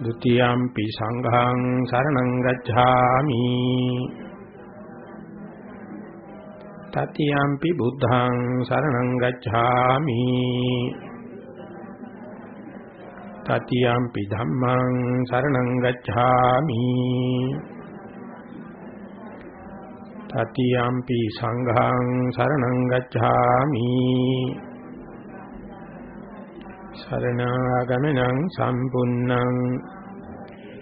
ဒ ුතියම්පි සංඝං සරණං ගච්ඡාමි। තතියම්පි බුද්ධං සරණං ගච්ඡාමි। තතියම්පි ධම්මං සරණං ගච්ඡාමි। තතියම්පි සංඝං සරණං ගච්ඡාමි। සරණාගමනං සම්පුන්නං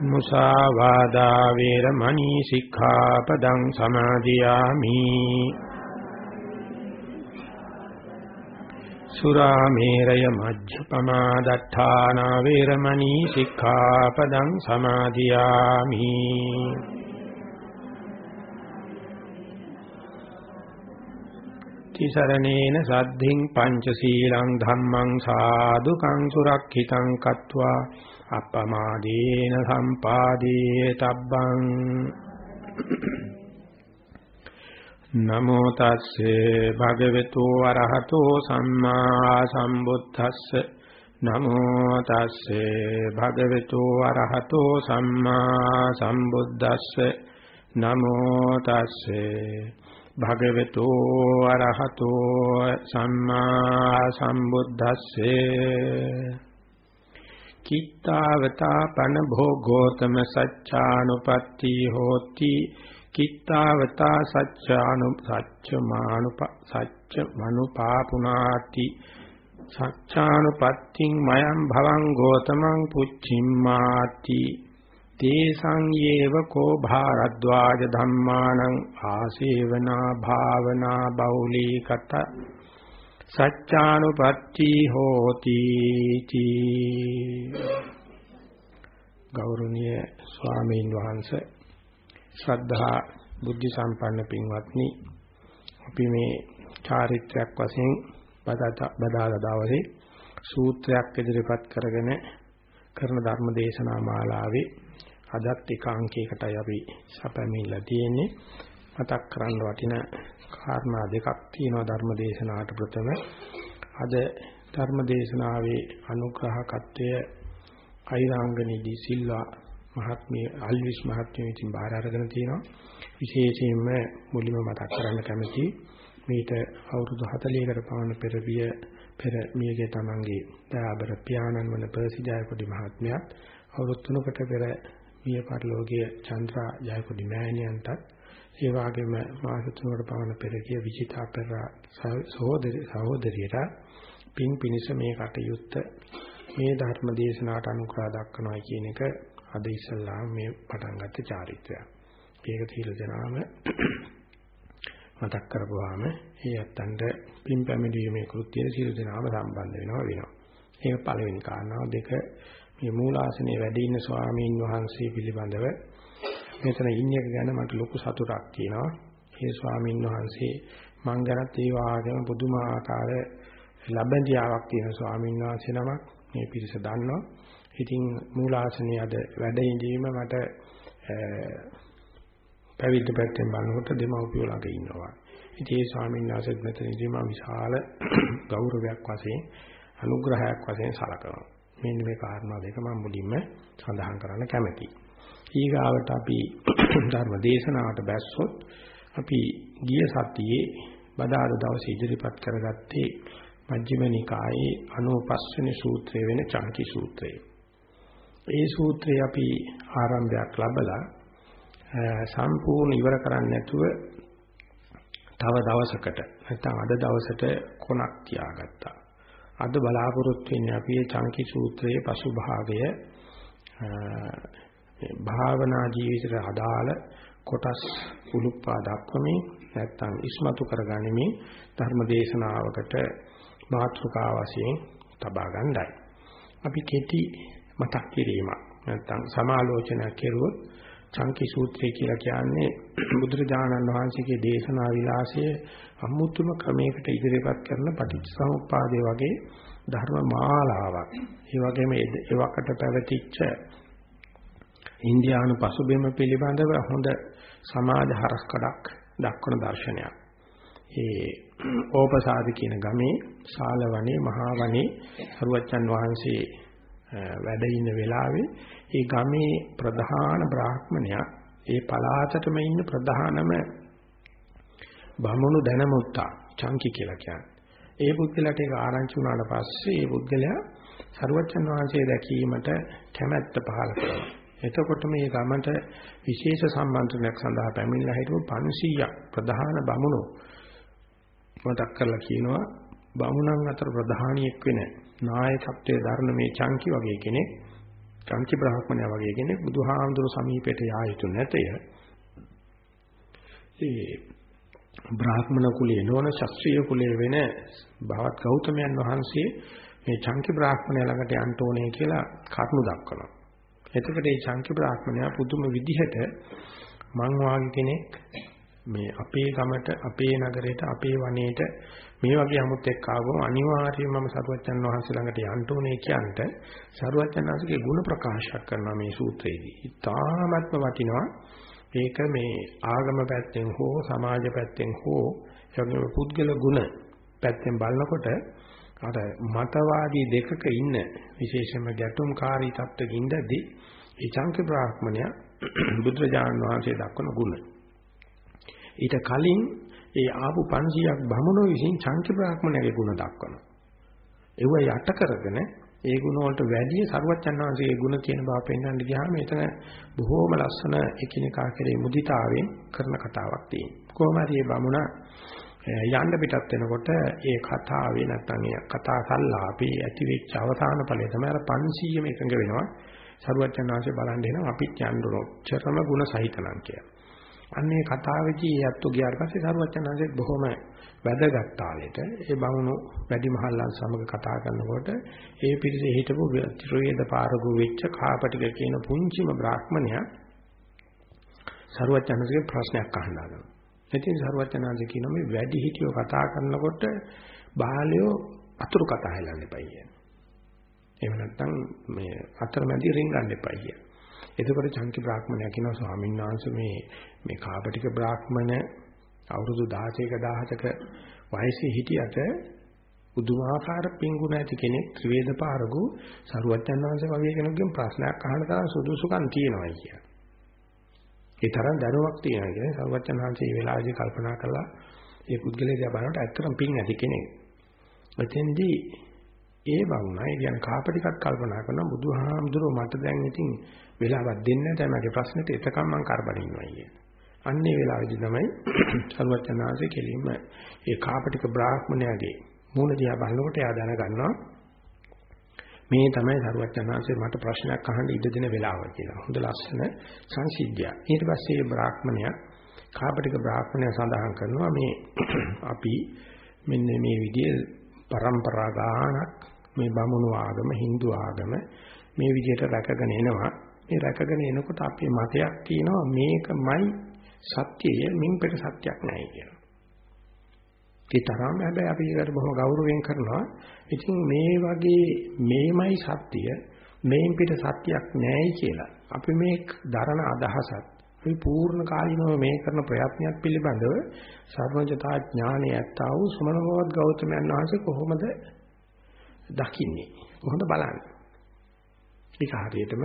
මුසාවාදා වේරමණී සික්ඛාපදං සමාදියාමි සුරාමේරය මජ්ජපමා දත්තානා වේරමණී සික්ඛාපදං සමාදියාමි තිසරණේන සද්ධින් පංචශීලං ධම්මං සාදුකං සුරක්ෂිතං කତ୍වා අප්පමාදීන සම්පාදී තබ්බං නමෝ තස්සේ භගවතු වරහතෝ සම්මා සම්බුද්දස්ස නමෝ තස්සේ භගවතු වරහතෝ සම්මා සම්බුද්දස්ස නමෝ තස්සේ භගවතු අරහතෝ සම්මා සම්බුද්දස්සේ කිත්තාවතා පන භෝගෝතම සච්ඡානුපත්ති හෝති. කිත්තාවතා සච්ඡානු සච්චමානුප සච්ච මනුපාපුනාති සච්ඡානුපත්තිං මයං භවං ගෝතමං පුච්චිම්මාති තේසං යේව කෝ භාරද්වාජ ධම්මානං ආසේවනා භාවනා බෞලීකත. සච්ඡානුපත්ති හෝති ගෞරවනීය ස්වාමීන් වහන්සේ ශ්‍රද්ධා බුද්ධ සම්පන්න පින්වත්නි අපි මේ චාරිත්‍රාක් වශයෙන් බදාලා දවසේ සූත්‍රයක් ඉදිරිපත් කරගෙන කරන ධර්ම දේශනා මාලාවේ අදත් එක අංකයකටයි අපි සැපැමිලා තියෙන්නේ. මතක් කරන්න වටින කාරණා දෙකක් තියෙනවා ධර්ම දේශනාවට ප්‍රථම. අද ධර්ම දේශනාවේ අනුග්‍රහකත්වය අයිරාංගනීදී සිල්වා මහත්මිය අල්විස් මහත්මිය විසින් බාර අරගෙන තියෙනවා. විශේෂයෙන්ම මුලින්ම මතක් කරන්න කැමති මේට අවුරුදු 40කට පමණ පෙර විය පෙර මියගේ තමන්ගේ දයාබර පියාණන් වන පර්සි ජයකොඩි මහත්මයාත් අවුරුදු 3කට පෙර මිය පරලෝකීය චන්ද්‍රා ජයකොඩි මෑණියන්ටත් ඒ වගේම මාස 3කට පමණ පෙර ගිය විජිතා පෙරා සහෝදරි සහෝදරියට පින් පිනිස මේ කටයුත්ත මේ ධර්ම දේශනාවට අනුග්‍රහ දක්වනවා කියන එක අද ඉස්සල්ලා මේ පටන් ගත්ත චාරිත්‍රයක්. ඒක තීල දනාම මතක් කරපුවාම ඒ ඇත්තන්ට පින් පැමිණීමේ කෘත්‍යයේ සියලු දෙනාම සම්බන්ධ වෙනවා වෙනවා. ඒක පළවෙනි කාරණාව දෙක මේ මූලාසනයේ වැඩ ඉන්න ස්වාමීන් වහන්සේ පිළිබඳව මෙතන ඉන්නේ ගැන මට ලොකු සතුටක් තියෙනවා. මේ ස්වාමීන් වහන්සේ මං ගැනත් ඒ වාගේම පුදුමාකාර ලැබෙන්දියාවක් තියෙන ස්වාමීන් වහන්සේ නමක් මේ පිරිස දන්නවා. ඉතින් මූලාසනයේ අද වැඩ ඉඳීම මට පැවිදි පැත්තෙන් බලනකොට දෙමව්පියෝ ළඟ ඉන්නවා. ඉතින් ඒ ස්වාමීන් වහන්සේත් මෙතනදී මම විශාල ගෞරවයක් වශයෙන් අනුග්‍රහයක් වශයෙන් සලකනවා. මෙන්න මේ කාරණා දෙක මම මුලින්ම සඳහන් කරන්න කැමතියි. ඊගාවට අපි ධර්ම දේශනාවට බැස්සොත් අපි ගිය සතියේ බදාද දවසේ ඉදිරිපත් කරගත්තේ මජ්ක්‍ධිම නිකායේ 95 වෙනි සූත්‍රය වෙන චංකි සූත්‍රය. ඒ සූත්‍රය අපි ආරම්භයක් ලැබලා සම්පූර්ණ ඉවර කරන්නේ නැතුව තව දවසකට නැත්නම් අද දවසට කොනක් තියාගත්තා. අද බලාපොරොත්තු වෙන්නේ අපි මේ චංකි සූත්‍රයේ පසුභාගය භාවනා ජීවිතයට අදාළ කොටස් උලුප්පා දක්වමින් නැත්නම් ඉස්මතු කරගනිමින් ධර්ම දේශනාවකට මාතෘකා වශයෙන් තබා ගන්නයි. අපි කෙටි මතක් කිරීමක් නැත්නම් සමාලෝචනයක් කෙරුවොත් චංකි සූත්‍රය කියලා කියන්නේ බුදුරජාණන් වහන්සේගේ දේශනා විලාසයේ අමුතුම ක්‍රමයකට ඉදිරිපත් කරන පටිච්චසමුප්පාදේ වගේ ධර්ම මාලාවක්. ඒ වගේම ඒවකට පැවතිච්ච ඉන්දියානු පසුබිම පිළිබඳව හොඳ සමාජ හරස්කඩක් දක්වන දර්ශනයක්. ඒ ඕපසාද කියන ගමේ ශාලවනේ මහාවනේ සරුවච්චන් වහන්සේ වැඩ ඉන්න වෙලාවේ ඒ ගමේ ප්‍රධාන බ්‍රාහ්මණයා ඒ පලාතටම ඉන්න ප්‍රධානම බමුණු දැනමුත්තා චංකි කියලා කියන්නේ. ඒ පුද්ගලයාට ඒක ආරංචි වුණාට පස්සේ ඒ පුද්ගලයා සරුවච්චන් වහන්සේ දැකීමට කැමැත්ත පහළ කරනවා. එතකොට මේ ගමට විශේෂ සම්බන්ධනයක් සඳහා පැමිණලා හිටපු 500ක් ප්‍රධාන බමුණෝ මතක් කරලා කියනවා බමුණන් අතර ප්‍රධානියෙක් වෙන නායකත්වයේ දරන මේ චංකි වගේ කෙනෙක් චංකි බ්‍රාහ්මණයා වගේ කෙනෙක් බුදුහාමුදුරු සමීපයට යා යුතු නැතය. ඒ බ්‍රාහ්මණ කුලයේ නොවන ශාස්ත්‍රීය කුලයේ වෙන භවත් ගෞතමයන් වහන්සේ මේ චංකි බ්‍රාහ්මණය ළඟට යන්න ඕනේ කියලා කරුණු දක්වනවා. එතකොට මේ චංකි බ්‍රාහ්මණයා පුදුම විදිහට මං වාගේ කෙනෙක් මේ අපේ ගමට අපේ නගරයට අපේ වනයේට මේ වගේ 아무ත් එක්ක ආවම අනිවාර්යයෙන්ම මම සරුවච්චන් වහන්සේ ළඟට යන්න ඕනේ කියන්ට සරුවච්චන් වහන්සේගේ ගුණ ප්‍රකාශයක් කරනවා මේ සූත්‍රයේදී. ඉතාමත්ම වටිනවා. ඒක මේ ආගම පැත්තෙන් හෝ සමාජ පැත්තෙන් හෝ එවැනි පුද්ගල ගුණ පැත්තෙන් බලනකොට අර මතවාදී දෙකක ඉන්න විශේෂයෙන්ම ගැටුම්කාරී තත්ත්වක ඉඳදී ඒ චංක බ්‍රාහ්මණය බුදුරජාණන් වහන්සේ දක්වන ගුණ. ඊට කලින් ඒ ආපු 500ක් බමුණෝ විසින් චංච බ්‍රාහ්මණයගේ ගුණ දක්වනවා. ඒව යට කරගෙන ඒ ගුණ වලට වැඩි සරුවච්චන් වහන්සේගේ ගුණ කියන බව පෙන්වන්න ගියාම එතන බොහෝම ලස්සන එකිනෙකා කෙරේ මුදිතාවෙන් කරන කතාවක් තියෙනවා. කොහොම හරි මේ බමුණ යන්න පිටත් වෙනකොට ඒ කතාවේ නැත්නම් ඒ කතා සල්ලාපේ ඇති වෙච්ච අවසාන ඵලය තමයි අර 500ම එකඟ වෙනවා. සරුවච්චන් වහන්සේ බලන් දෙනවා අපිත් යන්න ඕන. චරම ගුණ සහිතනම් කියලා. අන්නේ කතාවේදී යැත්තු ගියාට පස්සේ සරුවචනන්සෙත් බොහොම වැදගත් තාලෙට ඒ බමුණු වැඩිමහල්ලන් සමග කතා කරනකොට ඒ පිරිසේ හිටපු ත්‍රිවේද පාරගු වෙච්ච කාපටික කියන පුංචිම බ්‍රාහ්මණයා සරුවචනන්සේගේ ප්‍රශ්නයක් අහනවා. ඉතින් සරුවචනන්සේ කියනවා මේ වැඩි හිටියෝ කතා කරනකොට බාලයෝ අතුරු කතා හෙලන්න එපා කියන. එහෙම නැත්නම් මේ අතරමැදි රින්ගන්න එපා කියන. එතකොට චංකි බ්‍රාහ්මණයා කියනවා ස්වාමීන් වහන්සේ මේ මේ කාපටික බ්‍රාහ්මණ අවුරුදු 16ක 17ක වයසේ හිටියට උදුමාකාර පිංගුණ ඇති කෙනෙක් ත්‍රිවේද පාරගු සරුවච්චන් වහන්සේ වගේ කෙනෙකුගෙන් ප්‍රශ්නයක් අහන්න තරම් සුදුසුකම් තියෙනවා කියන්නේ. ඒ තරම් දැනුමක් තියෙනවා කියන්නේ සරුවච්චන් වහන්සේ මේ වෙලාවේදී කල්පනා කළා ඒ පුද්ගලයා දිහා බලනකොට ඇත්තටම පිං ඇති කෙනෙක්. එතෙන්දී ඒ වුණා. ඒ කියන්නේ කාපටිකත් කල්පනා කරන බුදුහාමුදුරුවෝ මට දැන් ඉතින් වෙලාවක් දෙන්නේ නැහැ මගේ ප්‍රශ්නෙට එතකම් මම කරබන ඉන්නවා කියන. අන්නේ වෙලාවේදී තමයි සරුවචනාංශේ කෙලින්ම ඒ කාපටික බ්‍රාහ්මණයාගේ මූණ දිහා බලනකොට එයා දැනගන්නවා මේ තමයි සරුවචනාංශේ මට ප්‍රශ්නයක් අහන්න ඉඩ දෙන වෙලාව කියලා. හොඳ ලස්සන සංසිද්ධිය. ඊට පස්සේ මේ බ්‍රාහ්මණයා කාපටික බ්‍රාහ්මණයා සඳහන් කරනවා මේ අපි මෙන්න මේ විදිහේ પરම්පරා ගානක් මේ බමුණු ආගම, Hindu ආගම මේ විදිහට රැකගෙන එනවා. මේ රැකගෙන එනකොට අපේ මතයක් තියෙනවා මේකමයි සත්‍යය මින් පිට සත්‍යක් නැහැ කියලා. ඒ තරම් හැබැයි අපි ඒකට බොහොම ගෞරවයෙන් කරනවා. ඉතින් මේ වගේ මේමයි සත්‍යය මේන් පිට සත්‍යක් නැහැයි කියලා. අපි මේ දරන අදහසත් අපි පූර්ණ කාලිනව මේ කරන ප්‍රයත්නයක් පිළිබඳව සර්වඥතා ඥානය ඇත්තා වූ සමනවවත් ගෞතමයන් වහන්සේ කොහොමද දකින්නේ? කොහොමද බලන්නේ? ඒක හරියටම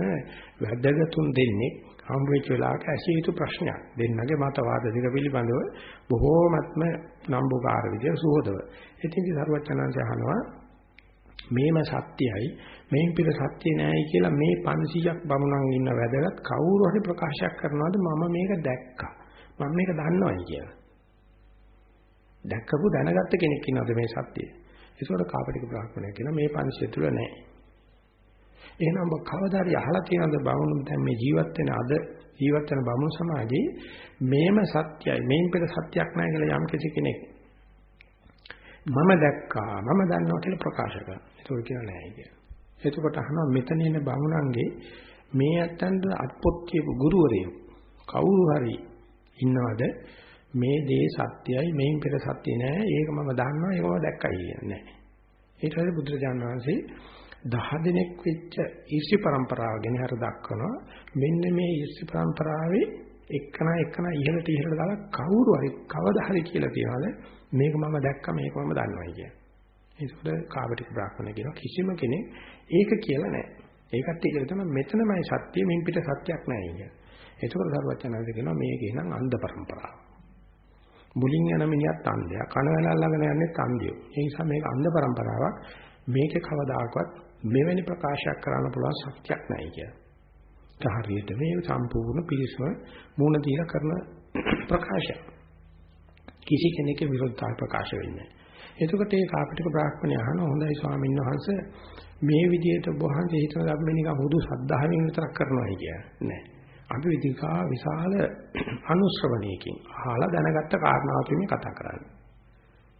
වැදගත්ුන් දෙන්නේ හම් වෙච්ච වෙලාවක ඇසිය යුතු ප්‍රශ්නයක්. දෙන්නගේ මතවාද දෙක පිළිබඳව බොහෝමත්ම නම්බුකාර විදිය සුහදව. ඉතින් සරුවචනංශ අහනවා මේම සත්‍යයි මේන් පිට සත්‍ය නෑයි කියලා මේ 500ක් බමුණන් ඉන්න වැදගත් කවුරු හරි ප්‍රකාශයක් කරනවාද මම මේක දැක්කා. මම මේක දන්නවයි කියලා. දැක්කපු දැනගත්ත කෙනෙක් ඉන්නවද මේ සත්‍යය? ඒසොට කාපටික බ්‍රාහ්මණය කියන මේ 500 තුල නෑ. එහෙනම් ඔබ කවදාද අහලා තියෙනවද බමුණු දැන් මේ ජීවත් වෙන අද ජීවත් වෙන බමුණු සමාජයේ මේම සත්‍යයි මේන් පිට සත්‍යක් නෑ කියලා යම් කෙනෙක් මම දැක්කා මම දන්නවා කියලා ප්‍රකාශ කරනවා. ඒක කියලා නෑ කිය. එතකොට අහනවා මෙතන ඉන්න බමුණන්ගේ මේ අත්තන්ට අත්පොත් කියපු ගුරුවරයෝ කවුරු හරි ඉන්නවද මේ දේ සත්‍යයි මේන් පෙර සත්‍ය නෑ ඒක මම දන්නවා ඒක මම දැක්කයි කියන්නේ ඊට පස්සේ බුදුරජාණන් වහන්සේ දහ දිනක් වෙච්ච ඊර්ෂි પરම්පරාව ගැන හර දක්වනවා. මෙන්න මේ ඊර්ෂි પરම්පරාවේ එකන එකන ඉහළට ඉහළට දාලා කවුරු හරි කවදා හරි කියලා තියනවාද මේක මම දැක්ක මේක මම දන්නවා කියන්නේ. ඒකවල කාබටික බ්‍රාහ්මණ කියන කිසිම කෙනෙක් ඒක කියලා නැහැ. ඒකත් ඒකල තමයි මෙතනමයි සත්‍ය මින් පිට සත්‍යක් නැහැ කියන්නේ. ඒකවල සර්වඥාන්ද කියනවා මේකේ නම් අන්ධ પરම්පරාව. මුලින් යන මිනිහත් අන්ධයා කන වැලල් ළඟන යන්නේ අන්ධයෝ. ඒ නිසා මේක අන්ධ પરම්පරාවක්. මේක කවදාකවත් මෙවැනි ප්‍රකාශයක් කරන්න පුළුවන් ශක්තියක් නැහැ කිය. හරියට මේ සම්පූර්ණ පිරිසම මූණ දීලා කරන ප්‍රකාශයක්. කිසි කෙනෙකුගේ විරුද්ධතාව ප්‍රකාශ වෙන්නේ නැහැ. එතකොට ඒ කාපටික බ්‍රාහ්මණය අහන හොඳයි ස්වාමීන් වහන්සේ මේ විදිහට වහන්සේ හිතන අපි නිකන් හුදු සද්ධාවෙන් විතරක් කරනවා කියන්නේ නෑ. අපි විදිකා විශාල අනුශ්‍රවණයකින් අහලා දැනගත්ත කාරණාවක් මේ කතා කරන්නේ.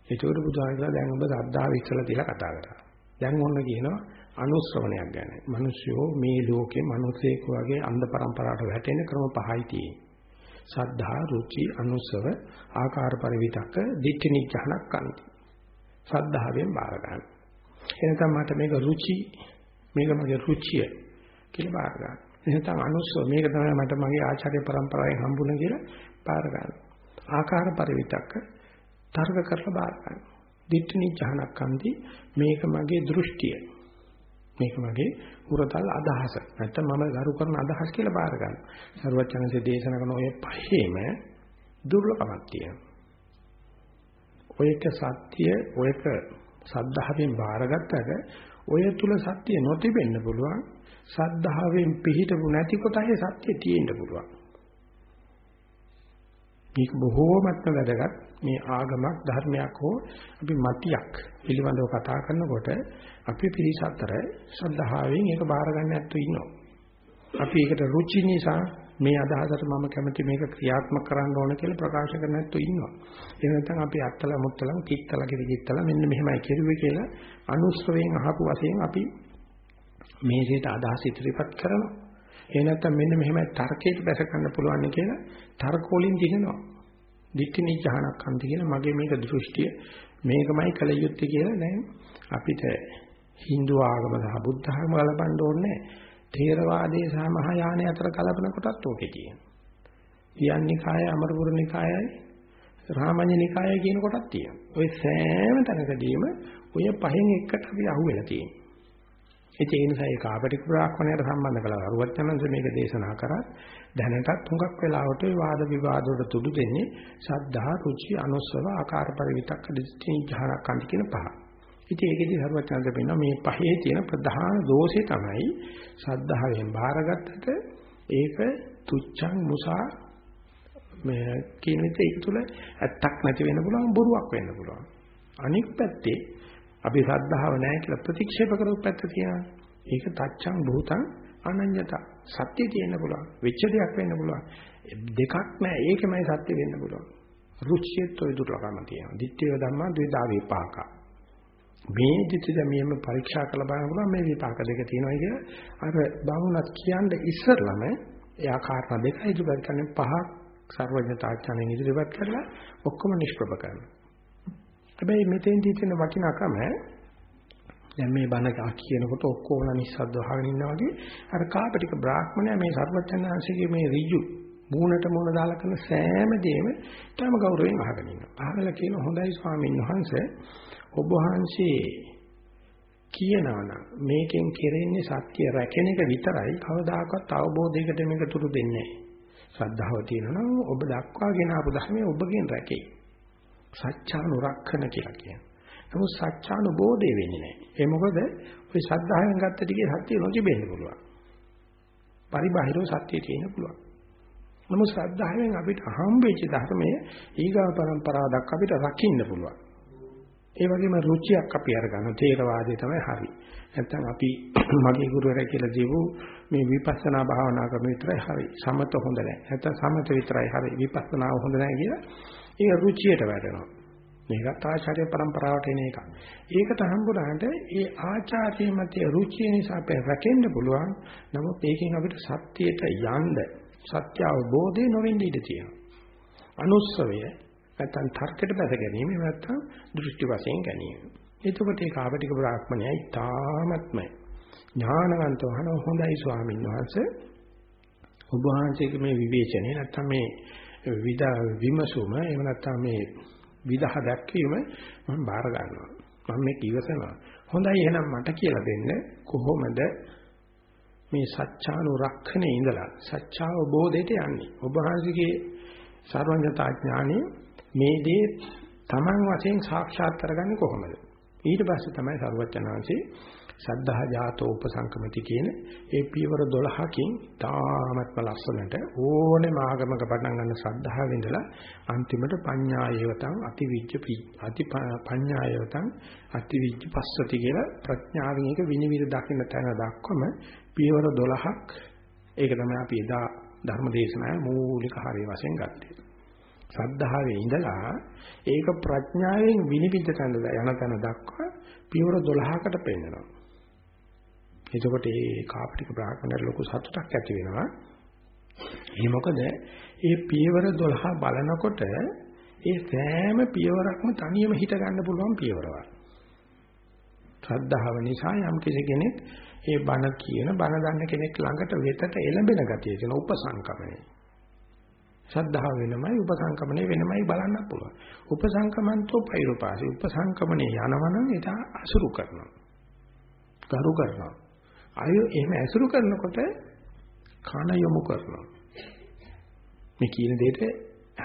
ඒකෝට බුදුහාමලා දැන් ඔබ සද්ධාව ඉස්සලා තියලා කතා කරා. දැන් ඔන්න කියනවා අනුශ්‍රවණයක් ගැන. මිනිස්සුෝ මේ ලෝකේ මිනිසෙක් වගේ අන්ධ પરම්පරාවට වැටෙන ක්‍රම පහයි තියෙන්නේ. සද්ධා, රුචි, අනුසව, ආකාර පරිවිතක, දිට්ඨි නිඥාන කන්ති. සද්ධාවෙන් බාර ගන්න. එනකම් මට මේක රුචි, මේක මගේ රුචිය කියලා බාර ගන්න. එහෙනම් අනුසව මේක තමයි මට මගේ ආචාර්ය પરම්පරාවෙන් හම්බුණ කියලා බාර ගන්න. ආකාර පරිවිතක තර්ක කරලා බාර ගන්න. දිට්ඨි නිඥාන කන්ති මේක මගේ දෘෂ්ටිය. මේක මගේ උරතල් අදහස. නැත්තම් මම ගරු කරන අදහස් කියලා බාර ගන්න. සරුවචනසේ දේශනා කරන ඔය පහේම දුර්ලභමක් තියෙනවා. ඔයක සත්‍ය ඔයක සද්ධාවෙන් බාරගත්තට ඔය තුල සත්‍ය නොතිබෙන්න පුළුවන්. සද්ධාවෙන් පිහිටපු නැති කොටහේ සත්‍ය තියෙන්න පුළුවන්. මේක බොහෝමත්ම වැදගත් මේ ආගමක් ධර්මයක් හෝ අපි මතියක් පිළිබඳව කතා කරනකොට අපි පිළිස අතර ශ්‍රද්ධාවෙන් ඒක බාර ගන්න ඇත්තෝ ඉන්නවා. අපි ඒකට රුචි නිසා මේ අදහසට මම කැමති මේක ක්‍රියාත්මක කරන්න ඕන කියලා ප්‍රකාශ කරන ඇත්තෝ ඉන්නවා. ඒ නැත්නම් අපි අත්තල මුත්තලම් කිත්තල කිරිකිත්තල මෙන්න මෙහෙමයි කෙරුවේ කියලා අනුස්රවයෙන් අහපු වශයෙන් අපි මේකට අදහස් ඉදිරිපත් කරනවා. ඒ නැත්නම් මෙන්න මෙහෙමයි තර්කයට බැස ගන්න පුළුවන් කියලා තර්ක වලින් දිනනවා. දික්කිනී ඥානක් අන්ති කියන මගේ මේක දෘෂ්ටිය මේකමයි කල යුත්තේ කියලා දැන් අපිට Hindu ආගම සහ බුද්ධ ආගම ගලපන්න ඕනේ තේරවාදයේ සහ මහායානයේ අතර කලබන කොටත් ඕකේ තියෙනවා. තියන්නිකාය අමරපුරනිකායයි රාමඤ්ඤනිකායයි කියන කොටක් තියෙනවා. ওই සෑම තැනකදීම ඔය පහෙන් එකට අපි අහුවෙලා තියෙනවා. ඒ නිසා ඒ කාපටික බ්‍රාහ්මණයට සම්බන්ධ කළා. අරුවචනන්ස මේක දේශනා කරා. දැනටත් හුඟක් වෙලාවට ඒ වාද විවාද වලට තුඩු දෙන්නේ සද්ධා, රුචි, අනුස්සව, ආකාර පරිවිතක්ක දිස්ත්‍රි ඥානකන්ත කියන පහ. ඉතින් ඒකෙදි සරුවචනන්ස වෙනවා මේ පහේ තියෙන ප්‍රධාන දෝෂය තමයි සද්ධාවෙන් බාරගත්තට ඒක තුච්ඡං මුසා මේ කියන විදිහට ඒක තුල ඇත්තක් නැති වෙන්න පුළුවන් බොරුවක් වෙන්න පුළුවන්. අනික් පැත්තේ අපි ශ්‍රද්ධාව නැහැ කියලා ප්‍රතික්ෂේප කරපු පැත්ත තියෙනවා. ඒක තච්ඡං භූතං අනඤ්‍යත. සත්‍ය තියෙන්න පුළුවන්. වෙච්ච දෙයක් වෙන්න පුළුවන්. දෙකක් නැහැ. ඒකමයි සත්‍ය වෙන්න පුළුවන්. රුචියත් ඔය දුර්ලභම තියෙනවා. ditthිය ධම්මා ද්විදා විපාක. මේ ditthිය මෙහෙම පරීක්ෂා කරලා බලනකොට මේ විපාක දෙක තියෙනවා කිය අර බවුණත් කියන්නේ ඉස්සරළම එයා කාරණා දෙකයි ඉදිරිපත් කරන්නේ පහක් සර්වඥතාඥාණයෙන් ඉදිරිපත් කරලා ඔක්කොම නිෂ්ප්‍රභ කරනවා. හැබැයි මෙතෙන්දී තියෙන වටිනාකම දැන් මේ බණ කියනකොට ඔක්කොම නිස්සද්ද වහගෙන ඉන්නා වගේ අර කාපටික බ්‍රාහ්මණයා මේ සර්වඥාන්සේගේ මේ ඍජු මූණට මූණ දාලා කරන සෑම දෙයක්ම තම ගෞරවයෙන් අහගෙන ඉන්නවා. අහලා කියන හොඳයි ස්වාමීන් වහන්සේ ඔබ වහන්සේ කියනවනම් මේකෙන් කෙරෙන්නේ සත්‍ය රැකෙන එක විතරයි කවදාකවත් අවබෝධයකට මේක තුරු දෙන්නේ නැහැ. ශ්‍රද්ධාව තියෙනවා නම් ඔබ දක්වාගෙන ආපු ධර්මයේ ඔබගෙන් රැකේ. සත්‍යානුරක්ෂණ කියලා කියනවා. නමුත් සත්‍යානුබෝධය වෙන්නේ නැහැ. ඒ මොකද ඔය සද්ධායෙන් ගත්ත ටිකේ සත්‍ය නොතිබෙන්න පුළුවන්. පරිබාහිරව සත්‍ය තියෙන්න පුළුවන්. නමුත් සද්ධායෙන් අපිට හම්බෙච්ච ධර්මයේ ඊගා પરම්පරාවක් අපිට රකින්න පුළුවන්. ඒ වගේම රුචියක් අපි අරගන්න තේරවාදයේ තමයි හරි. නැත්තම් අපි මගේ ගුරුවරයා කියලා දීපු මේ විපස්සනා භාවනා ක්‍රම විතරයි හරි. සමත හොඳ නැහැ. නැත්තම් සමත විතරයි හරි. විපස්සනාව හොඳ නැහැ කියලා ඒ රුචියට වැටෙනවා. මේකත් ආචාර්ය પરම්පරාවට එන එකක්. ඒකට හම්බුනාට ඒ ආචාර්ය මතයේ රුචිය නිසා අපේ රැකෙන්න පුළුවන්. නමුත් ඒකෙන් අපිට සත්‍යයට යන්න සත්‍ය අවබෝධය නොවෙන්න ඉඩ තියෙනවා. අනුස්සවය නැත්නම් තර්කයට බැස ගැනීම නැත්නම් දෘෂ්ටි වශයෙන් ගැනීම. එතකොට ඒ කාපටික බ්‍රාහ්මණයයි තාමත්ම ඥානවන්ත වහන හොඳයි ස්වාමීන් වහන්සේ. ඔබ වහන්සේගේ මේ විවේචනේ නැත්නම් මේ විද විමසුම එහෙම නැත්නම් මේ විදහ දැක්වීම මම බාර ගන්නවා. මම මේක ඉවසනවා. හොඳයි එහෙනම් මට කියලා දෙන්න කොහොමද මේ සත්‍යානුරක්ෂණේ ඉඳලා සත්‍යාවබෝධයට යන්නේ. ඔබ වහන්සේගේ සර්වඥතා ඥානෙ මේ දේ Taman වශයෙන් සාක්ෂාත් කරගන්නේ කොහොමද? ඊට පස්සේ තමයි සර්වඥාන්සේ සද්ධා ජාතෝ උපසංකමති කියන ඒ පියවර 12කින් තාමත්ම ලස්සනට ඕනෙම ආගමක පටන් ගන්න ශ්‍රද්ධාව ඉඳලා අන්තිමට පඤ්ඤායවතං අතිවිජ්ජ අති පඤ්ඤායවතං අතිවිජ්ජ පස්සති කියලා ප්‍රඥාවෙන් එක විනිවිද දකින්න තැන දක්වම පියවර 12ක් ඒක තමයි අපි එදා ධර්ම දේශනාවේ මූලික හරිය වශයෙන් ගත්තේ. සද්ධාවේ ඉඳලා ඒක ප්‍රඥාවෙන් විනිවිද තැන යන තැන දක්වා පියවර 12කට පෙන්නනවා. එතකොට මේ කාපටික බ්‍රාහ්මණයට ලොකු සතුටක් ඇති වෙනවා. ඒ මොකද මේ පියවර 12 බලනකොට ඒ සෑම පියවරක්ම තනියම හිට ගන්න පුළුවන් පියවරවල්. ශ්‍රද්ධාව නිසා යම් කෙනෙක් ඒ බණ කියන බණ දන්න කෙනෙක් ළඟට වෙතට එළඹෙන ගතිය තියෙන උපසංකමනේ. ශ්‍රද්ධාව වෙනමයි උපසංකමනේ වෙනමයි බලන්න පුළුවන්. උපසංකමන්තෝ පෛරුපාසී උපසංකමනේ යනවනම් ඒක අසුරු කරනවා. කරු කරනවා. අය එහෙම ඇසුරු කරනකොට කන යොමු කරනවා. මේ කියන දෙයට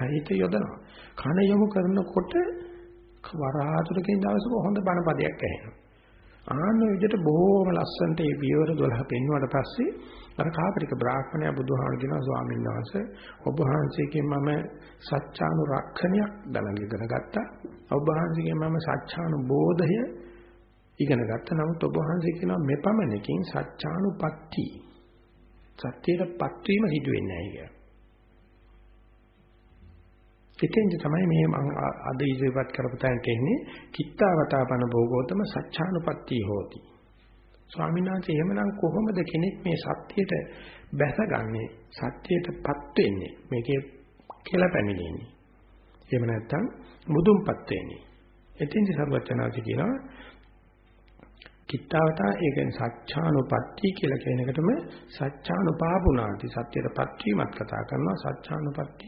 හිත යොදනවා. කන යොමු කරනකොට වරහතුරකින් දවසක හොඳ බණ පදයක් ඇහෙනවා. ආන්න විදිහට බොහෝම ලස්සනට මේ පියවර 12 පෙන්වුවට පස්සේ අර කාපරික බ්‍රාහ්මණයා බුදුහාමුදුරුවෝ කියනවා ස්වාමීන් වහන්සේ ඔබ වහන්සේගෙන් මම සත්‍යානුරක්ෂණයක් දැනගෙන ඉගෙන ගත්තා. ඔබ වහන්සේගෙන් මම සත්‍යානුබෝධය ඉගෙන ගත්තා. නමුත් ඔබ වහන්සේ කියනවා මෙපමණකින් සත්‍යානුපatti සත්‍යයටපත් වීම සිදු වෙන්නේ නැහැ කියලා. එතෙන්ද තමයි මේ මම අද ඉදිරිපත් කරපු තැනට එන්නේ කිත්තාවතාපන භෝගෝතම සත්‍යානුපatti හෝති. ස්වාමීන් වහන්සේ එහෙමනම් කොහොමද කෙනෙක් මේ සත්‍යයට බැසගන්නේ සත්‍යයටපත් වෙන්නේ මේකේ කියලා පැමිණෙන්නේ. එහෙම නැත්නම් මුදුන්පත් වෙන්නේ. එතෙන්දි සර්වචනාති කියනවා කිත්තාවතා ඒ කියන්නේ සත්‍යානුපatti කියලා කියන එකටම සත්‍යානුපාපුණාති. සත්‍යයටපත් වීමත් කතා කරනවා. සත්‍යානුපatti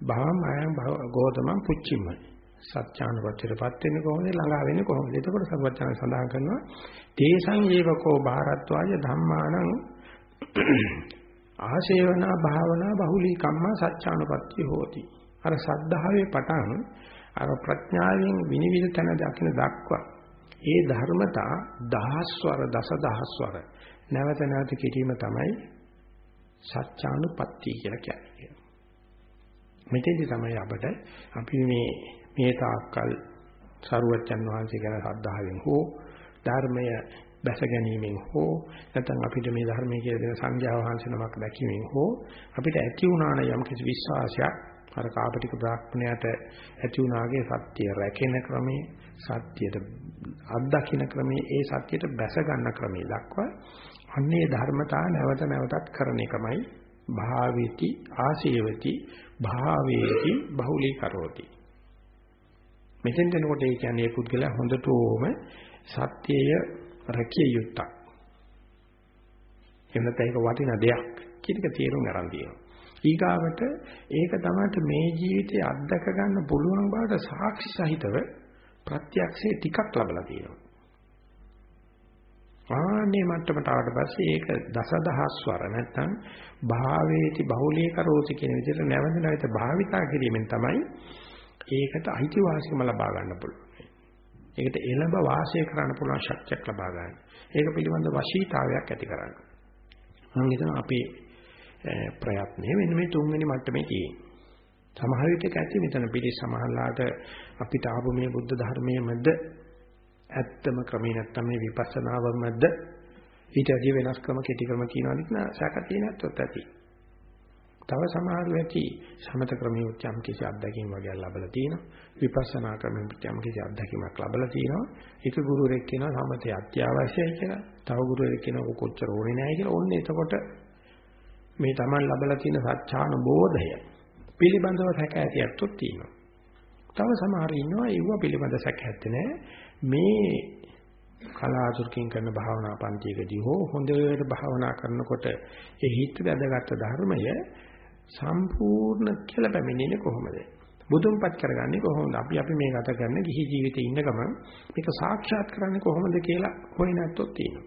භවමයන් ගෝතමං පුච්චිමයි සත්‍යානුපත්තියටපත් වෙන්නේ කොහොමද? ළඟා වෙන්නේ කොහොමද? එතකොට සර්වඥයන් සඳහන් කරනවා තේසං ඒවකෝ බාරත්වාය ධම්මානං ආශේවනා භාවනා බහුලී කම්මා සත්‍යානුපත්තිය හෝති. අර සද්ධාවේ පටන් අර ප්‍රඥාවෙන් විනිවිද තන දකින දක්වා ඒ ධර්මතා දහස්වර දසදහස්වර නැවත නැවත කිරීම තමයි සත්‍යානුපත්ති කියලා කියන්නේ. මෙතෙන්දි තමයි අපට අපි මේ මේ තාක්කල් සරුවච්චන් වහන්සේ ගැන ශ්‍රද්ධාවෙන් හෝ ධර්මය බැස ගැනීමෙන් හෝ නැත්නම් අපිට මේ ධර්මයේ කියලා දෙන සංඥා වහන්සේ නමක් දැකීමෙන් හෝ අපිට ඇති වුණාන යම් කිසි විශ්වාසයක් අර කාපටික බ්‍රාහ්මණයට ඇති වුණාගේ සත්‍ය රැකෙන ක්‍රමේ සත්‍යයට අත්දකින්න ක්‍රමේ ඒ සත්‍යයට බැස ගන්න ක්‍රමේ දක්වා අන්නේ ධර්මතා නැවත නැවතත් කරන එකමයි. භාවේති ආසේවති භාවේති බහුලී කරෝති මෙතෙන් දෙනකොට ඒ කියන්නේ මේ පුද්ගලයා හොඳටම සත්‍යය රැකිය යුත්තක්. එන්නත ඒක වටින දෙයක්. කියන එක තේරුම් ගන්න තියෙනවා. ඊගාවට ඒක තමයි මේ ජීවිතේ අත්දක ගන්න පුළුවන් බවට සාක්ෂි සහිතව ප්‍රත්‍යක්ෂයේ ටිකක් ලැබලා තියෙනවා. ආන්නේ මට්ටමට ආවට පස්සේ ඒක දසදහස් වර නැත්නම් භාවේති බහුලී කරෝති කියන විදිහට නැවත නැවත භාවිතා කිරීමෙන් තමයි ඒකට අයිතිවාසිකම ලබා ගන්න පුළුවන්. ඒකට එළඹ වාසය කරන්න පුළුවන් ශක්තියක් ලබා ගන්න. ඒක පිළිබඳ වශීතාවයක් ඇති කරගන්න. මම හිතනවා අපේ ප්‍රයත්නය මෙන්න මේ තුන්වෙනි මට්ටමේ තියෙන්නේ. සමහර විටක ඇති මෙතන පිළි සමහරලාට අපිට ආපු මේ බුද්ධ ධර්මයේ මැද ඇත්තම ක්‍රමේ නැත්තම් මේ විපස්සනාවමද ඊට වැඩි වෙනස් ක්‍රම කෙටි ක්‍රම කියනවා නේ සාක තියෙනත් ඇති. තව සමහරව ඇති සමත ක්‍රමයේ උච්චම් කිසි අත්දැකීම් වගේ ලැබලා තියෙනවා. විපස්සනා ක්‍රමයේ උච්චම් කිසි අත්දැකීමක් ලැබලා තියෙනවා. ඒක ගුරුවරයෙක් කියනවා සමතය අත්‍යවශ්‍යයි කියලා. තව ගුරුවරයෙක් කියනවා කොච්චර ඕනේ නැහැ කියලා. ඕන්නේ එතකොට මේ Taman ලැබලා තියෙන සත්‍යාන බෝධය පිළිබඳව සැක ඇති ඇත්තොත් තියෙනවා. තව සමහර ඉන්නවා ඒව පිළිබඳ සැක ඇත්තේ නැහැ. මේ කලාතුරකින් කරන භාවනා පන්තියකදී හෝ හොඳට භාවනා කරනකොට ඒ හිත දැදගත් ධර්මය සම්පූර්ණ කියලා පැමිණෙන්නේ කොහොමද? බුදුන්පත් කරගන්නේ කොහොමද? අපි අපි මේ ගත කරන ගිහි ජීවිතේ ඉන්න ගමන් මේක සාක්ෂාත් කරන්නේ කොහොමද කියලා හොයන ඇත්තොත් තියෙනවා.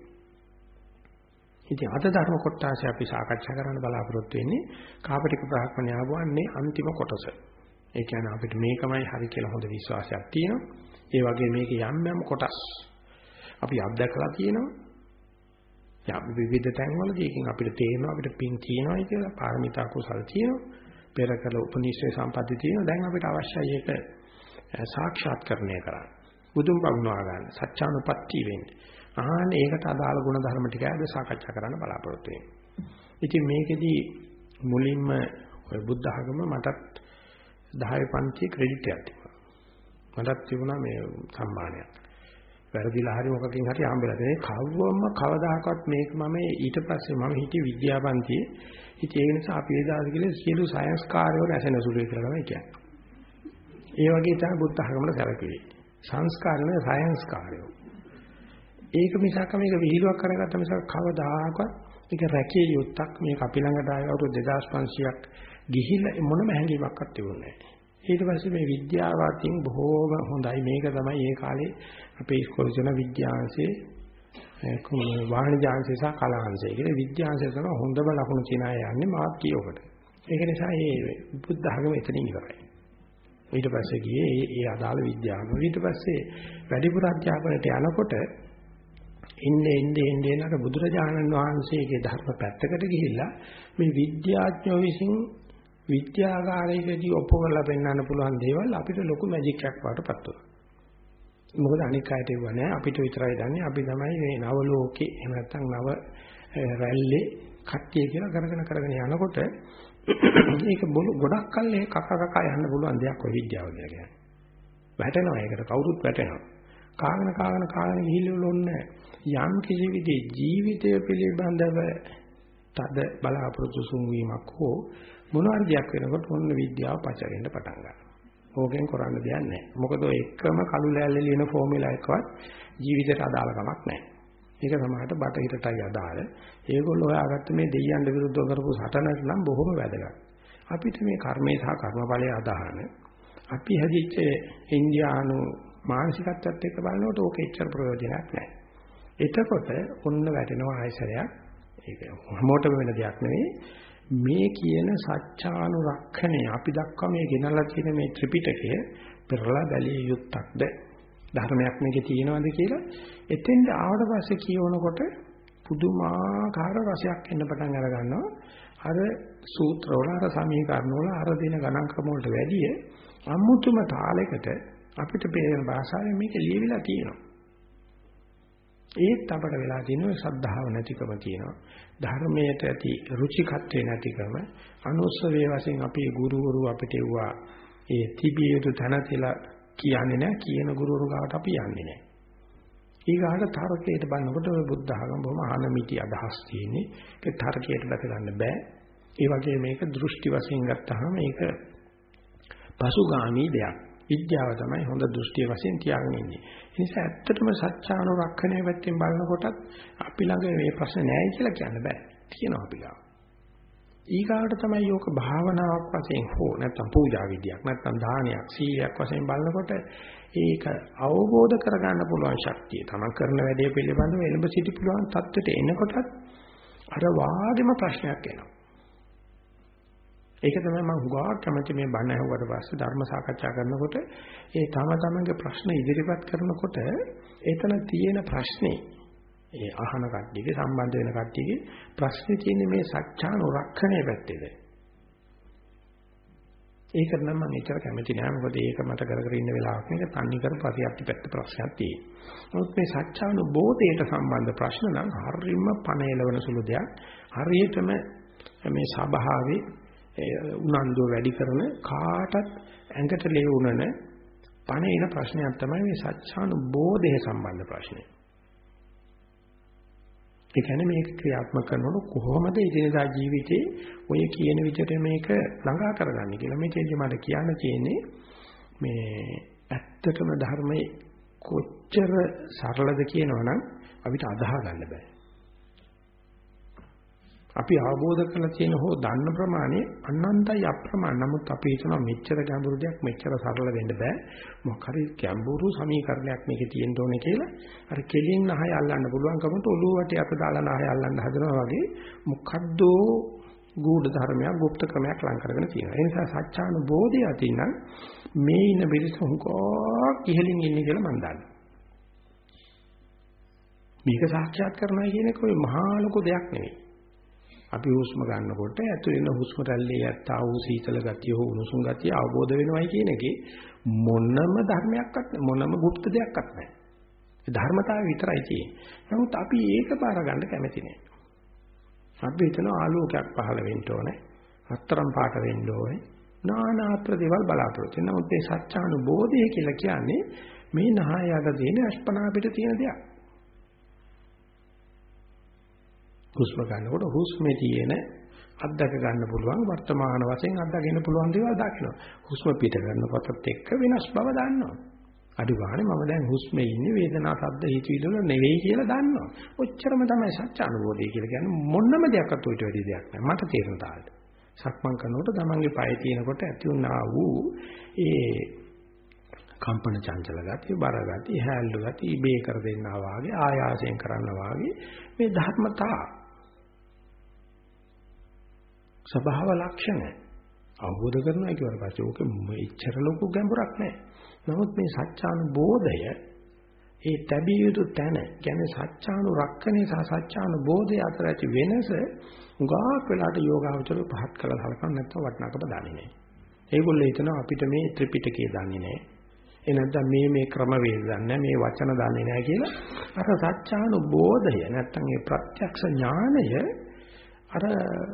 ඉතින් අද ධර්ම කොටස අපි සාකච්ඡා කරන්න බලාපොරොත්තු වෙන්නේ කාපටික බ්‍රාහ්මණය ආවන්නේ අන්තිම කොටස. ඒ කියන්නේ අපිට මේකමයි හරි කියලා හොඳ විශ්වාසයක් තියෙනවා. ඒ වගේ මේක යම් යම් කොටස් අපි අත්දැකලා තියෙනවා. යම් විවිධ තැන්වලදී එකකින් අපිට තේරෙනවා අපිට පින් තියෙනවායි කියලා පාරමිතා කුසල් තියෙනවා. පෙර කළ උපනිශ්‍රේ සම්පatti තියෙනවා. දැන් අපිට අවශ්‍යයි ඒක සාක්ෂාත්කරණය කරන්න. බුදුන් වහන්සේ ගන්න සත්‍යානුපත්ති වෙන්නේ. ආහන ඒකට අදාළ ගුණ ධර්ම ටික අද සාකච්ඡා කරන්න බලාපොරොත්තු වෙන්නේ. ඉතින් මේකෙදි මුලින්ම ඔය බුද්ධ ආගම මටත් 10 පන්ති ක්‍රෙඩිට් එකක් තිබුණා. මටත් තිබුණා මේ සම්මානයක්. වැරදිලා හරි මොකකින් හරි හම්බෙලා තියෙන කවවම කවදාකවත් මේක මම ඊට පස්සේ මම හිටියේ විද්‍යාපන්තියේ. ඉතින් ඒ නිසා අපි එදාට ගිහලා සියලු සයන්ස් කාර්යවල ඇසෙන සුළුයි කියලා තමයි කියන්නේ. ඒ වගේ තමයි බුද්ධ ධර්මවල සැලකුවේ. සංස්කාරනේ සයන්ස් කාර්යෝ. ඒක මිසක් මේක විහිළුවක් කරගත්ත මිසක් කවදාකවත් මේක රැකිය යුත්තක් මේක අපි ළඟට ආය අවුරුදු 2500ක් ගිහිල්ලා මොනම හැඟීමක්වත් තිබුණේ නැහැ. ඊට පස්සේ මේ විද්‍යාව අතින් බොහෝම හොඳයි මේක තමයි ඒ කාලේ අපේ ඉස්කෝලේ තියෙන විද්‍යාංශයේ වාණිජාංශය සහ කලාංශය කියලා විද්‍යාංශය තමයි හොඳම ලකුණු කියන අය යන්නේ මාත් කියවකට. ඒක නිසා මේ බුද්ධ ධර්ම එතනින් ඉවරයි. ඊට පස්සේ ගියේ ඒ ඒ අදාළ විද්‍යාව. ඊට පස්සේ වැඩිපුර අධ්‍යාපනයට යනකොට ඉන්නේ ඉන්නේ ඉන්නේ නේද බුදුරජාණන් වහන්සේගේ ධර්ම පැත්තකට ගිහිල්ලා මේ විද්‍යාඥයෝ විසින් විද්‍යාගාරයකදී ඔප්පු කරලා පෙන්වන්න පුළුවන් දේවල් අපිට ලොකු මැජික් එකක් වටපත් වෙනවා. මොකද අනික් අයට ඒව නෑ අපිට විතරයි දන්නේ අපි තමයි මේ නව ලෝකේ එහෙම නැත්නම් නව රැල්ලේ කට්ටිය කියලා කරගෙන කරගෙන යනකොට ඒක ගොඩක් කල් ඒ කක කක යන්න පුළුවන් දෙයක් ඔය විද්‍යාව කියලා කියන්නේ. වැටෙනවා ඒකට කවුරුත් වැටෙනවා. කාගෙන කාගෙන කාගෙන ගිහිල්ලා ඕනේ යම් කිසි විදිහේ ජීවිතය පිළිබඳව තද බලාපොරොත්තු සුන්වීමක් හෝ මොනවාරි දෙයක් වෙනකොට ඔන්න විද්‍යාව පචරෙන්න පටන් ගන්නවා. ඕකෙන් කරන්න දෙයක් නැහැ. මොකද ඔය එකම කළු ලෑල්ලේ ලියන ෆෝමියුලා එකවත් ජීවිතයට අදාළ කමක් නැහැ. ඒක සමහරට බටහිරටයි අදාළ. ඒගොල්ලෝ හොයාගත්ත මේ දෙයයන් විරුද්ධව කරපු සටනට නම් බොහොම වැදගත්. අපිට මේ කර්මේ සහ කර්මඵලයේ අදහන අපි හැදිච්ච ඉන්දියානු මානසිකත්වයට එක්ක බලනකොට ඕක එච්චර ප්‍රයෝජනයක් නැහැ. එතකොට ඔන්න වැටෙනවා ආයසරයක්. ඒක හැමෝටම වෙන දෙයක් නෙවෙයි. මේ කියන සත්‍යානුරක්ෂණය අපි දක්වා මේ ගෙනල්ලා තියෙන මේ ත්‍රිපිටකය පෙරලා බැලිය යුත්තක්ද ධර්මයක් මේකේ තියෙනවද කියලා? එතෙන්ද ආවට පස්සේ කියවනකොට පුදුමාකාර රසයක් එන්න පටන් අර ගන්නවා. අර සූත්‍රවල අර සමීකරණ වල අර දින ගණන් ක්‍රම වලට වැඩිය අමුතුම තාලයකට අපිට පේන භාෂාවෙන් මේක ලියවිලා තියෙනවා. ඒත් අපට වෙලා තියෙන ශ්‍රද්ධාව නැතිකම තියෙනවා. ධර්මයට ඇති රුචිකත්වේ නැතිකම අනුස්සවේ වශයෙන් අපේ ගුරුවරු අපිට එව්වා ඒ තිබිය යුතු තැන තියලා කියන්නේ නැහැ කියන ගුරුවරු ගාවට අපි යන්නේ නැහැ. ඊගාට තර්කයට බලනකොට ඔය බුද්ධ ආගම බොහොම ආනමිටි අදහස් තියෙන්නේ. ඒක තර්කයට බැස ගන්න බෑ. ඒ වගේ මේක දෘෂ්ටි වශයෙන් ගත්තාම මේක පසුගාමී දෙයක්. විද්‍යාව තමයි හොඳ දෘෂ්ටිය වශයෙන් තියාගෙන ඉන්නේ. ඒ නිසා ඇත්තටම සත්‍යානුරක්ෂණය පැත්තෙන් බලනකොටත් අපි ළඟ මේ ප්‍රශ්න නැහැ කියලා කියන්න බෑ. තියෙනවා අපි ගාව. ඊගාවට තමයි යෝක භාවනාවක් වශයෙන් හෝ නැත්නම් පූජා විදියක් නැත්නම් දානයක් සීලයක් වශයෙන් බලනකොට ඒක අවබෝධ කරගන්න පුළුවන් ශක්තිය තමයි කරන වැඩේ පිළිබඳව එළඹ සිටි පුළුවන් தත්ත්වයට එනකොටත් අර වාගෙම ප්‍රශ්නයක් එනවා. ඒක තමයි මම හුඟා කැමති මේ බණ ඇහුවට පස්සේ ධර්ම සාකච්ඡා කරනකොට ඒ තම තමන්ගේ ප්‍රශ්න ඉදිරිපත් කරනකොට එතන තියෙන ප්‍රශ්නේ ඒ අහන කට්ටියගේ සම්බන්ධ වෙන කට්ටියගේ ප්‍රශ්නේ තියෙන්නේ මේ සත්‍යානුරක්ෂණය පැත්තේද ඒකට නම් මම එච්චර කැමති නෑ මොකද ඒක මට කර කර ඉන්න වෙලාවක් නෙක තන්නේ කර පරියප්ති පැත්ත ප්‍රශ්නයක් තියෙනවා. නමුත් මේ සත්‍යානුබෝධයට සම්බන්ධ ප්‍රශ්න නම් හරියම පණ එලවන සුළු දෙයක්. හරියටම මේ සබාවේ උනන්දුව වැඩි කරන කාටත් ඇඟට ලෙවුනන පණ එන ප්‍රශ්නයක් තමයි මේ සත්‍යානුබෝධය සම්බන්ධ ප්‍රශ්නේ. ඒ කියන්නේ මේක ක්‍රියාත්මක කරනකොට කොහොමද ඉදිනදා ජීවිතේ ඔය කියන විදිහට මේක ළඟා කරගන්නේ කියලා මේ තේජ මට කියන්න තියෙන්නේ මේ ඇත්තටම ධර්මයේ කොච්චර සරලද කියනවනම් අපිට අදාහ ගන්න බෑ. අපි අවබෝධ කරලා තියෙන හෝ දන්න ප්‍රමාණය අනන්තයි අප්‍රමාණ. නමුත් අපි හිතනවා මෙච්චර ගැඹුරු දෙයක් මෙච්චර සරල වෙන්න බෑ. මොකක් හරි ගැඹුරු සමීකරණයක් මේකේ තියෙන්න ඕනේ කියලා. අර කෙලින් නහය අල්ලන්න පුළුවන්කමට ඔළුව වටේ අත දාලා නහය අල්ලන්න හදනවා වගේ මොකද්ද ගුඪ ධර්මයක්, গুপ্ত ක්‍රමයක් ලං කරගෙන තියෙනවා. ඒ නිසා සත්‍යානුබෝධය අතින් මේ ඉන්න බිරිස හුඟක් ඉහළින් ඉන්නේ කියලා මම දන්නවා. මේක සාක්ෂාත් කරනවා කියන එක ඔය මහා ලොකු දෙයක් නෙවෙයි. අපි හුස්ම ගන්නකොට ඇතුළේ හුස්ම රැල්ලේ යත්තා වූ සීතල ගතිය හෝ උණුසුම් ගතිය අවබෝධ වෙනවයි කියන එකේ මොනම ධර්මයක්වත් මොනම গুপ্ত දෙයක්වත් නැහැ. ඒ ධර්මතාවය විතරයි තියෙන්නේ. නමුත් අපි ඒක බාර ගන්න කැමති නෑ. අපි හිතන ආලෝකයක් පහළ වෙන්න ඕනේ. අත්තරම් පාට වෙන්න ඕනේ. නානාත්‍ර දේවල් බලාපොරොත්තු වෙනවා. නමුත් මේ සත්‍යානුබෝධය කියලා කියන්නේ මේ නහය යට දෙන අස්පනා පිට තියෙන දෙයක්. හුස්ම ගන්නකොට හුස්මේ තියෙන අත්දක ගන්න පුළුවන් වර්තමාන වශයෙන් අත්දකින්න පුළුවන් දේවල් දකිනවා. හුස්ම පිට කරනකොටත් එක්ක වෙනස් බව දන්නවා. අඩු ගානේ මම දැන් හුස්මේ ඉන්නේ වේදනා ශබ්ද හිතවිලි වල නෙවෙයි කියලා දන්නවා. ඔච්චරම තමයි සත්‍ය අනුභවය කියලා කියන්නේ මොනම දෙයක්වත් උිට වැඩි දෙයක් නෑ. මට තේරෙන තාලෙට. සක්මන් කරනකොට තමන්ගේ පය තියෙනකොට ඇති වුණා වූ ඒ කම්පන චංචල ගතිය, බර ගතිය, හැල්ලු ගතිය, ඉබේ කර දෙන්නා වාගේ, ආයාසයෙන් කරනවා වාගේ මේ ධර්මතා ස්වභාව ලක්ෂණ අවබෝධ කරනවා කියවට පස්සේ ඕක මෙච්චර ලොකු ගැඹුරක් නැහැ. නමුත් මේ සත්‍යානුබෝධය ඒ තැබිය යුතු තැන කියන්නේ සත්‍යානුරක්කනේ සහ සත්‍යානුබෝධය අතර ඇති වෙනස උගාක් වෙලාට යෝගාවචර පහත් කළා හලකන්න නැත්නම් වටනකම දන්නේ නැහැ. ඒගොල්ලෝ හිතනවා අපිට මේ ත්‍රිපිටකය දන්නේ නැහැ. ඒ නැත්නම් මේ මේ ක්‍රමවේද දන්නේ මේ වචන දන්නේ නැහැ කියලා අර සත්‍යානුබෝධය නැත්නම් මේ ප්‍රත්‍යක්ෂ ඥානය අර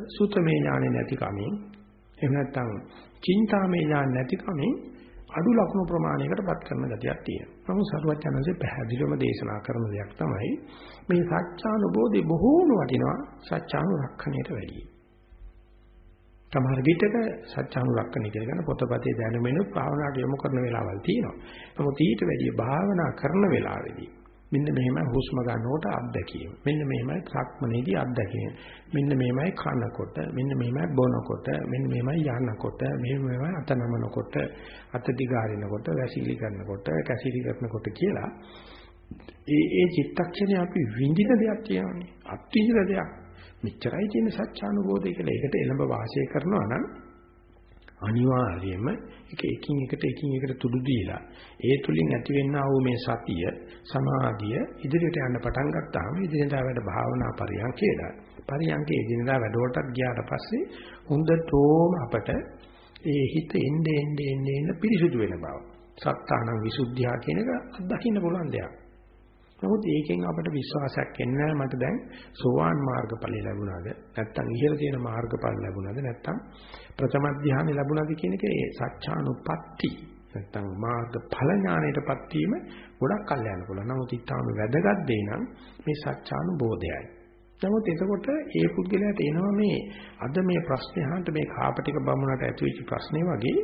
සූත්‍රමය ඥානෙ නැති කමින් එහෙම නැත්නම් චින්තාමය ඥාන නැති කමින් අඩු ලකුණු ප්‍රමාණයකටපත් කරන ගතියක් තියෙනවා. නමුත් සරුවචනන්සේ පැහැදිලිවම දේශනා කරන දෙයක් තමයි මේ සත්‍යානුබෝධි බොහෝම වටිනවා සත්‍යානුරක්ෂණයට වැඩියි. තමහර විටක සත්‍යානුරක්ෂණය කියලා ගන්න පොතපතේ දැනුමෙනුත් භාවනාවට යොමු කරන වෙලාවල් තියෙනවා. නමුත් ඊට වැඩිය භාවනා කරන වෙලාවේදී මෙන්න මෙහෙමයි හුස්ම ගන්නකොට අත්දැකීම. මෙන්න මෙහෙමයි සක්මනේදී අත්දැකීම. මෙන්න මෙහෙමයි කනකොට, මෙන්න මෙහෙමයි බොනකොට, මෙන්න මෙහෙමයි යනකොට, මෙහෙම මෙහෙමයි අත නමනකොට, අත දිගාරිනකොට, වැසිලි කරනකොට, කැසිලි කරනකොට කියලා ඒ ඒ චිත්තක්ෂණේ අපි විඳින දෙයක් කියනවානේ. අත්විඳින දෙයක්. මෙච්චරයි තියෙන සත්‍යානුබෝධය කියලා. ඒකට එළඹ වාසය කරනවා නම් අනිවාර්යයෙන්ම ඒක එකින් එකට එකින් එකට තුඩු දීලා ඒ තුලින් ඇතිවෙනා වූ මේ සතිය සමාධිය ඉදිරියට යන්න පටන් ගත්තාම ඉදිරියට වැඩ භාවනා පරියන්කේලා පරියන්කේ ඉදිරියට වැඩවලටත් ගියාට පස්සේ හොඳටම අපට ඒ හිත එන්නේ එන්නේ එන්නේ පිරිසුදු වෙන බව. සත්තානං විසුද්ධිය කියන එක අත්දකින්න පුළුවන් දෙයක්. නමුත් ඒකෙන් අපිට විශ්වාසයක් එන්නේ මට දැන් සෝවාන් මාර්ගඵල ලැබුණාද නැත්නම් ඉහළ තියෙන මාර්ගඵල ලැබුණාද නැත්නම් ප්‍රථම ධ්‍යානෙ ලැබුණාද කියන එක ඒ සත්‍යානුපatti නැත්නම් මාර්ගඵල ඥාණයටපත් වීම ගොඩක් කල් යන පුළුවන්. නමුත් ඊටාම වැදගත් දෙය නම් මේ සත්‍යානුබෝධයයි. නමුත් එතකොට ඒ පුද්ගලයාට එනවා මේ අද මේ ප්‍රශ්නේ අහන්න මේ කාපටික බමුණට ඇතිවෙච්ච ප්‍රශ්නේ වගේ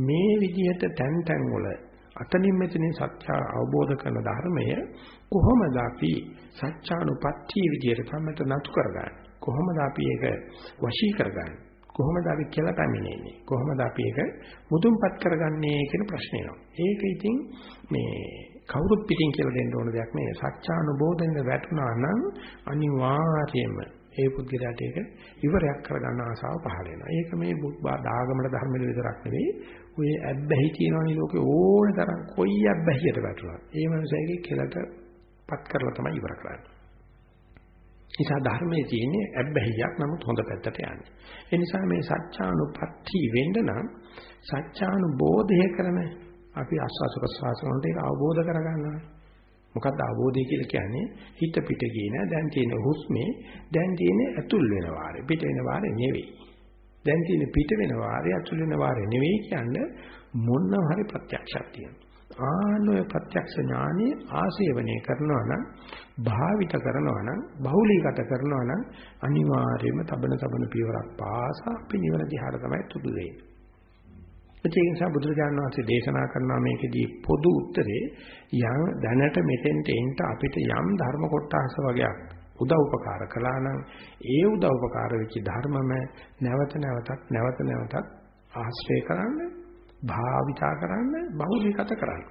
මේ විදිහට තැන් තැන් වල අතනින් මෙතනින් සත්‍ය අවබෝධ කරන ධර්මය කොහොමද අපි සත්‍යානුපත්තිය විදියට සම්මත නතු කරගන්නේ කොහොමද අපි ඒක වශී කරගන්නේ කොහොමද අපි කියලා පැමිණෙන්නේ කොහොමද අපි ඒක මුදුන්පත් කරගන්නේ කියන ප්‍රශ්නේ නෝ ඒක ඉතින් මේ කවුරුත් පිටින් කියලා දෙන්න ඕන දෙයක් නෙවෙයි සත්‍යානුබෝධයෙන් වැටුණා නම් අනිවාර්යයෙන්ම ඒ පුද්ගලයාට ඒක ඉවරයක් කරගන්න ආසාව පහළ වෙනවා. ඒක මේ දාගමල ධර්මවල විතරක් නෙවෙයි. ඔය ඇබ්බැහි කියනවනේ ලෝකේ ඕන තරම් කොයි ඇබ්බැහියට වැටුණා. ඒ මනුස්සයගේ කෙලට පත් කරලා තමයි ඉවර කරන්නේ. නිසා ධර්මයේ තියෙන්නේ ඇබ්බැහියක් නමුත් හොඳ පැත්තට යන්නේ. ඒ නිසා මේ සත්‍යානුපත්ති වෙන්න නම් සත්‍යානුබෝධය කරන අපි ආස්වාස ප්‍රසවාස වලට ඒක අවබෝධ කරගන්නවා. මොකක්ද අවබෝධය කියලා කියන්නේ හිත පිට ගියේ නෑ දැන් තියෙන හුස්මේ දැන් තියෙන්නේ ඇතුල් වෙන වාරේ පිට වෙන වාරේ නෙවෙයි. දැන් තියෙන පිට වෙන වාරේ ඇතුල් වෙන වාරේ නෙවෙයි කියන්නේ මොනවා හරි ප්‍රත්‍යක්ෂයක් තියෙනවා. ආනෝය ප්‍රත්‍යක්ෂ ඥානෙ ආසේවනය කරනවා නම් භාවිත කරනවා නම් බහුලීගත කරනවා නම් අනිවාර්යයෙන්ම තබන තබන පියවරක් පාසා අපි නිවන දිහාට තමයි තුඩු වෙන්නේ. ඒ නිසා බුදුරජාණන් වහන්සේ දේශනා කරනවා මේකෙදී පොදු උත්තරේ යම් දැනට මෙතෙන්ට එන්න අපිට යම් ධර්ම කොටස වගේක් උදව් උපකාර කළා නම් ඒ උදව් උපකාර වෙච්ච ධර්මම නැවත නැවතත් නැවත නැවතත් ආශ්‍රය කරන්න භාවිතා කරන්න බහුලීගත කරන්න.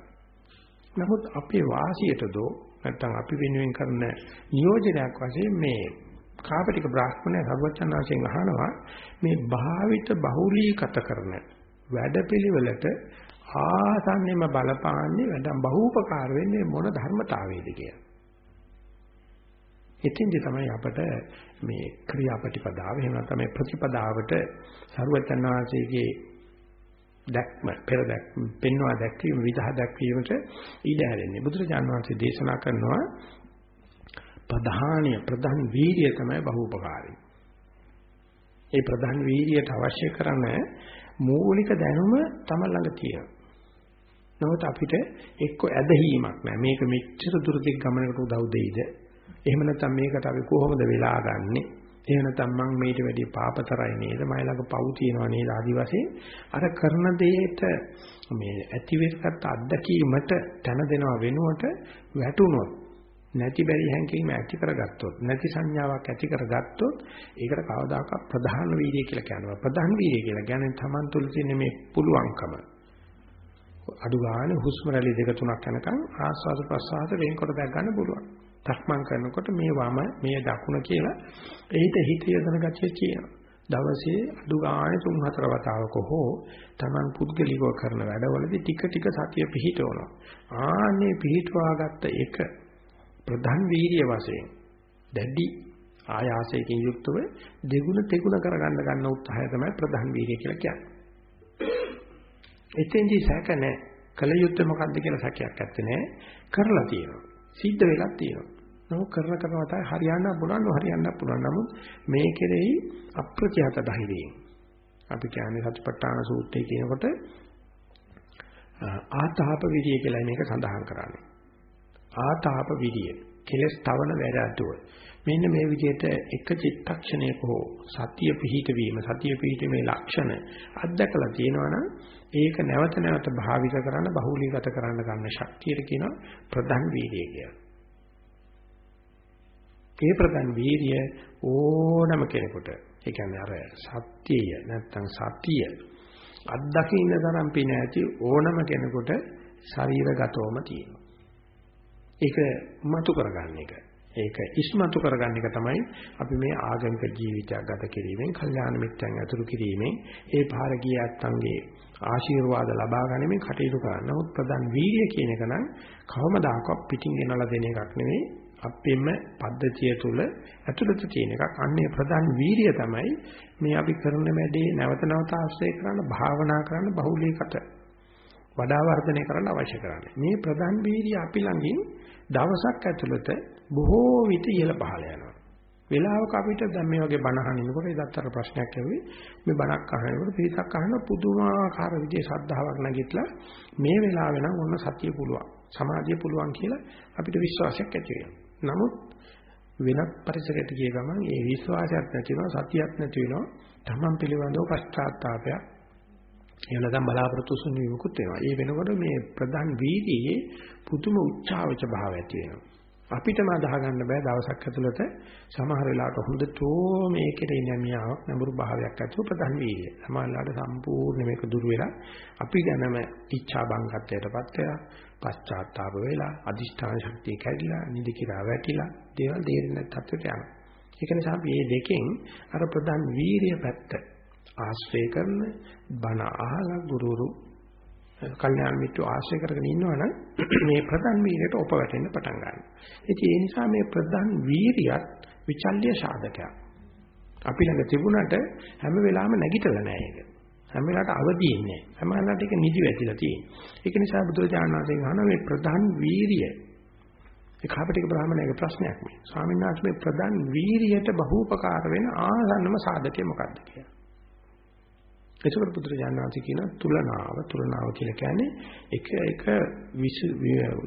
නමුත් අපේ වාසියට දෝ නැත්නම් අපි වෙනුවෙන් කරන නියෝජනයක් වශයෙන් මේ කාපටික බ්‍රාහ්මණය සර්වචන්නාංශයෙන් අහනවා මේ භාවිත බහුලීගත කරන වැඩපිළිවෙලට ආසන්නෙම බලපාන්නේ නැත්නම් බහූපකාර වෙන්නේ මොන ධර්මතාවයේද කියලා. එතින්දි තමයි අපට මේ ක්‍රියාපටිපදාව එහෙම නැත්නම් මේ ප්‍රතිපදාවට සරුවචනාංශයේ දැක්ම පෙර දැක්ම පෙන්වා දැක්වීම විදහ දැක්වීමට ඊඩ හැරෙන්නේ බුදුරජාණන් වහන්සේ දේශනා කරනවා ප්‍රධානීය ප්‍රධාන වීර්යය තමයි බහූපකාරී. ඒ ප්‍රධාන වීර්යයට අවශ්‍ය කරන මූලික දැනුම තම ළඟ තියෙනවා. නමුත් අපිට එක්ක ඇදහිීමක් නැහැ. මේක මෙච්චර දුරදිග ගමනකට උදව් දෙයිද? එහෙම නැත්නම් මේකට අපි කොහොමද වෙලා ගන්නෙ? එහෙම නැත්නම් මං මේට වැඩි පාපතරයි නේද? මයි ළඟ පව් තියනවා නේද? ආදි වශයෙන් අර කරන දෙයට මේ ඇති වෙච්චත් අත්දැකීමට තන දෙනවා වෙනුවට වැටුනොත් නැති බැරි හැඟීම ඇති කරගත්තොත් නැති සංඥාවක් ඇති කරගත්තොත් ඒකට කවදාකවත් ප්‍රධාන වීර්යය කියලා කියනවා ප්‍රධාන වීර්යය කියලා කියන්නේ Taman තුල තියෙන මේ පුළුවන්කම අඩු ගන්න හුස්ම රැලි දෙක තුනක් යනකම් ආස්වාද ප්‍රසආස වෙන්කොට දැක් ගන්න පුළුවන් තක්මන් කරනකොට මේ වම මේ දකුණ කියලා ඒිට හිත යොදන ගැතිය තියෙනවා දවසේ අඩු ගානේ තුන් හතර වතාවක හෝ Taman පුද්ගලිකව කරන වැඩවලදී ටික ටික සතිය පිහිටවනවා ආන්නේ පිහිටවාගත්ත එක ප්‍රධාන වීර්ය වශයෙන් දැඩි ආයාසයෙන් යුක්තව දෙගුණ තෙගුණ කරගන්න ගන්න උත්සාහය තමයි ප්‍රධාන වීර්ය කියලා කියන්නේ. එතෙන්දී සැක නැහැ. කල යුත්තේ මොකද්ද කියලා සැකයක් නැත්තේ නෑ. කරලා තියෙනවා. සිද්ධ වෙලා තියෙනවා. නමුත් කරන කරනවා තමයි හරියන්න පුළුවන් හරියන්න පුළුවන්. නමුත් මේ කෙරෙහි අප්‍රත්‍යහත ධෛර්යයෙන් අපි කියන්නේ සතිපට්ඨාන සූත්‍රයේ කියනකොට ආතාප විරිය කියලා මේක සඳහන් කරන්නේ. ආතාප විරිය කෙලස් තවන වැඩ අඩුව මෙන්න මේ විදිහට එක චිත්තක්ෂණයක හෝ සතිය පිහිටවීම සතිය පිහිටීමේ ලක්ෂණ අත්දකලා තියෙනවනම් ඒක නැවත නැවත භාවිත කරන්න බහුලීගත කරන්න ගන්න ශක්තියට කියනවා ප්‍රධාන වීර්යය කියලා. ඒ ප්‍රධාන වීර්ය ඕනම කෙනෙකුට ඒ කියන්නේ අර සත්‍යය නැත්තම් සතිය අත්දකින්න තරම් පින ඇති ඕනම කෙනෙකුට ශරීරගතවම තියෙනවා. ඒක මතු කරගන්න එක. ඒක ඉස්මතු කරගන්න එක තමයි අපි මේ ආගමික ජීවිතයක් ගත කිරීමෙන්, කල්යාණ මිත්‍යයන් ඇතුළු කිරීමෙන්, ඒ පාර ගිය ඇත්තන්ගේ ආශිර්වාද ලබා ගැනීමෙන් කටයුතු කරන්න. නමුත් ප්‍රධාන වීර්ය කියන එක නම් කවමදාකවත් පිටින් ගෙනලා දෙන එකක් නෙවෙයි. අපෙම පද්ධතිය තුල ඇතුළත තියෙන එකක්. අන්නේ ප්‍රධාන වීර්ය තමයි මේ අපි කරන වැඩේ නැවත නැවත ආශ්‍රය කරන, භාවනා කරන බහුලීකට වඩා වර්ධනය කරන්න අවශ්‍ය කරන්නේ. මේ ප්‍රධාන වීර්ය අපි ළඟින් දවසක් ඇතුළත බොහෝ විට ඉහළ පහළ යනවා. වෙලාවක අපිට දැන් මේ වගේ බණ අහනකොට ඉදත්තර ප්‍රශ්නයක් ඇහුවේ මේ බණක් අහනකොට පිටක් අහන පුදුමාකාර විදිහේ ශ්‍රද්ධාවක් නැගිටලා මේ වෙලාවේ නම් ඔන්න සතිය පුළුවන් සමාධිය පුළුවන් කියලා අපිට විශ්වාසයක් ඇති නමුත් වෙනත් පරිසරයකට ගිය ගමන් ඒ විශ්වාසයක් නැති වෙනවා සතියක් නැති වෙනවා තමන් පිළිබඳව පශ්චාත්තාවයක් එහෙම නැත්නම් බලාපොරොත්තු සුන්වීමකුත් වෙනවා. ඒ වෙනකොට මේ ප්‍රධාන වීදියේ පුදුම උච්චාවච භාවය ඇති වෙනවා. අපිටම අදාහ ගන්න බෑ දවසක් ඇතුළත සමහර වෙලාවට හොඳටෝ මේකේ නැමියාවක් නඹුරු භාවයක් ඇතුව ප්‍රධාන වීර්ය. සමහරලාට සම්පූර්ණ මේක දුර වෙලා අපි ගැනම ඉච්ඡා බංගත්වයටපත් වෙලා පශ්චාත්තාප වෙලා අදිෂ්ඨාන ශක්තිය කැඩිලා නිදි කිරා වැටිලා දේවල් දෙරෙන්න තත්ත්වයට යනවා. ඒක නිසා අපි මේ දෙකෙන් අර ප්‍රධාන වීරිය පැත්ත ආශ්‍රය කරන බණ අහලා ගුරුරු කල්යාණ මිත්‍ර ආශ්‍රය කරගෙන ඉන්නවනම් මේ ප්‍රධාන වීරියට ඔප වැටෙන්න පටන් ගන්නවා. ඉතින් ඒ නිසා මේ ප්‍රධාන වීරියත් විචල්්‍ය සාධකයක්. අපි ළඟ තිබුණට හැම වෙලාවෙම නැගිටලා නැහැ ඒක. හැම වෙලාවට අවදි ඉන්නේ. හැම වෙලාවට ඒක නිදි වැටිලා තියෙන්නේ. ඒක නිසා බුදුරජාණන් වහන්සේ අහන මේ ප්‍රධාන වීරිය ඒ කාපටික බ්‍රාහමණයගේ ප්‍රශ්නයක් මේ. ස්වාමීන් වහන්සේ මේ ප්‍රධාන වීරියට බහූපකාර වෙන ආසන්නම සාධකය මොකක්ද කියලා. ඒකවල බුදුරජාණන් වහන්සේ කියන තුලනාව තුලනාව කියලා කියන්නේ එක එක විස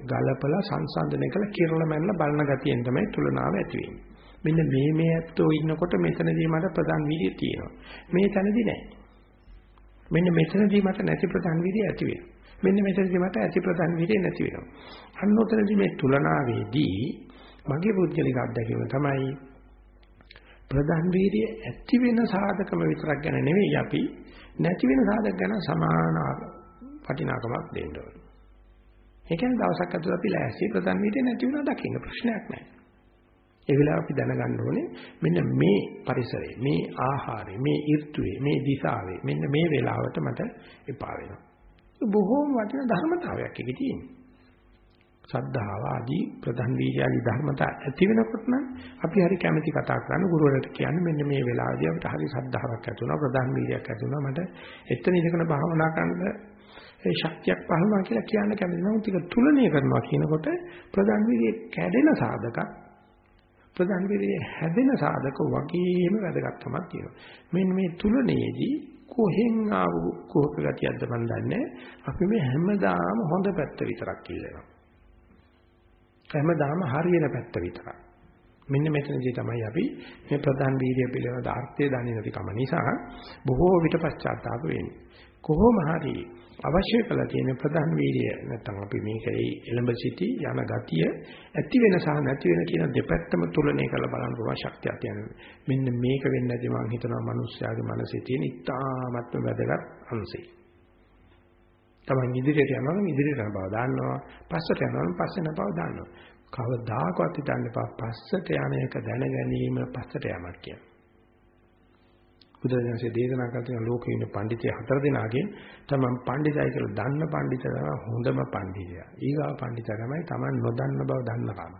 ගලපලා සංසන්දනය කළ කිරල මැනලා බලන ගතියෙන් තමයි තුලනාව ඇති වෙන්නේ. මෙන්න මේ මේ ඇත්තෝ ඉන්නකොට මෙතනදී මට ප්‍රධාන වීර්යය තියෙනවා. මේ තැනදී නැහැ. මෙන්න මෙතනදී මට නැති ප්‍රධාන වීර්යය ඇති වෙනවා. මෙන්න මෙතනදී මට ඇති ප්‍රධාන වීර්යය නැති වෙනවා. අන්න උතනදී මේ තුලනාවේදී මගේ පුද්ගලික අත්දැකීම තමයි ප්‍රධාන වීර්යය ඇති වෙන සාධකම විතරක් ගැන නෙවෙයි අපි නැති වෙන සාධක ගැන සමාන වටිනාකමක් දෙන්න ඕනේ. ඒ කියන්නේ දවසක් ඇතුළත අපි ලෑස්ති ප්‍රධාන වීර්යය නැති වෙනවා දකින්න ප්‍රශ්නයක් නැහැ. ඒ වෙලාව අපි දැනගන්න ඕනේ මෙන්න මේ පරිසරයේ මේ ආහාරයේ මේ ඍතුවේ මේ දිශාවේ මෙන්න මේ වෙලාවට මට එපා වෙනවා. බොහෝම වටින ධර්මතාවයක් එකේ තියෙනවා. සද්ධාව ආදී ප්‍රධාන වීර්යාදී ධර්මතා ඇති වෙනකොට නම් අපි හරි කැමැති කතා කරන්න ගුරුවරට කියන්නේ මෙන්න මේ වෙලාවදී අපිට හරි සද්ධාාවක් ඇති වුණා ප්‍රධාන වීර්යයක් ඇති වුණා. මට එතන ඉඳගෙන භාවනා කරන්න ඒ ශක්තියක් පහළනවා කියලා කියන්න කැමති නම් ටික තුලණය කරනවා කියනකොට ප්‍රධාන වීර්යය කැඩෙන සාධක ප්‍රධාන වීර්යය හැදෙන සාධක වගේම වැදගත්කමක් තියෙනවා. මෙන්න මේ තුලණයේදී කොහෙන් ආව කෝප ගතියක්ද මන් දන්නේ? අපි මේ හැමදාම හොඳ පැත්ත විතරක් ඉල්ලනවා. හැමදාම හරියන පැත්ත විතරයි. මෙන්න මෙතනදී තමයි අපි මේ ප්‍රධාන වීර්ය පිළිවෙල අර්ථය දන්නේ නැති කම නිසා බොහෝ විට පශ්චාත්තාප වෙන්නේ. කොහොම හරි අවශ්‍ය කළ තියෙන ප්‍රධාන වීර්ය නැත්නම් අපි මේකේ එළඹ සිටි යන ගතිය ඇති වෙන සහ නැති වෙන කියන දෙපැත්තම තුලණය කරලා බලන්න පුළුවන් ශක්තියක් තියෙනවා. මෙන්න මේක වෙන්නේ නැති මම හිතනවා මිනිස්යාගේ මනසේ තියෙන ඉතාමත්ම වැදගත් අංශය. තමයි ඉදිරියට යනවා නම් ඉදිරියට යන බව දන්නවා. පස්සට යනවා නම් පස්සට යන බව දන්නවා. කවදාකවත් හිතන්න එපා පස්සට යන එක දැන ගැනීම පස්සට යamak කියන්නේ. බුදුරජාණන්සේ දේශනා කළ තියෙන ලෝකේ ඉන්න පඬිතුය හතර දෙනාගෙන් තමයි පඬිතයි කියලා දන්න පඬිත තමයි හොඳම පඬිතයා. ඊගා පඬිතයා තමයි Taman නොදන්න බව දන්නකම.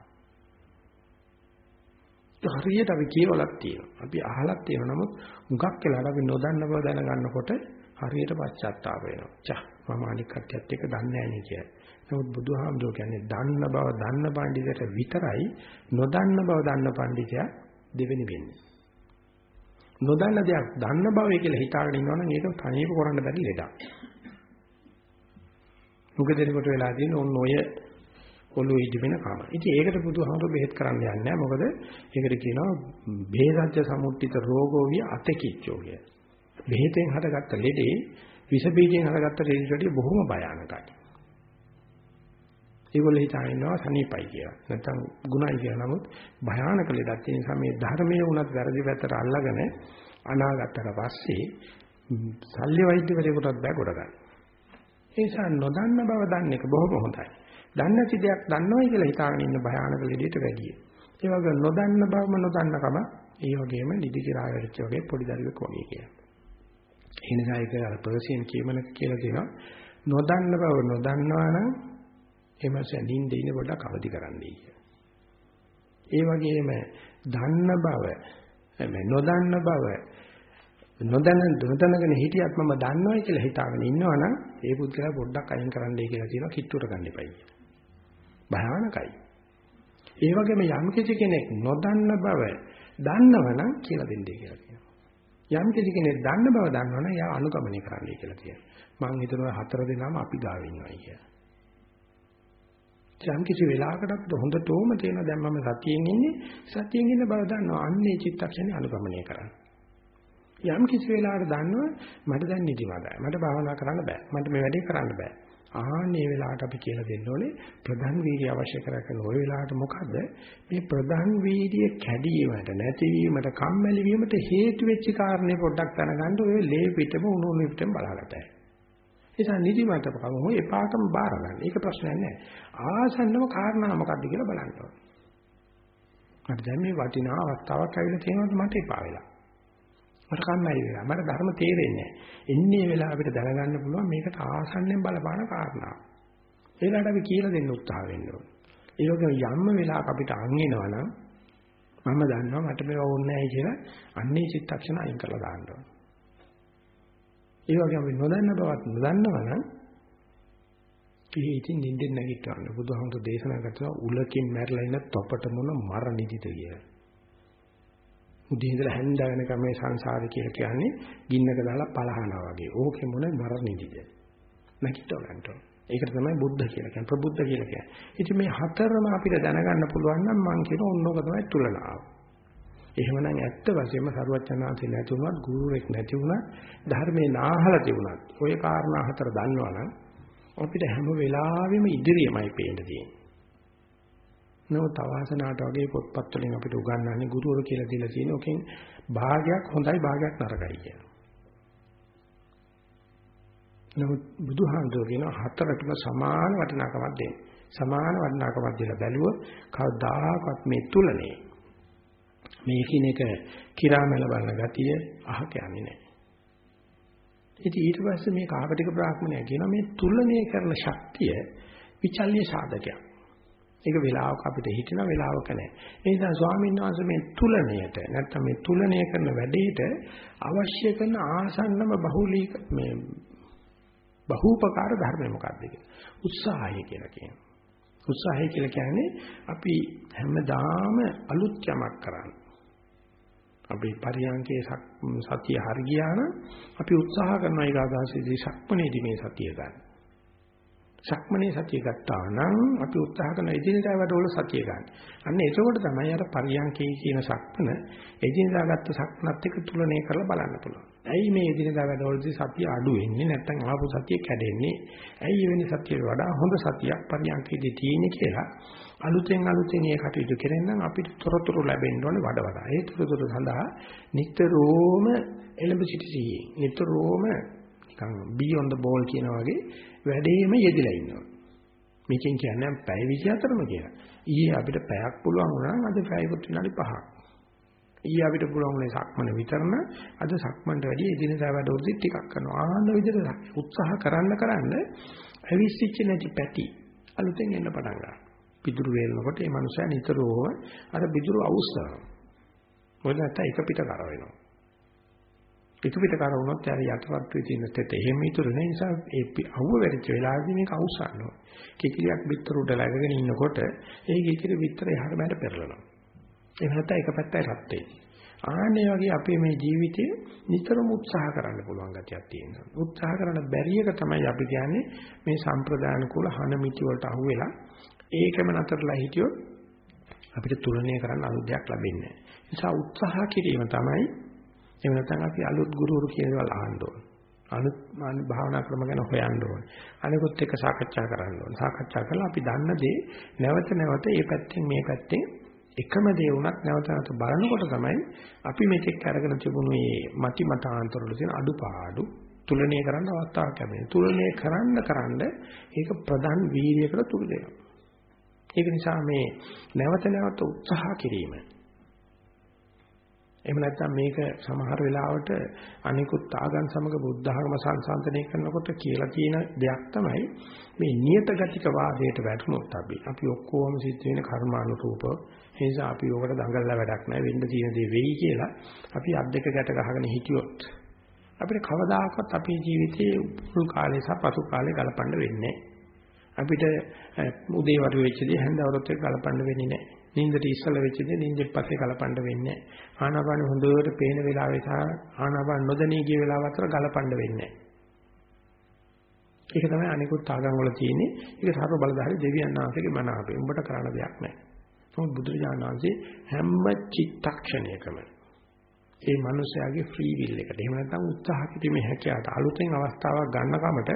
හරියට අපි කියවලක් තියෙනවා. අපි අහලක් තියෙනවා. නමුත් මුගක් වෙලාවට අපි නොදන්න බව දැනගන්නකොට හරියට පශ්චාත්තාප වෙනවා. චා මම අනික් කට්ටියත් එක්ක දන්නේ නැහැ නේ කියලා. නමුත් බුදුහාමුදුරුවෝ කියන්නේ දන්න බව දන්න පඬිතට විතරයි නොදන්න බව දන්න පඬිතයා දෙවෙනි වෙන්නේ. නොදන්න දෙයක් දන්න බවයි කියලා හිතාගෙන ඉන්නවනම් ඒක තනියම කරන්න බැරි ලෙඩක්. මොකද එනකොට වෙලා තියෙන ඔන්න ඔය ඔළුව ඉදිවෙන කම. ඉතින් ඒකට බුදුහාමුදුරුවෝ බෙහෙත් කරන්න යන්නේ නැහැ. මොකද ඒකට කියනවා බේසජ්‍ය සමුට්ඨිත රෝගෝ විය අතකිච්චෝ කිය. බෙහෙතෙන් හටගත්ත ලෙඩේ විස බීජයෙන් හටගත්ත ලෙඩට වඩා බොහොම භයානකයි. ඒගොල්ලෝ හිතාගෙන ඉන්නවා සනීපයි කියලා. නැත්තම් ගුණයි කියලා. නමුත් භයානක ලෙඩක් තියෙන නිසා මේ ධර්මයේ උනත් වැරදි පැත්තට අල්ලගෙන අනාගතතර පස්සේ සල්ලි වෛද්‍යවරයෙකුටත් බෑ කොට ගන්න. ඒ නිසා නොදන්න බව දන්න එක බොහොම හොඳයි. දන්නේ නැති දෙයක් දන්නවයි කියලා හිතාගෙන ඉන්න භයානක ලෙඩේට වැඩියි. ඒ වගේ නොදන්න බවම නොදන්නකම ඒ වගේම නිදි කිරා වෙච්ච වගේ පොඩි දරුවෙක් වගේ කියලා. ඒ නිසා ඒක අර පර්සියන් කියමනක කියලා කියනවා නොදන්න බව නොදන්නවා නම් එම සැඳින් දෙයින පොඩක් අවදි කරන්නයි කිය. ඒ වගේම දන්න බව මේ නොදන්න බව නොදැන නොදැනගෙන හිටියත් මම දන්නවයි කියලා හිතාගෙන ඉන්නවනම් ඒ පුද්ගලයා පොඩ්ඩක් අයින් කරන්නයි කියලා කියනවා කිට්ටුවට ගන්න එපයි. භයානකයි. ඒ වගේම යම් කිසි කෙනෙක් නොදන්න බව දන්නවනම් කියලා දෙන්නේ කියලා කියනවා. යම් කිසි කෙනෙක් දන්න බව දන්නවනම් එයා අනුගමනය කරන්නයි කියලා කියනවා. මම හිතනවා හතර දෙනාම අපි ගාව ඉන්නවයි කියලා. යම් කිසි වෙලාවකට අපිට හොඳටම තේරෙනවා දැන් මම සතියෙන් ඉන්නේ සතියෙන් ඉන්න බව දන්නවා අන්නේ චිත්තක්ෂණේ අනුගමනය කරන්න. යම් කිසි වෙලාවකට දන්නවා මට දැන් නිදිමතයි. මට භාවනා කරන්න බෑ. මට මේ වැඩේ කරන්න බෑ. ආන්නේ වෙලාවට අපි කියලා දෙන්න ඕනේ ප්‍රධාන වීර්ය අවශ්‍ය කරගෙන ওই වෙලාවට මොකද මේ ප්‍රධාන වීර්ය කැඩීමට නැතිවීමට කම්මැලි වීමට හේතු වෙච්ච කාරණේ පොඩ්ඩක් දැනගන්න ඔය ලේ පිටම උණු උණු පිටම බලහලතයි. නිසා නිදිමත කම හොය එපාටම බාර ගන්න. ඒක ප්‍රශ්නයක් නෑ. ආසන්නම කාරණා මොකක්ද කියලා බලන්න ඕනේ. මට දැන් මේ වටිනා අවස්ථාවක් ඇවිල්ලා තියෙනවද මට එපා වෙලා. මට කන්නයි වෙලා. මට ධර්ම තේරෙන්නේ නැහැ. එන්නේ වෙලා අපිට දැනගන්න පුළුවන් මේකට ආසන්නෙන් බලපාන කාරණා. ඒකට අපි කියලා දෙන්න උත්සාහ වෙන්න ඕනේ. ඒ වගේම යම්ම වෙලාවක අපිට අං එනවනම් මම දන්නවා මට මේව ඕනේ නැහැ කියලා අන්නේ චිත්තක්ෂණ අයින් කරලා දාන්න ඕනේ. ඒ වගේම අපි නොදන්න බවත් නොදන්නවනම් ඒ ඉතින් නිින්දෙන් නැගිටවන්න බුදුහාමුදුර දේශනා කරනවා උලකින් මැරලා ඉන්න තොපට මොන මර නිදිද කියලා. උදේ ඉඳලා හැන්ද වෙනකම් මේ සංසාරේ කියලා කියන්නේ ගින්නක දාලා පලහනවා වගේ. ඕකේ මොන මර නිදිද? නැගිටව ගන්න ඒකට තමයි බුද්ධ කියලා කියන්නේ ප්‍රබුද්ධ කියලා කියන්නේ. ඉතින් මේ හතරම අපිට දැනගන්න පුළුවන් නම් මං කියන ඕනෝක තමයි තුලනාව. එහෙමනම් ඇත්ත වශයෙන්ම සරුවචනාංශේ නැති වුණත් ගුරුවෙක් නැති වුණත් ධර්මේ නාහල තිබුණත් ওই කාරණා හතර දන්නවනම් අපිට හැම වෙලාවෙම ඉදිරියමයි පේන්න තියෙන්නේ. නමුත් අවාසනාවට වගේ පොත්පත් වලින් අපිට උගන්වන්නේ ගුරුවරු කියලා දීලා තියෙන ඔකෙන් භාගයක් හොඳයි භාගයක් නරකයි කියලා. නමුත් බුදුහාමුදුරුවෝ කියන හතරටම සමාන වටිනාකමක් දෙන්නේ. සමාන වටිනාකමක් දීලා බැලුවොත් කවදාකවත් මේ තුලනේ මේ කිනක කිරාමල බලන ගතිය අහක යන්නේ නැහැ. ඉතින් ඊට පස්සේ මේ කාපටික බ්‍රාහ්මණය කියනවා මේ තුලණය කරන ශක්තිය විචල්්‍ය සාධකයක්. ඒක වෙලාවක අපිට හිතෙන වෙලාවක නැහැ. ඒ නිසා ස්වාමීන් වහන්සේ මේ තුලණයට නැත්නම් මේ තුලණය කරන වැඩේට අවශ්‍ය කරන ආසන්නම බහුලීක මේ බහූපකාර ධර්ම මොකක්ද කියලා. උත්සාහය කියලා කියනවා. උත්සාහය කියලා කියන්නේ අපි හැමදාම අලුත් යමක් කරන්නේ. අපි පරියන්කේ සතිය හරි ගියා නම් අපි උත්සාහ කරනවා ඒක ආදාසයේදී සක්මනේදී මේ සතිය ගන්න. සක්මනේ සතිය ගත්තා නම් අපි උත්සාහ කරන එදිනදා වැඩවල සතිය ගන්න. අන්න එතකොට තමයි අර පරියන්කේ කියන සක්මන එදිනදා ගත්ත සක්මනත් එක්ක තුලනය කරලා බලන්න පුළුවන්. ඇයි මේ එදිනදා වැඩවලදී සතිය අඩු වෙන්නේ නැත්නම් ආපු සතිය කැඩෙන්නේ? ඇයි එවැනි සතියට වඩා හොඳ සතියක් පරියන්කේදී තියෙන්නේ කියලා අලුතෙන් අලුතෙන් මේ කටයුතු කරෙන්නම් අපිට තොරතුරු ලැබෙන්න ඕනේ වඩ වඩා. ඒ තොරතුරු සඳහා නිතරම එළඹ සිටි සිහියෙන් නිතරම නිකන් be on the ball කියන වගේ වැඩේම යෙදিলা ඉන්නවා. මේකෙන් කියන්නේ පැය 24ම කියලා. ඊයේ අපිට පැයක් පුළුවන් වුණා නම් අද පැයකට විනාඩි 5ක්. ඊයේ අපිට පුළුවන් වුණේ සක්මන විතරම අද සක්මන්ට වැඩි එදිනදා වැඩවලදී ටිකක් කරනවා. ආන්න විදිහට උත්සාහ කරන්න කරන්න අවිස්සිච්ච නැති පැටි අලුතෙන් එන්න පටන් ගන්නවා. පිදුරු වේලනකොට මේ මනුස්සයා නිතරම අර පිදුරු අවුස්සනවා. මොකද නැත්නම් එක පිට කර වෙනවා. එක පිට කර වුණොත් යාර යටපත් වෙ තියෙන තෙත එහෙම ඉතුරු නැහැ. නිසා ඒ අවුව වැඩිච්ච වෙලාවදී මේක අවුස්සන්න ඕනේ. කිකිලියක් පිටර උඩ läගගෙන ඉන්නකොට ඒ කිකිලි පිටර එහාට බෑට පෙරලනවා. ඒ නැත්නම් එක පැත්තයි රත් වෙන්නේ. ආන්නේ වගේ අපේ මේ ජීවිතේ නිතරම උත්සාහ කරන්න පුළුවන් ගතියක් තියෙනවා. උත්සාහ කරන බැරි එක තමයි අපි කියන්නේ මේ සම්ප්‍රදාන කුල හන මිටි වලට අහුවෙලා ඒකම නතරලා හිටියොත් අපිට තුලනය කරන්න අලුත් දෙයක් ලැබෙන්නේ නැහැ. නිසා උත්සාහ කිරීම තමයි එහෙම නැත්නම් අපි අලුත් ගුරුවරු කියනවා අහන්න ඕන. අලුත් භාවනා ක්‍රම ගැන හොයන්න ඕන. අනිකුත් එක්ක සාකච්ඡා කරන්න ඕන. සාකච්ඡා කරලා අපි දන්න දේ නැවත නැවත මේ පැත්තෙන් මේ පැත්තෙන් එකම දේ වුණත් නැවත නැවත බලනකොට තමයි අපි මෙතෙක් අරගෙන තිබුණු මේ මති මතාන්තර වල තියෙන අඩුපාඩු තුලනය කරන්න අවස්ථාවක් ලැබෙනවා. තුලනය කරන්න කරන්න ඒක ප්‍රධාන වීර්යයකට තුරු දෙනවා. ඒක නිසා මේ නැවත නැවත උත්සාහ කිරීම. එහෙම නැත්නම් මේක සමහර වෙලාවට අනිකුත් ආගම් සමග බුද්ධ ධර්ම සංසන්දනය කරනකොට කියලා කියන දෙයක් තමයි මේ නියත ගතික වාදයට වැටුනොත් අපි අපි ඔක්කොම සිද්ධ වෙන කර්මානුරූප. ඒ නිසා අපි ඔකට දඟලලා වැඩක් නැහැ වෙන්න තියෙන දේ වෙයි කියලා අපි අත් දෙක ගැට ගහගෙන හිටියොත්. අපිට කවදාකවත් අපේ ජීවිතයේ මුල් කාලේ සහ පසු කාලේ ගලපන්න වෙන්නේ නැහැ. අපිට උදේ වරු වෙච්ච දේ හැන්දවරත් එක්ක කලපන්න වෙන්නේ නැහැ. නිින්දට ඉස්සල වෙච්ච දේ නිින්දෙන් පස්සේ කලපන්න වෙන්නේ නැහැ. ආනාපාන හොඳට පේන වෙලාවේ සහ ආනාපාන නොදැනී ගිය වෙලාව අතර ගලපන්න වෙන්නේ නැහැ. ඒක තමයි අනිකුත් ආගම් වල තියෙන්නේ. ඒක සර්ව බලධාරී දෙවියන් වහන්සේගේ මන අපේ. උඹට කරන්න දෙයක් නැහැ. මොකද බුදුරජාණන් වහන්සේ හැම චිත්තක්ෂණයකම ඒ මනුස්සයාගේ ෆ්‍රී විල් එකට. එහෙම නැත්නම් උත්සාහ කිරීමේ හැකියාවට අලුතෙන් අවස්ථාවක් ගන්න කමට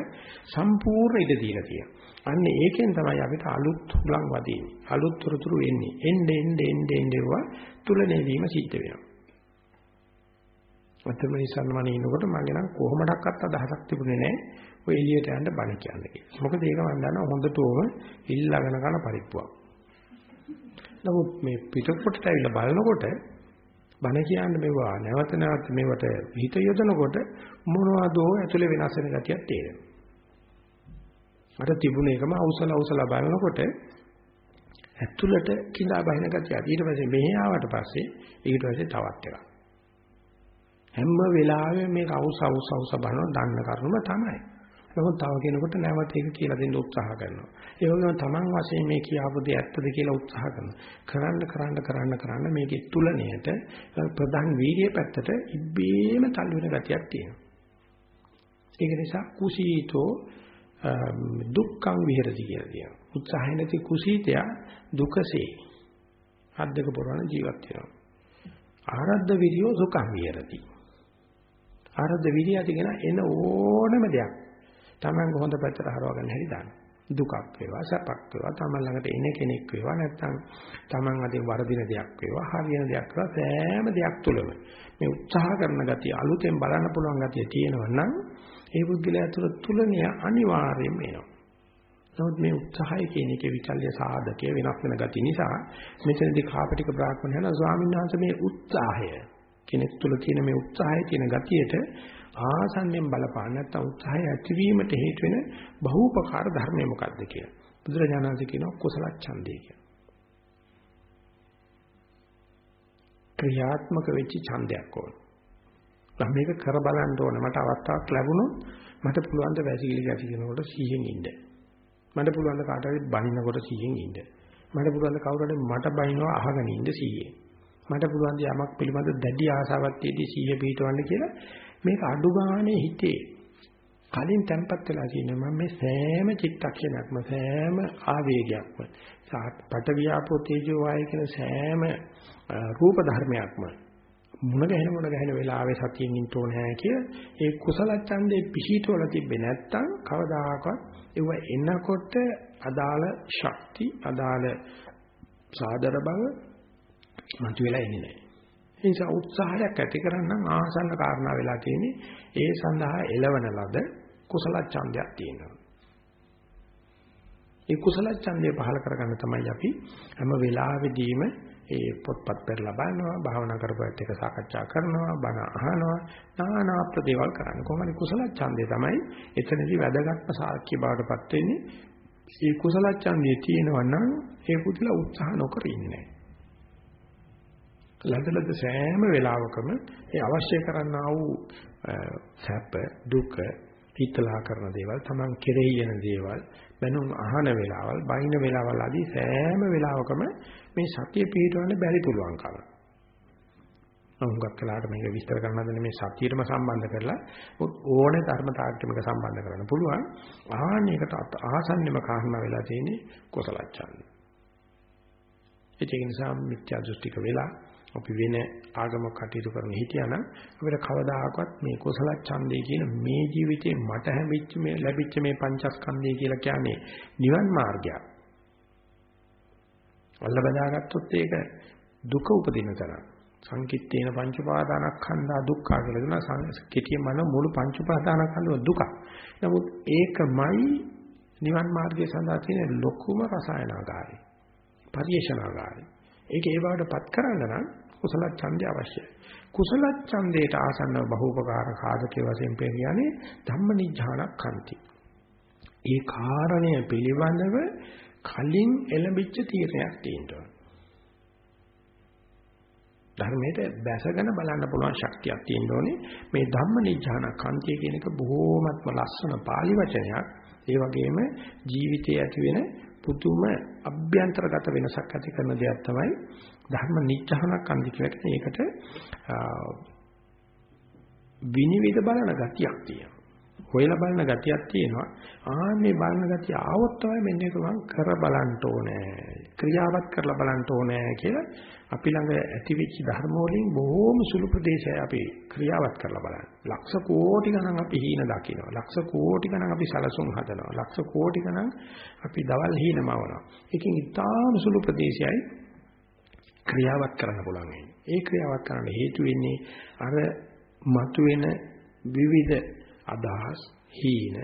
සම්පූර්ණ ඉඩ දීලා තියෙනවා. අන්න ඒකෙන් තමයි අපිට අලුත් හුලං වදින්නේ. අලුත් තොරතුරු එන්නේ. එන්න එන්න එන්න එන්නවා තුලනේ වීම සිද්ධ වෙනවා. අතම ඉස්සන්මනේ ඉන්නකොට මගේ නම් කොහොමඩක්වත් අදහසක් තිබුණේ නැහැ. ඔය එළියට යන්න බණ කියන්නේ කියලා. මොකද ඒක මම දන්නවා හොඳටම ඉල්ලගෙන කරන පරිප්පුවක්. නමුත් මේ පිටකොටට ඇවිල්ලා බලනකොට බණ කියන්නේ මේවා නැවත නැවත මේවට හිත යොදනකොට මොනවදෝ ඇතුලේ වෙනස් වෙන ගතියක් තේරෙනවා. අර තිබුණ එකම අවසල අවසල බලනකොට ඇතුළට කිඳා බහින ගතිය. ඊට පස්සේ මෙහි ආවට පස්සේ ඊට පස්සේ තවත් එකක්. හැම වෙලාවෙම මේක අවුස අවුස අවුස බලනවා දන්න කරුණම තමයි. නමුත් තව කෙනෙකුට නැවත ඒක කියලා දෙන්න උත්සාහ කරනවා. ඒ වගේම Taman වශයෙන් මේ කියාපු දේ ඇත්තද කියලා උත්සාහ කරනවා. කරන්න කරන්න කරන්න කරන්න මේකේ තුලණයට ප්‍රධාන වීර්ය පැත්තට ඉබ්බේම තල්ලු වෙන ගතියක් තියෙනවා. ඒක නිසා කුසීතෝ දුක්ඛං විහෙරති කියලා කියනවා. උත්සාහය නැති කුසීතයා දුකසේ. හත් දෙක පුරවන ජීවත් වෙනවා. ආරද්ධ විරියෝ සුඛං විහෙරති. ආරද්ධ විරිය ඇතිගෙන එන ඕනම දෙයක් Taman හොඳ පැත්තට හරව ගන්න හැටි දාන්න. දුකක් වේවා සැපක් වේවා Taman ළඟට එන කෙනෙක් වේවා නැත්නම් Taman අතින් වරදින දෙයක් වේවා හරියන දෙයක් වේවා සෑම දෙයක් තුළම මේ උත්සාහ කරන ගතිය අලුතෙන් බලන්න පුළුවන් ගතිය තියෙනවා නම් ඒ පුද්ගලයා තුළ තුලනිය අනිවාර්යයෙන්ම එනවා. නමුත් මේ උත්සාහය කියන එකේ විචල්්‍ය සාධකයේ වෙනස් වෙන ගතිය නිසා මෙතනදී කාපටික බ්‍රාහ්මණයන ස්වාමීන් වහන්සේ මේ උත්සාහය කෙනෙක් තුළ තියෙන මේ උත්සාහය කියන ගතියට ආසන්නෙන් බලපාන නැත්නම් උත්සාහය ඇතිවීමට හේතු වෙන බහූපකාර ධර්මය මොකක්ද කියලා. බුදුරජාණන්සේ කියනවා කුසල ඡන්දය කියලා. ක්‍රියාත්මක වෙච්ච ඡන්දයක් ඕන. මම මේක කර බලන්න ඕන. මට අවස්ථාවක් ලැබුණොත් මට පුළුවන් ද වැසිකිලි ගැසිනකොට 100න් ඉන්න. මට පුළුවන් ද කාට හරි බනිනකොට 100න් ඉන්න. මට පුළුවන් ද කවුරු හරි මට බනිනවා අහගෙන ඉන්න 100න්. මට පුළුවන් ද යමක් පිළිබඳ දැඩි ආසාවක් තියදී 100 පිටවන්න කියලා මේක අඩු ගානේ හිතේ කලින් තැම්පත් වෙලා තියෙන මම මේ සෑම චිත්තක්ෂණයක්ම සෑම ආවේගයක්ම පට වියාපෝ තේජෝ වායය කියන සෑම රූප ධර්මයක්ම මුණ ගැහෙන මුණ ගැහෙන වෙලාවේ සතියෙන් ඉන්න ඕනේ කිය ඒ කුසල ඡන්දේ පිහිටවල තිබ්බේ නැත්තම් කවදාකවත් ඒව එනකොට අදාළ ශක්ති අදාළ සාදර බව මතුවලා එන්නේ නැහැ. ඒ නිසා උත්සාහයක් ඇති කරන්න ආසන්න කාරණා වෙලා තියෙන්නේ ඒ සඳහා එළවන ලද කුසල ඡන්දයක් තියෙනවා. ඒ කුසල ඡන්දය පහල කරගන්න තමයි අපි හැම වෙලාවෙදීම ඒ පොත්පත් පෙරලා බලනවා භාවනා කරපුවත් එක සාකච්ඡා කරනවා බණ අහනවා নানা ප්‍රදේවල් කරන්නේ. කොහොමද? කුසල ඡන්දය තමයි එතනදී වැදගත්ම සාක්ෂි බවටපත් වෙන්නේ. මේ කුසල ඡන්දය තියෙනවා නම් ඒ පුදුල උත්සාහ නොකර ඉන්නේ ලදලද සෑම වෙලාවකම ඒ අවශ්‍ය කරන්නා වූ සැප දුක හිතලා කරන දේවල් තමන් කෙරෙහි යන දේවල් බැනුම් අහන වෙලාවල් බයින වෙලාවල් ආදී සෑම වෙලාවකම මේ සතිය පිටවන්න බැරි පුළුවන්කම. හුඟක් වෙලාවට මේක විස්තර කරන්න හදන මේ සතියෙම සම්බන්ධ කරලා ඕනේ ධර්මතාවයකට සම්බන්ධ කරන්න පුළුවන්. ආහනයකට ආසන්නෙම කාරණා වෙලා තියෙන්නේ කුසල ඡන්ද. ඒක නිසා මිත්‍යා දෘෂ්ටික වෙලා අපි වෙන ආගමක් කටයුතු කරන හිටියානම් අපිට කවදාකවත් මේ කුසල ඡන්දේ කියන මේ ජීවිතේ මට හැමිච්ච මේ ලැබිච්ච මේ පංචස්කන්ධය කියලා කියන්නේ නිවන් මාර්ගයක්. අල්ල බදාගත්තොත් ඒක දුක උපදින තරම්. සංකිට්ඨේන පංච උපාදානස්කන්ධා දුක්ඛ කියලා කියන කෙටිය මන මුළු පංච උපාදානස්කන්ධව දුක. නමුත් ඒකමයි නිවන් මාර්ගය සඳහා තියෙන ලොකුම රසායනාගාරය. පරිේශනාගාරය. ඒක ඒ බවටපත් කරන්න නම් කුසල ඡන්දය අවශ්‍යයි. කුසල ඡන්දයට ආසන්න බහූපකාර සාධකයේ වශයෙන් පෙරියන්නේ ධම්මනිජ්ජානක්ඛන්ති. ඒ කාරණය පිළිබඳව කලින් එළඹිච්ච තීරණයක් තියෙනවා. ධර්මයට බැසගෙන බලන්න පුළුවන් ශක්තියක් තියෙන්න ඕනේ. මේ ධම්මනිජ්ජානක්ඛන්තිය කියන එක බොහෝමත්ම ලස්සන pāli වචනයක්. ඒ වගේම ජීවිතයේ ඇති වෙන පුදුම අභ්‍යන්තරගත වෙනසක් ඇති කරන දෙයක් තමයි ධර්ම නිච්ඡහනක් අන්දි කියලා කියන එකට විනිවිද බලන ගතියක් තියෙනවා. හොයලා බලන ගතියක් තියෙනවා. ආන්නේ බලන ගතිය ආවොත් තමයි මෙන්න ඒක මම කර බලන්න ඕනේ. ක්‍රියාවත් කරලා බලන්න ඕනේ කියලා අපි ළඟ ඇතිවෙච්ච ධර්ම වලින් බොහෝම සුළු ප්‍රදේශය අපි ක්‍රියාවත් කරලා බලන්න. ලක්ෂ කෝටි ගණන් අපි හීන දකිනවා. ලක්ෂ කෝටි ගණන් අපි සලසුන් හදනවා. ලක්ෂ කෝටි ගණන් අපි දවල් හීනමවනවා. ඒකෙන් ඉතාම සුළු ප්‍රදේශයයි ක්‍රියාවත් කරන්න පුළුවන් ඒ ක්‍රියාවත් කරන්න හේතු වෙන්නේ අර මතුවෙන විවිධ අදහස් හීන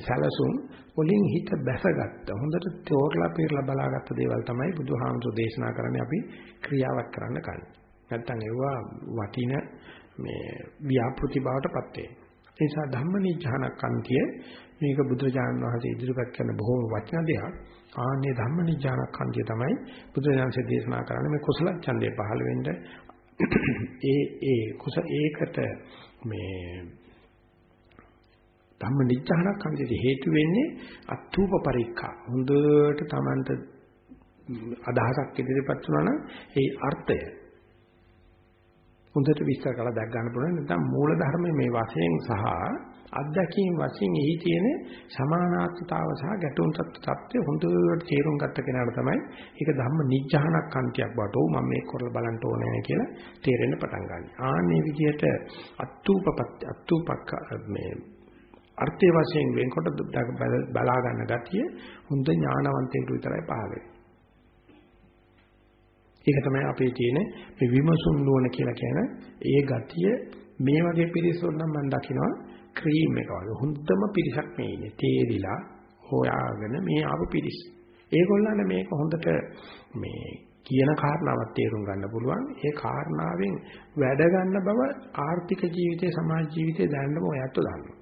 සැලසුම් වලින් හිත බැසගත්ත හොඳට තෝරලා පෙරලා බලාගත්ත දේවල් තමයි බුදුහාමුදුරෝ දේශනා කරන්නේ අපි ක්‍රියාවක් කරන්න කන්නේ. නැත්තම් ඒවා වටින මේ ව්‍යාපෘති බවටපත් වෙනවා. ඒ නිසා ධම්මනිජානකන්තිය මේක බුදුරජාණන් වහන්සේ ඉදිරිපත් කරන බොහෝම වටිනා දෙයක්. ආන්නේ ධම්මනිජානකන්තිය තමයි බුදුරජාණන්සේ දේශනා කරන්නේ මේ කුසල ඡන්දේ පහළ වෙන්න ඒ ඒ කුස ඒකට මේ ධම්ම නිච්ඡානකන්දේ හේතු වෙන්නේ අත්ූප පරික්ඛා. හොඳට Tamanට අදහසක් ඉදිරිපත් වුණා නම් ඒ අර්ථය හොඳට විස්තර කරලා දැක් ගන්න පුළුවන්. නැත්නම් මූල ධර්මයේ මේ වශයෙන් සහ අත්දැකීම් වශයෙන් එහි තියෙන සමානාත්මතාව සහ ගැටුම් තත්ත්වය හොඳට තේරුම් ගත්ත කෙනාට තමයි ඒක ධම්ම නිජ්ජානක්ඛන්තියක් බවට ඕ මම මේක කරලා බලන්න ඕනේ කියලා තේරෙන්න පටන් ගන්න. ආන්නේ විදිහට අත්ූපපත් අත්ූපක්ක මේ අර්ථය වශයෙන් වෙනකොට බලා ගන්න ගතිය හොඳ ඥානවන්තයෙකුට විතරයි පහළ ඒක තමයි අපේ තියෙන මේ විමසුම් නුවණ කියලා කියන ඒ ගතිය මේ වගේ පිරිසොත් නම් මම දකිනවා ක්‍රීම් එක වගේ හොඳම පිරිසක් මේ ඉන්නේ තේරිලා හොයාගෙන මේ ආපු පිරිස්. ඒගොල්ලන්ට මේක හොඳට මේ කියන කාරණාවක් තේරුම් ගන්න පුළුවන්. ඒ කාරණාවෙන් වැඩ ගන්න බව ආර්ථික ජීවිතේ සමාජ ජීවිතේ දැනනම ඔයත් දන්නවා.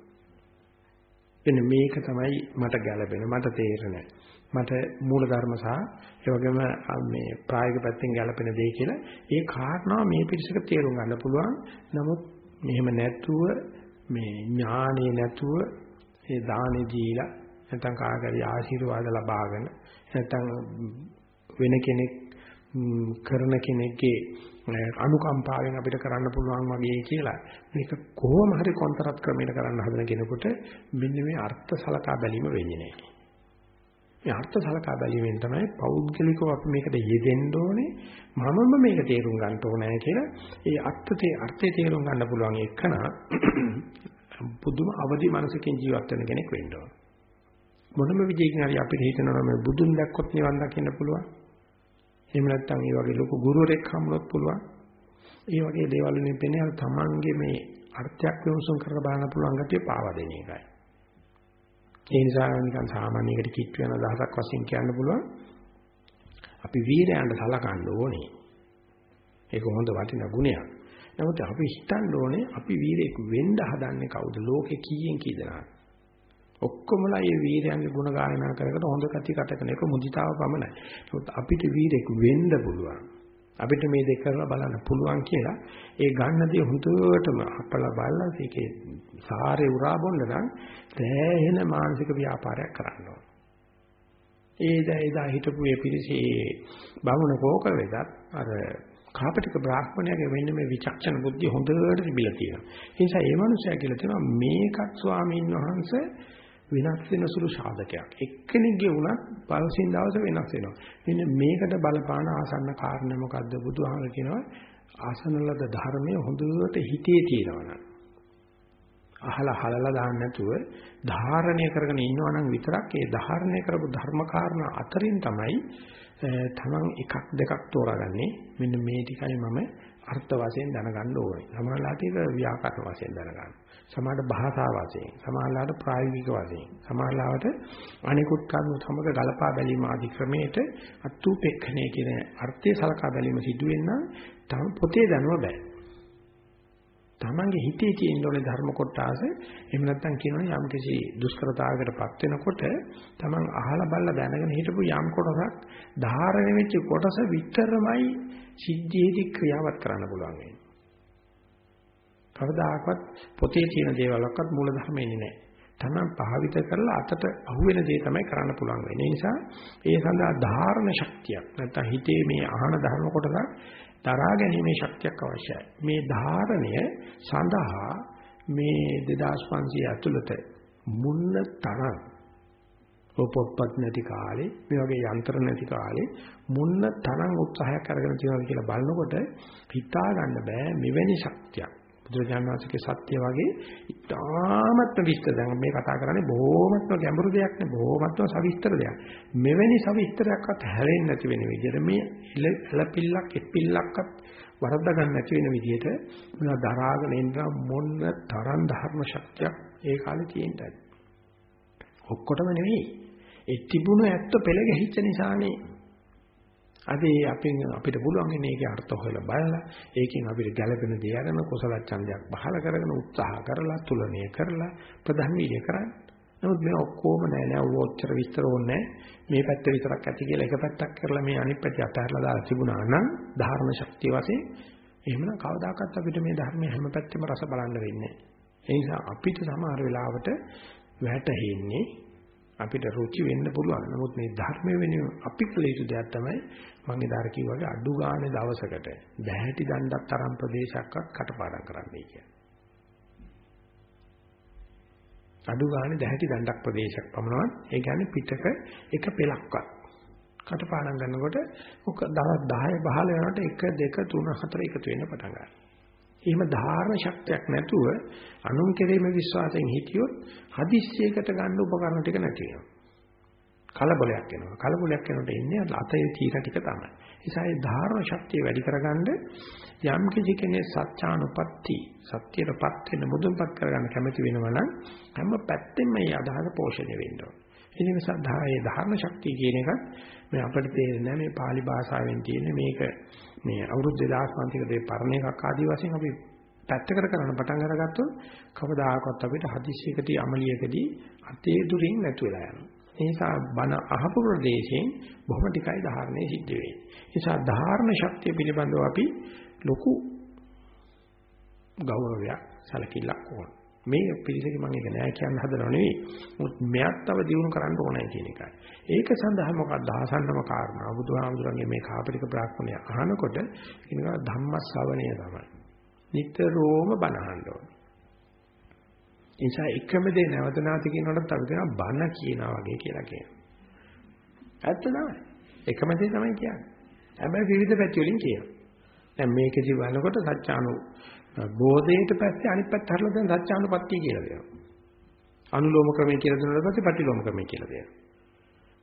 එන්න මේක තමයි මට ගැළපෙන මට තේරෙන මට මූල ධර්ම සහ ඒ වගේම මේ ප්‍රායෝගික පැත්තෙන් ගැළපෙන දේ කියලා ඒ කාරණා මේ පිළිසක තේරුම් ගන්න පුළුවන් නමුත් මෙහෙම නැතුව මේ ඥානෙ නැතුව ඒ දානෙ දීලා නැත්නම් කාගරි ආශිර්වාද ලබාගෙන නැත්නම් වෙන කෙනෙක් කරන කෙනෙක්ගේ අනුකම්පාවෙන් අපිට කරන්න පුළුවන් වගේ කියලා මේක කොහොම හරි කොන්තරත් ක්‍රමයකට කරන්න හදන කෙනෙකුට මෙන්න මේ අර්ථ සලකා බැලීම වෙන්නේ නැහැ. මේ අර්ථ සලකා බැලීමෙන් තමයි පෞද්ගලිකව අපි මේකට යෙදෙන්න ඕනේ මමම මේක තේරුම් ගන්න ඕනේ කියලා ඒ අර්ථයේ අර්ථය තේරුම් ගන්න පුළුවන් එකන පුදුම අවදි මනසකින් ජීවත් වෙන කෙනෙක් වෙන්න ඕන. මොනම විදිහකින් හරි අපිට හිතනවා මේ බුදුන් දැක්කොත් නිවන් දකින්න පුළුවන්. එහෙම නැත්නම් මේ වගේ ලොකු ගුරුවරයෙක් හම්බුනොත් පුළුවන්. ඒ වගේ දේවල් වලින් පෙන්නේ අර තමන්ගේ මේ අර්ථයක් විමසුම් කරලා බලන්න පුළුවන් ගැතිය පාවා දෙන එකයි. ඒ නිසා නිකන් සාමාන්‍යයකට කිට් වෙන දහසක් වශයෙන් කියන්න පුළුවන්. අපි වීරයන්ට සලකන්න ඕනේ. ඒක හොඳ වටිනා ගුණයක්. නමුත් අපි හිතන්න ඕනේ අපි වීරයෙක් වෙන්න හදන්නේ කවුද? ලෝකේ කීයෙන් කී දෙනාද? ඔක්කොමලා මේ වීරයන්ගේ ගුණ ගායනා කරකට හොඳ කති කට කරන එක මුදිතාව පමණයි. නමුත් අපිට වීරෙක් වෙන්න පුළුවන්. අපිට මේ දෙක කරලා බලන්න පුළුවන් කියලා ඒ ගන්න දේ හුදුවටම අපලා බලලා ඒකේ සාරේ උරා බොන්න නම් දැහැෙන මානසික ව්‍යාපාරයක් කරන්න ඕන. ඒ දැයිදා හිටපු ඒ පිරිසේ බමුණ කෝක වෙදත් අර කාපටික බ්‍රාහ්මණයාගේ වෙන්න මේ විචක්ෂණ බුද්ධිය හොඳට තිබිලා තියෙනවා. ඒ නිසා ඒ මනුස්සයා කියලා තියෙනවා මේකත් ස්වාමීන් වහන්සේ වෙනස් වෙන සුළු සාධකයක්. එක්කෙනෙක්ගේ වුණත් පළසින් දවස වෙනස් වෙනවා. මෙන්න මේකට බලපාන ආසන්න කාරණා මොකද්ද? බුදුහාමර කියනවා ආසනලද ධර්මයේ හොඳට හිතේ තියෙනවනම් අහලා හලලා දාන්න නැතුව ධාරණය කරගෙන ඉන්නවා නම් විතරක් ඒ ධාරණය කරපු ධර්ම කාරණා අතරින් තමයි තමන් එකක් දෙකක් තෝරාගන්නේ මෙන්න මේ ටිකයි මම අර්ථ වශයෙන් දැනගන්න ඕනේ. සමහරවිට ඒක ව්‍යාකරණ වශයෙන් දැනගන්න. සමහරවිට භාෂා වශයෙන්, සමහරවිට ප්‍රායෝගික වශයෙන්, සමහරවිට අනිකුත් කරුණු සමග ගලපා බැලීම ආදී ක්‍රමයට අත්ූපෙක්ඛනේ කියන අර්ථය සලකා බැලීම සිදු වෙන්න තම පොතේ දැනුව බෑ. තමන්ගේ හිතේ තියෙන ඕනේ ධර්ම කොටස එහෙම නැත්නම් කියනවනේ යම් කිසි දුෂ්කරතාවයකටපත් වෙනකොට තමන් අහලා බලලා දැනගෙන හිටපු යම් කොටසක් ධාරණය වෙච්ච කොටස විතරමයි සිද්ධියේදී ක්‍රියාවත් කරන්න පුළුවන් වෙන්නේ. කවදාකවත් පොතේ තියෙන දේවල්වත් මූල ධර්මෙන්නේ නැහැ. තමන් භාවිත කරලා අතට අහුවෙන දේ තමයි කරන්න පුළුවන් වෙන්නේ. ඒ නිසා ඒ සඳහා ධාරණ ශක්තියක් නැත්නම් හිතේ මේ ආහන ධර්ම කොටස දරා ගැනීමේ ශක්තියක් අවශ්‍යයි. මේ ධාරණය සඳහා මේ 2500 ඇතුළත මුන්න තරම් පොත්පත් නැති කාලේ මේ වගේ යන්ත්‍ර නැති කාලේ මුන්න තරම් උත්සාහයක් අරගෙන තියෙනවා කියලා බලනකොට හිතා ගන්න බෑ මෙවැනි ශක්තියක් බුදුරජාණන් වහන්සේගේ සත්‍ය වගේ ඉතාමත්ම විස්තර දැන් මේ කතා කරන්නේ බොහොමත්ම ගැඹුරු දෙයක් නේ බොහොමත්ම සවිස්තර දෙයක්. මෙවැනි සවිස්තරයක්වත් හැලෙන්නේ නැති වෙන විදිහට මේ එලපිල්ලක් එපිල්ලක්වත් වරද්දා ගන්න නැති වෙන විදිහට මොනවා දරාගෙන ඉන්න මොන්න තරම් ධර්ම ශක්තියක් ඒ කාලේ තියෙන්නයි ඔක්කොටම නෙවෙයි. ඒ තිබුණු ඇත්ත පෙළ ගැහිච්ච නිසානේ. අද අපෙන් අපිට පුළුවන් මේකේ අර්ථ හොයලා බලලා ඒකෙන් අපිට ගැළපෙන දේ අරගෙන කුසල ඡන්දයක් පහල කරගෙන උත්සාහ කරලා තුලණය කරලා ප්‍රධාන වීර්ය කරන්න. නමුත් මේ ඔක්කොම නෑ නෑ ඔච්චර විස්තර ඕනේ මේ පැත්ත විතරක් ඇති කියලා එක පැත්තක් කරලා මේ අනිත් පැත්ත අතහැරලා දාලා තිබුණා නම් ධර්ම ශක්තිය වශයෙන් එහෙමනම් කවදාකවත් අපිට මේ ධර්මයේ හැම පැත්තෙම රස බලන්න වෙන්නේ නැහැ. ඒ නිසා අපිට සමහර වෙලාවට වැටහෙන්නේ අපිට රුචි වෙන්න පුළුවන්. නමුත් මේ ධර්ම වෙනුවෙන් අපි කළ යුතු දෙයක් තමයි මම ඉදාර කිව්වාගේ අඩු ගානේ දවසකට බැහැටි දණ්ඩක් තරම් ප්‍රදේශයක්වත් කටපාඩම් කරන්නයි කියන්නේ. අඩු ගානේ දැහැටි දණ්ඩක් ප්‍රදේශයක් පමණවත් ඒ කියන්නේ පිටක එක පෙලක්වත් කටපාඩම් කරනකොට ඔක දවස් 10 15 යනකොට 1 2 3 4 එකතු වෙන්න පටන් ගන්නවා. එහෙම ධාරණ ශක්තියක් නැතුව අනුන් කෙරෙහිම විශ්වාසයෙන් හිටියොත් හදිස්සියකට ගන්න උපකරණ ටික නැති වෙනවා. කලබලයක් එනවා. කලබලයක් එනකොට එන්නේ අතේ තීර ටික තමයි. නිසා ඒ ධාරණ ශක්තිය වැඩි කරගන්න යම් කිසි කෙනෙක් සත්‍යානුපatti සත්‍යයටපත් වෙන මුදුන්පත් කරගන්න කැමති වෙනවා නම් හැම පැත්තෙම මේ අදහස පෝෂණය වෙන්න ඕන. ඒ නිසා ධායේ ධාරණ ශක්තිය කියන එක මේ අපිට තේරෙන්නේ මේ pāli භාෂාවෙන් තියෙන මේක මේ අවුරුදු 2500ක දේ පරණ එකක් ආදී වශයෙන් අපි පැත්තකට කරන්න පටන් අරගත්තොත් කවදාකවත් අපිට හදිස්සියකදී අමලියකදී අතේ දුරින් නැතු වෙලා යනවා. ඒ නිසා බණ අහපු ප්‍රදේශයෙන් බොහොම ටිකයි ධාරණය සිද්ධ වෙන්නේ. ඒ නිසා ධාරණ ශක්තිය පිළිබඳව අපි ලොකු ගෞරවයක් සැලකිල්ලක් ඕන. මේ පිළිසෙක මම ඒක නෑ කියන්න හදනව නෙවෙයි. මුත් මෙයක් තව දිනු කරන්න ඕනයි කියන එකයි. ඒක සඳහා මොකක්ද ආසන්නම කාරණා. බුදුහාමුදුරන්ගේ මේ කාපටික බ්‍රාහ්මණය අහනකොට කියනවා ධම්ම ශ්‍රවණය තමයි. නිතරම බණ අහන්න ඕනේ. නිසා එකම දේ නැවත නැවත කියනකොට අපි කියනවා බණ කියනවා වගේ කියලා කියනවා. ඇත්ත තමයි. එකම දේ තමයි කියන්නේ. හැබැයි විවිධ පැති වලින් කියනවා. දැන් මේකදී බලනකොට සත්‍යානු බෝධයට පස්සේ අනිත් පැත්ත හරලා දැන් සත්‍යානුපත්තිය කියලා දෙනවා. අනුලෝම ක්‍රමය කියලා දුන්නාට පස්සේ ප්‍රතිලෝම ක්‍රමය කියලා දෙනවා.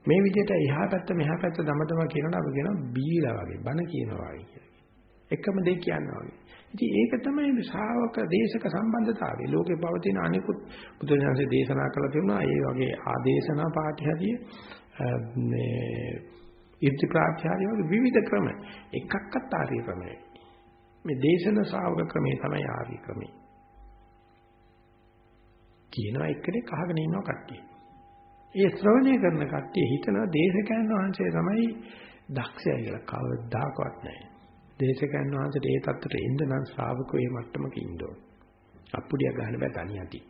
මේ විදිහට එහා පැත්ත මෙහා පැත්ත දමදම කියනවා අපි කියනවා බීලා වගේ බණ කියනවා වගේ කියලා. එකම දෙයක් කියනවා වගේ. ඉතින් ඒක තමයි ශ්‍රාවක දේශක සම්බන්ධතාවය. ලෝකේ පවතින අනිකුත් බුදුරජාණන්සේ දේශනා කළ තිබුණා ඒ වගේ ආදේශනා පාඨයදී මේ ඉර්ති ප්‍රාත්‍යාරය වගේ විවිධ ක්‍රම එකක්වත් ආර්ය ක්‍රමයි. මේ දේශන ශ්‍රාවක ක්‍රමේ තමයි ආර්ය ක්‍රමේ. කියනවා එක්කෙනෙක් අහගෙන ඉන්නවා කට්ටිය. ඒ ශ්‍රවණය කරන කට්ටිය හිතනවා දේශකයන් වහන්සේ තමයි දක්ෂය කියලා කවදාකවත් නැහැ. දේශකයන් වහන්සේට ඒ தත්තට එන්න නම් ශ්‍රාවකෝ මේ මට්ටමක ඉන්න ඕන. අප්පුඩිය ගන්න බෑ තනියදී.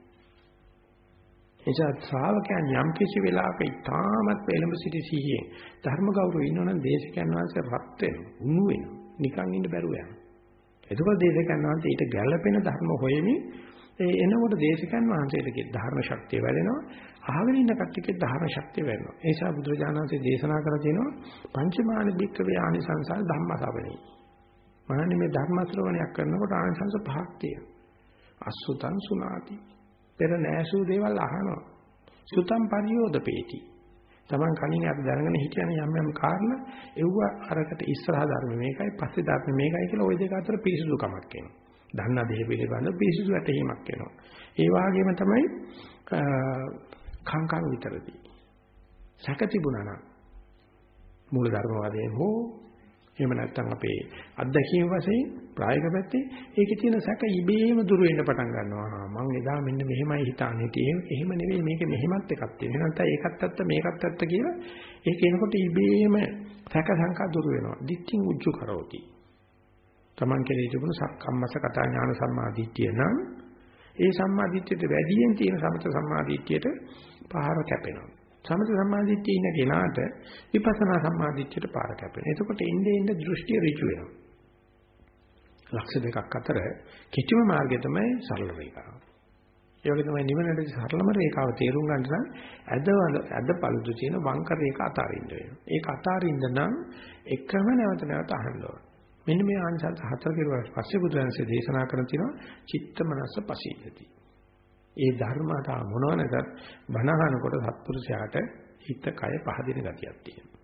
එනිසා ශ්‍රාවකයන් යම් කිසි වෙලාවක ඉතාමත් වේලඹ සිටි සිහියෙන් ධර්ම ගෞරවය ඉන්නවනම් දේශකයන් වහන්සේ රත් වෙනවා, උණු වෙනවා, නිකන් ඉන්න බැරුව යනවා. එතකොට දේශකයන් වහන්සේ ඊට ගැළපෙන ධර්ම හොයමින් ඒ එනකොට දේශකයන් වහන්සේට ධර්ම ශක්තිය වැඩෙනවා. අහගෙන ඉන්න කට්ටියගේ ධර්ම ශක්තිය වැඩෙනවා. ඒ නිසා බුදුරජාණන් වහන්සේ දේශනා කරලා තියෙනවා පංචමාන බික්කවේ ආනිසංසල් ධම්මසවණී මහන්නේ මේ ධර්ම ශ්‍රවණයක් කරනකොට ආනිසංස පහක් තියෙනවා. අසුතං සුනාති. පෙර නෑසූ දේවල් අහනවා. සුතං පරියෝදපේති Taman කණින් අපි දැනගෙන හිටියන යම් යම් කාරණා එව්ව අරකට ඉස්සරහා ධර්ම මේකයි පස්සේ ධර්ම මේකයි කියලා ওই දෙක අතර පිරිසුදුකමක් එනවා. දන්න දේ පිළිබඳ පිරිසුදු වැටහීමක් එනවා. ඒ වගේම තමයි කාංකාර විතරදී. සැක තිබුණා නම් මූල ධර්මවාදයෙන් හෝ එහෙම නැත්නම් අපේ අත්දැකීම් වශයෙන් ප්‍රායෝගික පැත්තේ ඒකේ තියෙන සැක ඉබේම දුර වෙන්න පටන් ගන්නවා. මම එදා මෙන්න මෙහෙමයි හිතාන්නේ. එහෙම එහෙම නෙවෙයි මේක මෙහෙමත් එකක් තියෙනවා. නැත්නම් ඒකත් ඇත්ත මේකත් ඇත්ත කියලා ඒක එනකොට ඉබේම සැක සංකා දුර වෙනවා. දික්කින් උජ්ජු කරෝති. Taman කෙරේ තිබුණු සක්කම්මස කතා ඥාන සම්මාදිට්ඨිය නම් ඒ සම්මාදිට්ඨියට වැඩියෙන් තියෙන සමත සම්මාදිට්ඨියට පහර කැපෙනවා. සමථ සම්මාදිට්ඨිය ඉන්න කෙනාට විපස්සනා සම්මාදිට්ඨියට පාර කැපෙනවා. එතකොට එන්නේ එන්නේ දෘෂ්ටිය ඍජු වෙනවා. ලක්ෂ දෙකක් අතර කිසිම මාර්ගය තමයි සරල රේඛාව. ඒ වගේ තමයි නිවනට සරලම රේඛාව තේරුම් ගන්න නම් ඇදවල ඇද පළුදු තියෙන වංක රේඛ අතාරින්න වෙනවා. ඒක අතාරින්න නම් එකම නැවත නැවත අහන්න ඕන. මෙන්න මේ ආංශල් හතර කෙරුවාට පස්සේ බුදුරජාණන්සේ දේශනා කරන තියෙනවා චිත්ත මනස පසීදති. ඒ ධර්මata මොනව නැතත් බණහනකොට සත්පුරුෂයාට හිත කය පහදින ගතියක් තියෙනවා.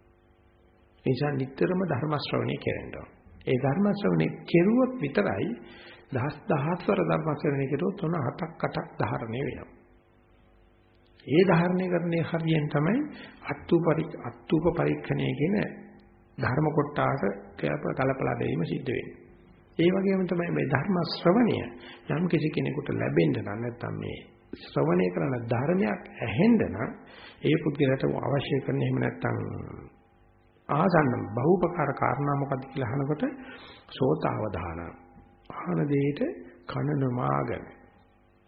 ඒ නිසා නිතරම ධර්ම ශ්‍රවණය කරන්න ඒ ධර්ම ශ්‍රවණය කෙරුවොත් විතරයි දහස් දහස්වර ධර්ම ශ්‍රවණය කෙරුවොත් උන හතක් අටක් ධාරණය වෙනවා. ඒ ධාරණය කරන්නේ හරියෙන් තමයි අත්ූපරි අත්ූප පරීක්ෂණය කියන ධර්ම කොටාස කලපලා බැලීම සිද්ධ වෙන්නේ. ඒ වගේම තමයි මේ ධර්ම ශ්‍රවණය යම් කිසි කෙනෙකුට ලැබෙන්න නම් නැත්නම් මේ ශ්‍රවණය කරන ධර්මයක් ඇහෙන්න නම් ඒ පුද්ගලයාට අවශ්‍ය කරන එහෙම නැත්නම් ආසන්න බහූපකාර කාරණා මොකක්ද කියලා අහනකොට සෝතාවධාන. අහන දෙයට කන නොමාගෙන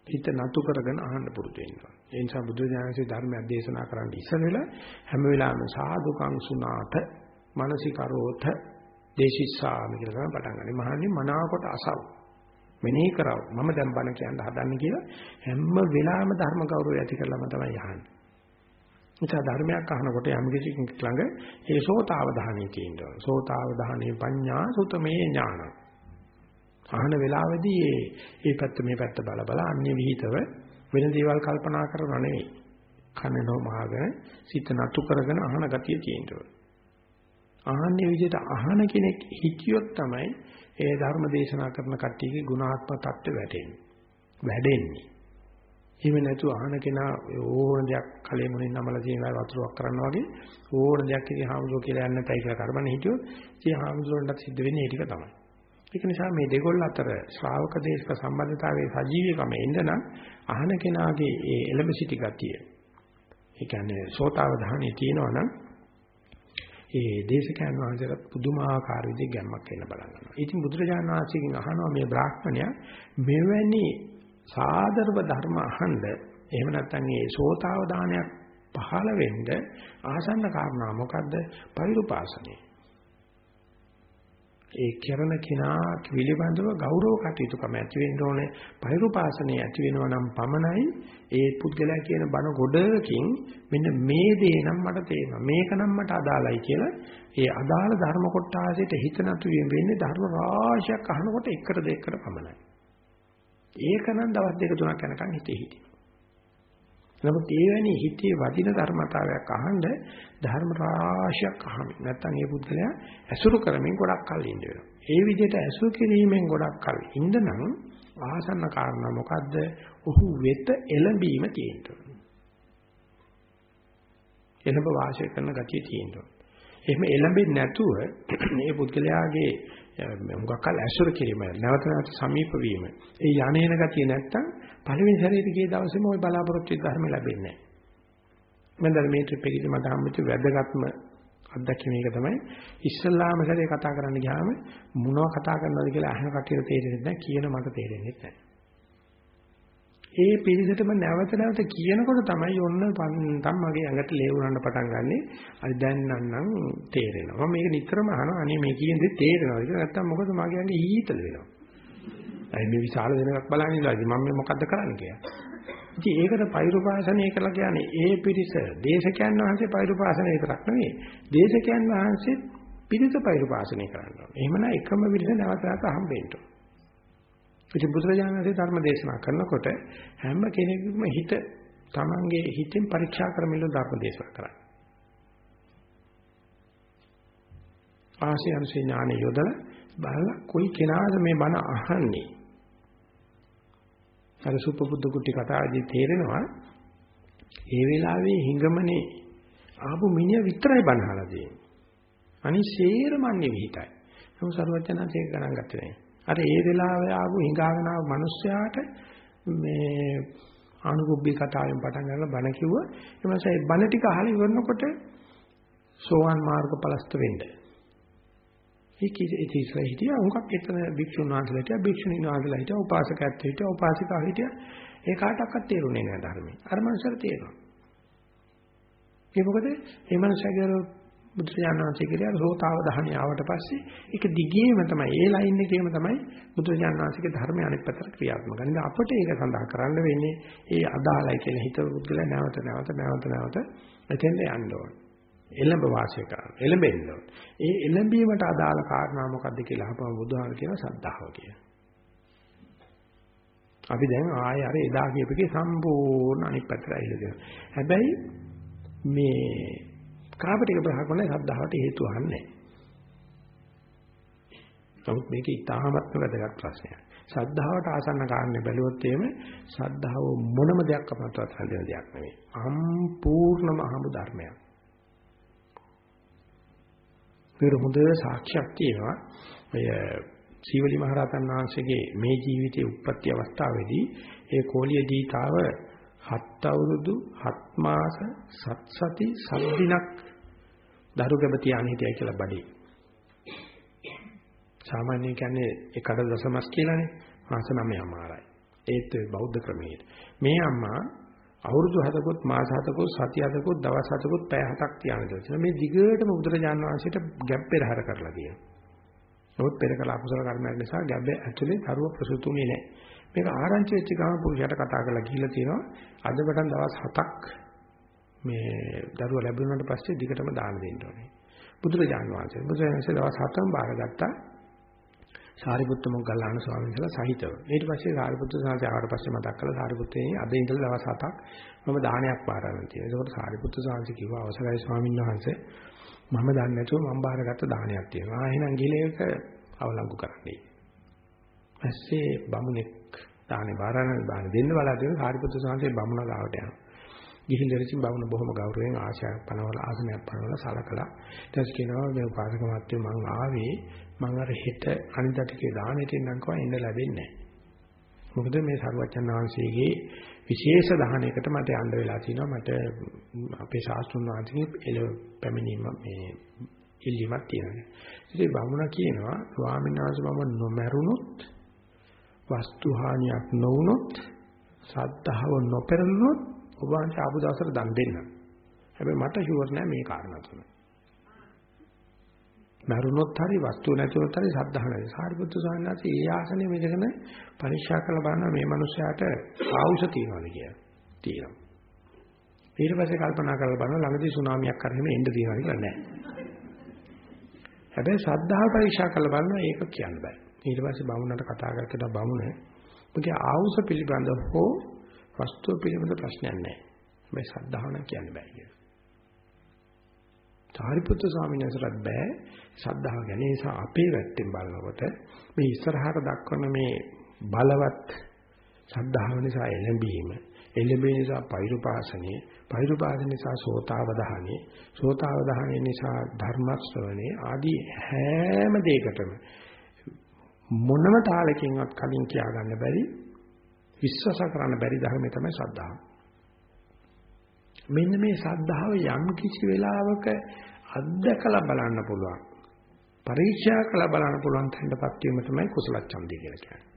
හිත නතු කරගෙන අහන්න පුරුදු වෙනවා. ඒ නිසා බුදු දහමේ ධර්මයක් දේශනා කරන්න ඉස්සෙල්ලා හැම වෙලාවෙම සාදුකං සුනාත මානසිකරෝත දේශිස්සාමි කියලා තමයි පටන් ගන්නේ. මහන්නේ මනාවකට අසව. මෙනෙහි කරව. මම දැන් බණ කියන්න හදන්නේ කියලා හැම වෙලාවෙම ධර්ම ගෞරවය ඇති කරලාම තමයි අහන්නේ. නිසා ධර්මයක් අහනකොට යම් කිසි ළඟ ඒ සෝතාවධානය තියෙනවා. සෝතාවධානයේ පඤ්ඤා සුතමේ ඥාන. අහන වෙලාවේදී ඒ ඒ පැත්ත මේ පැත්ත බල බල අන්‍ය විහිතව වෙන දේවල් කල්පනා කරනව නෙවෙයි. කනනෝ මාගෙන සිත නතු කරගෙන අහන ගතිය තියෙනවා. අහන්නේ විදිහට අහන කෙනෙක් හිතියොත් තමයි ඒ ධර්ම දේශනා කරන කට්ටියගේ ගුණාත්මක தත්ත්ව වැටෙන්නේ. වැඩෙන්නේ. එහෙම නැතු අහන කෙනා ඕන දෙයක් කලේ මොනින් නමලා තියෙන වතුරක් කරනවා වගේ ඕන දෙයක් ඉතින් හාමුදුරුවෝ කියලා යන්න තයි කියලා කරබන හිටියොත් ඉතින් හාමුදුරුවන්ට සිද්ධ වෙන්නේ ඒ ටික තමයි. ඒක නිසා මේ දෙකොල්ල අතර ශ්‍රාවක දේශක සම්බන්ධතාවයේ සජීවීකම එන්න නම් අහන කෙනාගේ ඒ එළඹ සිටි ගතිය. ඒ කියන්නේ සෝතාවධානයේ තියෙනවා නම් ඒ දේශකයන් වහන්සේට පුදුමාකාර විදිහේ ගැම්මක් එන්න බලනවා. ඉතින් බුදුරජාණන් වහන්සේගෙන් අහනවා මේ බ්‍රාහ්මණයා මෙවැනි සාදරව ධර්ම අහන්න එහෙම නැත්නම් ඒ සෝතාවදානයක් පහළ වෙන්න ආසන්න කාරණා මොකද්ද? පෛරුපාසනේ. ඒ කරන කෙනා පිළිබඳව ගෞරව කටයුතුකම ඇති වෙන්න ඕනේ. පෛරුපාසනේ ඇති වෙනවා නම් පමණයි ඒ පුද්ගලයා කියන බණ ගොඩකින් මෙන්න මේ දේ නම් මට තේරෙනවා. මේක නම් මට අදාළයි කියලා ඒ අදාළ ධර්ම කොටාසෙට හිත නතු වෙන්නේ ධර්ම රාශියක් අහනකොට එකට දෙකට පමණයි. ඒක නම් දවස් දෙක තුනක් යනකම් හිතේ හිටිනවා. නමුත් ඒ වැනි හිතේ වදින ධර්මතාවයක් අහන්න ධර්ම රාශියක් අහමින් නැත්නම් ඒ පුද්ගලයා ඇසුරු කරමින් ගොඩක් කල් ඉන්න වෙනවා. ඒ විදිහට ඇසුරු කිරීමෙන් ගොඩක් කල් ඉන්න නම් ආසන්න කාරණා මොකද්ද? ඔහු වෙත එළඹීම තියෙනවා. එළඹ වාසය කරන ගතිය තියෙනවා. එහෙම එළඹෙන්නේ නැතුව මේ පුද්ගලයාගේ මුගක්කල් ඇසුර කිරීම නැවත නැවත සමීප වීම. ඒ යන්නේන ගතිය නැත්තම් පළවෙනි සැරේට ගිය දවසේම ওই බලාපොරොත්තු වෙච්ච ධර්ම ලැබෙන්නේ නැහැ. මම දැන් මේ ට්‍රිප් එකේදී මට හම්බෙච්ච වැදගත්ම අත්දැකීම එක තමයි ඉස්සල්ලාම සැරේ කතා කරන්න ගියාම මොනව කතා කරනවද කියලා අහන කටියට තේරෙන්නේ නැහැ කියන මට තේරෙන්නේ නැහැ. ඒ පිළිසෙටම නැවත නැවත කියනකොට තමයි ඔන්න තම් මගේ ඇඟට ලේවුනන්න පටන් ගන්නෙ. අද දැන් නම් තේරෙනවා. මම මේක නිතරම අහනවා. අනේ මේ කියන දේ තේරෙනවද කියලා නැත්තම් මොකද මගේ ඇඟ ඊතල වෙනවා. අයි මේ විශාල වෙනකක් බලන් ඉඳලා මම මේ මොකද්ද කරන්නේ කියලා. ඉතින් ඒකට පෛරුපාසනය කියලා කියන්නේ ඒ පිරිස දේශකයන් වහන්සේ පෛරුපාසනය විතරක් නෙවෙයි. දේශකයන් වහන්සේ පිරිස පෛරුපාසනය කරනවා. එහෙමනම් එකම පිරිස නැවත නැවත හම්බෙන්න ඕන. ඉතින් බුදුරජාණන් වහන්සේ ධර්ම දේශනා කරනකොට හැම කෙනෙකුම හිත තමන්ගේ හිතෙන් පරීක්ෂා කරමින් ධර්ම දේශනා කරන්නේ. ආශය අනුසේ ඥානෙ යොදලා බලලා කොයි කෙනාද මේ බණ අහන්නේ. අර සුපබුද්ධ කුටි කතාවේදී තේරෙනවා ඒ වෙලාවේ හිඟමනේ ආපු මිනිහ විතරයි බණ අහලා තියෙන්නේ. අනිත් සේරම අන්නේ විහිතයි. නමුත් සර්වඥාන්සේ ගණන් ගත්තේ නැහැ. අර ඒ වෙලාවේ ආපු හිඟාගෙන ආපු මිනිස්සයාට මේ අනුකුබ්බී කතාවෙන් පටන් ගන්න බණ කිව්ව. එමසයි බණ ටික අහලා ඉවරනකොට සෝවාන් මාර්ග පලස්ත වෙන්න. ඒක ඉතිසලා හිටියා. උන්කක් එතන භික්ෂුන් වහන්සේලා හිටියා. භික්ෂුණීන් වහන්සේලා හිටියා. උපාසකයත් හිටියා. උපාසිකා හිටියා. ඒ කාටවත් තේරුනේ නැහැ ධර්මයේ. අර මනුස්සයර තේරෙනවා. ඒ මොකද? මේ මනුස්සයගේ බුදුරජාණන්සේ කියලා සෝතාව දහණිය ආවට පස්සේ ඒක දිගේම තමයි ඒ ලයින් එකේම තමයි බුදුරජාණන්සේගේ ධර්මය අනිත් පැත්තට ක්‍රියාත්මක කරන්නේ. අපිට ඒක සඳහා කරන්න වෙන්නේ ඒ අදාළයි කියලා හිත බුද්ධලා නැවත නැවත නැවත නැවත එතෙන්ට යන්න ඕන. එළඹ වාසය කරන්න. එළඹෙන්න ඕන. ඒ එළඹීමට අදාළ කාරණා මොකද්ද කියලා අහපම බුදුහාම කියන සද්ධාව කියන. අපි දැන් ආයෙ අර එදා කියපේකේ සම්පූර්ණ අනිත් පැත්තට ඇවිල්ලා දෙනවා. හැබැයි මේ කාපටික බ්‍රහ්මණය ශ්‍රද්ධාවට හේතු වහන්නේ නමුත් මේක ඉතාමත්ම වැදගත් ප්‍රශ්නයක්. ශ්‍රද්ධාවට ආසන්න කාරණේ බැලුවොත් එහෙම ශ්‍රද්ධාව මොනම දෙයක් අපතවත් හඳින දෙයක් නෙවෙයි. සම්පූර්ණම අහඹ ධර්මයක්. ඒක හොඳ සාක්ෂියක් තියෙනවා. ඔය සීවලි මහරහතන් වහන්සේගේ මේ ජීවිතයේ උප්පත්ති අවස්ථාවේදී ඒ කෝලිය දීතාව හත් අවුරුදු හත් මාස සත් සති සත් දිනක් දරු ගැබ තියාගෙන හිටියයි කියලා බඩේ. සාමාන්‍යයෙන් කියන්නේ එකට දසමස් කියලානේ මාස 9මාරයි. ඒත් බෞද්ධ ක්‍රමයේ. මේ අම්මා අවුරුදු 7කොත් මාස 7කොත් සති 7කොත් දවස් 7කොත් පැය 7ක් තියාගෙන ඉඳලා මේ දිගටම බුදුරජාන් වහන්සේට ගැප් පෙරහැර කරලා තියෙනවා. නමුත් පෙර කළ අකුසල කර්මයන් නිසා ගැබ්බ ඇතුලේ දරුව ප්‍රසූතුනේ නැහැ. මේක ආරංචි වෙච්ච ගමන් පුරුෂයාට කතා කරලා ගිහිල්ලා තියෙනවා. අද වටන් දවස් 7ක් මේ දරුවා ලැබුණාට පස්සේ දිගටම දාන දෙන්න ඕනේ. බුදුරජාන් වහන්සේ බුදුරජාන් වහන්සේ දවස් 7ම බාරගත්තා. සාරිපුත්ත මොග්ගල්ලාන ස්වාමීන් වහන්සේලා සහිතව. ඊට පස්සේ සාරිපුත්ත සාංශය ආවට පස්සේ මතක් කළා සාරිපුත්තේ අද ඉඳලා දවස් 7ක් මම දානයක් බාරගන්න තියෙනවා. ඒකට සාරිපුත්ත සාංශය කිව්වා අවසරයි ස්වාමීන් වහන්සේ මම දන්නේ නැතුව මම බාරගත්ත දානයක් තියෙනවා. ආ එහෙනම් ගිහලා ඒක අවලංගු කරන්නයි. ඊපස්සේ බමුණෙක් දානේ බාරන දාන දෙන්න බලාගෙන සාරිපුත්‍ර සාන්තේ බමුණ ගාවට යනවා. ගිහින් දෙරසින් බමුණ බොහොම ගෞරවයෙන් ආශාවක් පනවල ආසනයක් පනවල සලකලා ඊට පස්සේ කියනවා මේ උපාසක මාත්‍ය මං ආවේ මං අර හෙට අනිද්දාටකේ දානෙට එන්නම් කව එන්න ලැබෙන්නේ නැහැ. මොකද මේ සරුවච්චන් වහන්සේගේ විශේෂ දහනයකට මට යන්න වෙලා තිනවා මට අපේ ශාස්ත්‍රුන් වහන්සේගේ එළ පැමිණීම මේ ඉල්ලීමක් තියෙනවා. ඉතින් බමුණ කියනවා ස්වාමීන් වහන්සේ මම නොමරුණොත් වස්තු හානියක් නොවුනොත් සද්ධාව නොපෙරළුනොත් ඔබ වහන්සේ ආපු දවසට දන් දෙන්න. හැබැයි මට ෂුවර් නෑ මේ කාරණා තුන. මරුණොත් හරි වස්තු නැතුනොත් හරි සද්ධාහ නැහැ. සාරිපුත්තු ස්වාමීන් වහන්සේ ඒ ආසනේ මෙතන පරීක්ෂා කරලා බලනවා මේ මනුස්සයාට ආවුෂ තියනවාද කියලා. තියෙනවා. ඊට පස්සේ කල්පනා කරලා බලනවා ළඟදී සුනාමියක් කරගෙන එන්න තියනවා කියලා නෑ. හැබැයි ශ්‍රද්ධාව පරීක්ෂා කරලා බලනවා ඒක කියන්න බෑ. ඊට පස්සේ බමුණට කතා කරලා බමුණ මගේ ආවුස පිළිබඳ හෝ වස්තුව පිළිබඳ ප්‍රශ්නයක් නැහැ. හැබැයි ශ්‍රද්ධාව නම් කියන්න බෑ කියලා. සාරිපුත්‍ර ස්වාමීන් වහන්සේට බෑ ශ්‍රද්ධාව ගැන ඒ නිසා අපේ වැත්තෙන් බලනකොට මේ ඉස්සරහට දක්වන මේ බලවත් ශ්‍රද්ධාව නිසා එළඹීම එළඹීම නිසා පෛරුපාසනේ පෛරුපාසන නිසා සෝතාවධානයේ සෝතාවධානයේ නිසා ධර්ම ශ්‍රවණේ ආදී හැම දෙයකටම මොනම තාලකින්වත් කලින් කියා ගන්න බැරි විශ්වාස කරන්න බැරි ධර්මය තමයි ශ්‍රද්ධාව. මෙන්න මේ ශ්‍රද්ධාව යම් කිසි වෙලාවක අත්දකලා බලන්න පුළුවන්. පරීක්ෂා කළා බලන්න පුළුවන් තැනටපත් වීම තමයි කුසල ඡන්දය කියලා කියන්නේ.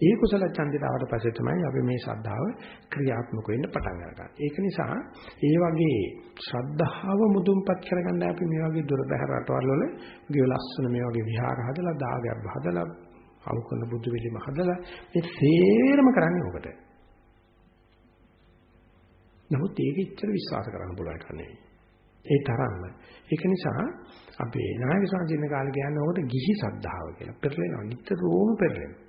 ඒ කුසල ඡන්දයට ආවට පස්සේ තමයි අපි මේ ශ්‍රද්ධාව ක්‍රියාත්මක වෙන්න පටන් ගන්න. ඒක නිසා ඒ වගේ ශ්‍රද්ධාව මුදුන්පත් කරගන්න අපි මේ වගේ දුර බැහැර රටවල් වල ගේ ලස්සන මේ වගේ විහාර හදලා දාගැබ් හදලා අවුකන බුදු විලිම හදලා ඒ සේරම කරන්නේ ඔකට. නමුත් ඒක ඉච්චර විශ්වාස කරන්න පුළුවන් කන්නේ. ඒ තරම්ම. ඒක නිසා අපේ නායක සංජින කාලේ කියන්නේ ඔකට ගිහි සද්ධාව කියලා. පෙරලෙනවා. නිතරම පෙරලෙනවා.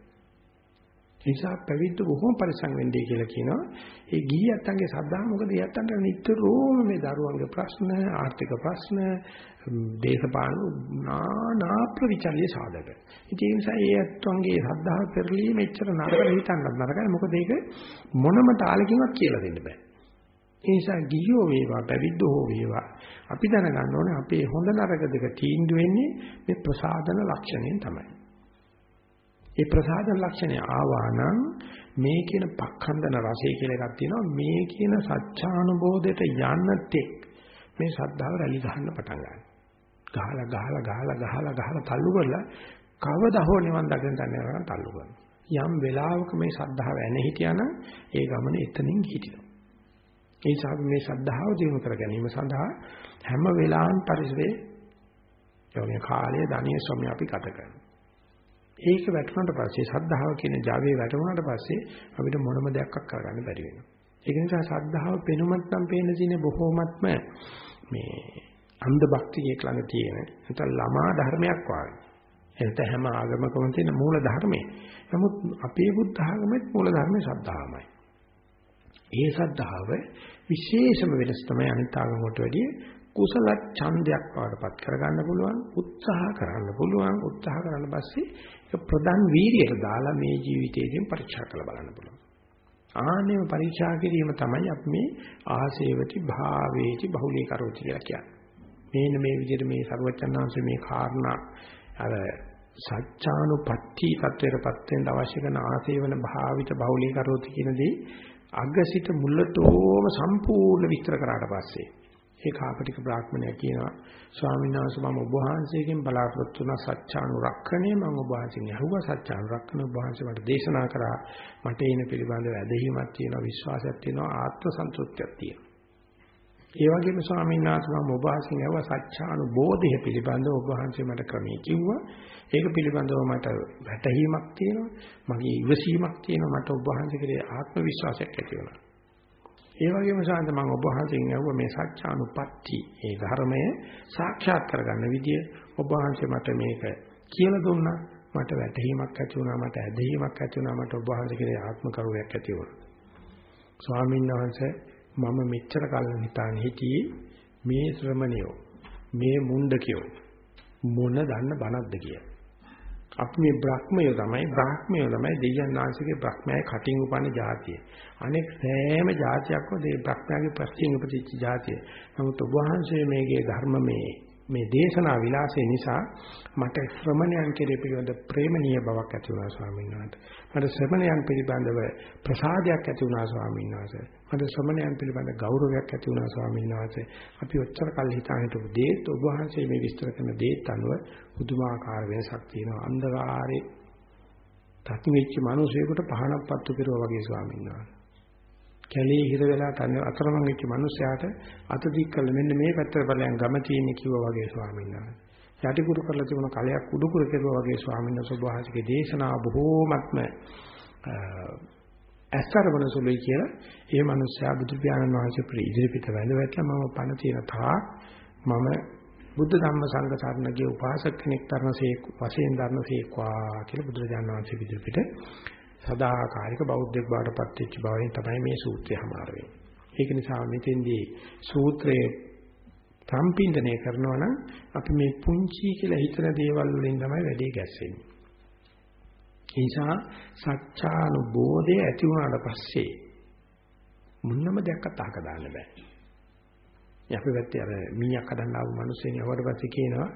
නිසා පැවිද්ද බොහොම පරිසං වෙන්නේ කියලා කියනවා. ඒ ගිහියන්ගේ සද්ධා මොකද යත්තන්ට නිතරම මේ දරුවන්ගේ ප්‍රශ්න, ආර්ථික ප්‍රශ්න, දේශපාලන නානා ප්‍රවිචල්‍ය සාධක. ඒ නිසා ඒ ඇත්තන්ගේ සද්ධා පෙරලීම එච්චර නරක හිතන්නත් නරකයි. මොකද ඒක මොනම තාලකින්වත් කියලා දෙන්න බෑ. ඒ නිසා ගිහියෝ වේවා පැවිද්දෝ හෝ වේවා අපි දැනගන්න ඕනේ අපේ හොඳ නරක දෙක තීන්දුව වෙන්නේ මේ ප්‍රසාදන ලක්ෂණයෙන් තමයි. ඒ ප්‍රසාදන ලක්ෂණය ආවා නම් මේ කියන පක්ඛන්දන රසය කියලා එකක් තියෙනවා. මේ කියන සත්‍යානුබෝධයට යන්න තෙක් මේ ශ්‍රද්ධාව රැලි ගහන්න පටන් ගන්නවා. ගහලා ගහලා ගහලා ගහලා ගහලා තල්ලු කරලා කවදා හෝ නිවන් දකින්න තැනකට තල්ලු කරනවා. යම් වෙලාවක මේ ශ්‍රද්ධාව ඇන හිටියානම් ඒ ගමන එතනින් හිටිනවා. ඒ නිසා මේ ශ්‍රද්ධාව දිනු කර ගැනීම සඳහා හැම වෙලාවෙම පරිසරයේ යෝනිය කාලය ධනිය සොමිය අපි ගත කරනවා. ඒක වැටුණාට පස්සේ සද්ධාව කියන Java වැටුණාට පස්සේ අපිට මොනම දෙයක් කරගන්න බැරි වෙනවා. ඒක නිසා සද්ධාව පෙනුමත් නම් පේන දිනේ බොහෝමත්ම මේ අන්ධ භක්තියේ ළඟ තියෙන නැත්නම් ළමා ධර්මයක් වගේ. එතන හැම ආගමකම තියෙන මූල ධර්මයේ. නමුත් අපේ බුද්ධ ආගමෙත් මූල ධර්මයේ සද්ධාමයි. ඒ සද්ධාව විශේෂම වෙනස තමයි අනිත් ආගම වලට වැඩිය කුසල ඡන්දයක් වඩපත් කරගන්න පුළුවන් උත්සාහ කරන්න පුළුවන් උත්සාහ කරන පස්සේ ඒක ප්‍රධාන වීර්යයට දාලා මේ ජීවිතයේදී පරීක්ෂා කරලා බලන්න පුළුවන් ආනෙම පරීක්ෂා කිරීම තමයි අපි මේ ආසේවති භාවේති බහුලීකරෝති කියලා කියන්නේ. මේන මේ විදිහට මේ ਸਰවචන්නාංශ මේ කාරණා අර සත්‍යානුපත්ති තත්වයටපත් වෙන්න අවශ්‍ය කරන ආසේවන භාවිත බහුලීකරෝති කියන දේ අගසිත මුලතෝම සම්පූර්ණ විස්තර කරාට පස්සේ ඒ කාපටික බ්‍රාහ්මණය කියනවා ස්වාමීන් වහන්සේ මම ඔබ වහන්සේගෙන් බලාපොරොත්තු වුණ සත්‍යානුරක්ෂණය. මම ඔබ වහන්සේගෙන් අහුවා සත්‍යානුරක්ෂණ ඔබ වහන්සේ මට දේශනා කරා. මට එන පිළිබඳව ඇදහිීමක් තියෙනවා විශ්වාසයක් තියෙනවා ආත්ම සන්තුෂ්තියක් තියෙනවා. ඒ වගේම ස්වාමීන් වහන්සේ මම ඔබ වහන්සේගෙන් අහුවා සත්‍යානුබෝධය පිළිබඳව ඔබ වහන්සේ මට ක්‍රමයේ කිව්වා. ඒක පිළිබඳව මට වැටහීමක් තියෙනවා මගේ ඉවසීමක් තියෙනවා මට ඔබ වහන්සේ කෙරේ ආත්ම විශ්වාසයක් ඇති වුණා. ඒ වගේම සාන්ත මම ඔබ වහන්සේගෙන් අහුවා මේ සත්‍යානුපatti ඒ ධර්මය සාක්ෂාත් කරගන්න විදිය. ඔබ වහන්සේ මට මේක කියලා දුන්නා. මට වැටහීමක් ඇති වුණා මට ඇදහිීමක් ඇති වුණා මට ඔබ වහන්සේ කෙරේ ආත්ම කරුණයක් ඇති වුණා. ස්වාමීන් වහන්සේ මම මෙච්චර කල් හිතාන හිටියේ මේ ශ්‍රමණයෝ මේ මුණ්ඩකයෝ මොන දන්න බණක්ද කියලා. අපි මේ බ්‍රහ්මය තමයි බ්‍රහ්මය තමයි දෙයයන් ආශ්‍රිතේ බ්‍රහ්මයයි කටින් උපන්න જાතිය. අනෙක් සෑම જાතියක්ම මේ බ්‍රහ්මයාගේ ප්‍රශ්යෙන් උපදිච්ච જાතිය. නමුත් ඔබ වහන්සේ මේකේ ධර්මමේ මේ දේශනා විලාසය නිසා මට ශ්‍රමණයන් කෙරේ පිළිබඳ ප්‍රේමණීය බවක් ඇති වුණා ස්වාමීන් වහන්සේ. මට ශ්‍රමණයන් පිළිබඳව ප්‍රසාදයක් ඇති වුණා ස්වාමීන් වහන්සේ. මට ශ්‍රමණයන් පිළිබඳ ගෞරවයක් ඇති වුණා ස්වාමීන් වහන්සේ. අපි ඔච්චර කල් හිතාන හිටපු දේත් ඔබ වහන්සේ මේ විස්තර කරන දේත් අනුව පුදුමාකාර වෙනසක් තියෙනවා. අන්ධකාරේ තත්මිච්ච මිනිසෙකුට පහනක් පත්තු කෙරුවා වගේ ස්වාමීන් වහන්සේ. කැලේ හිර වෙලා තන අතරමං වෙච්ච මිනිසයාට අත දික් කළ මෙන්න මේ පැත්තට බලයන් ගම තියෙන්නේ කිව්වා වගේ ස්වාමීන් වහන්සේ. යටිකුරු කරලා තිබුණ කලයක් උඩුකුරු කෙරුවා වගේ ස්වාමීන් වහන්සේ සබහාසිකේ දේශනා බොහෝමත්ම ඇස්තරවන සුළුයි කියලා ඒ මිනිසයා බුදු පියාණන් වහන්සේ ඉදිරිපිට වැඳ වැටලා මම පණ තියෙන තා මම බුද්ධ ධම්ම සංඝ සරණගේ උපාසක කෙනෙක් තරනසේ වශයෙන් ධර්මසේක්වා කියලා බුදුරජාණන් වහන්සේ ඉදිරිපිට සදාකාලික බෞද්ධෙක් බවට පත් වෙච්ච බවෙන් තමයි මේ සූත්‍රය හමාර වෙන්නේ. ඒක නිසා මෙතෙන්දී සූත්‍රයේ සම්පින්දනය කරනවා නම් අපි මේ පුංචි කියලා හිතන දේවල් වලින් තමයි වැඩේ ගැස්සෙන්නේ. ඒ නිසා සත්‍යානුබෝධය ඇති වුණාට පස්සේ මුන්නම දෙයක්වත් අහක දාන්න බෑ. අපි පැත්තේ අර මීයක් හදන්න ආපු මිනිස්සෙනි අවුවට පස්සේ කියනවා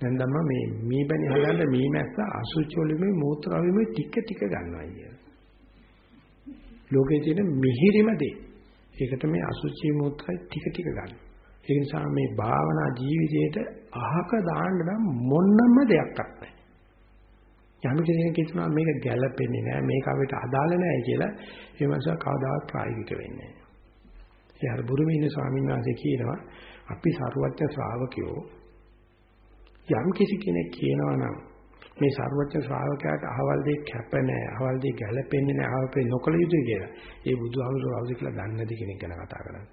දැන් තමයි මේ මීබැනි හදන්න මී මැස්ස අසුචි වලින් මූත්‍රා වලින් ටික ටික ගන්නවා කියන. ලෝකයේ තියෙන මිහිරිම දේ. ඒකට මේ අසුචි මූත්‍රා ටික ටික ගන්න. ඒ නිසා මේ භාවනා ජීවිතයේට අහක දාන්න නම් මොනම දෙයක්වත් නැහැ. යම් කෙනෙක් කියනවා මේක ගැළපෙන්නේ නැහැ මේක අපිට අදාළ නැහැ කියලා ඒ මාසාව කවදාවත් ප්‍රායෝගික වෙන්නේ නැහැ. ඒ අර බුරුමේ ඉන්න ස්වාමීන් වහන්සේ කියනවා අපි සරුවත්න ශ්‍රාවකයෝ යම් කිසි කෙනෙක් කියනවා නම් මේ ਸਰවඥ ශ්‍රාවකයාට අහවල් දෙයක් කැප නැහැ, අහවල් දෙයක් ගැළපෙන්නේ නැහැ, අහවල් නොකල යුතුයි කියලා. ඒ බුදුහාමුදුරුවෝ අවදි කියලා දන්නේ නැති කෙනෙක් ගැන කතා කරන්නේ.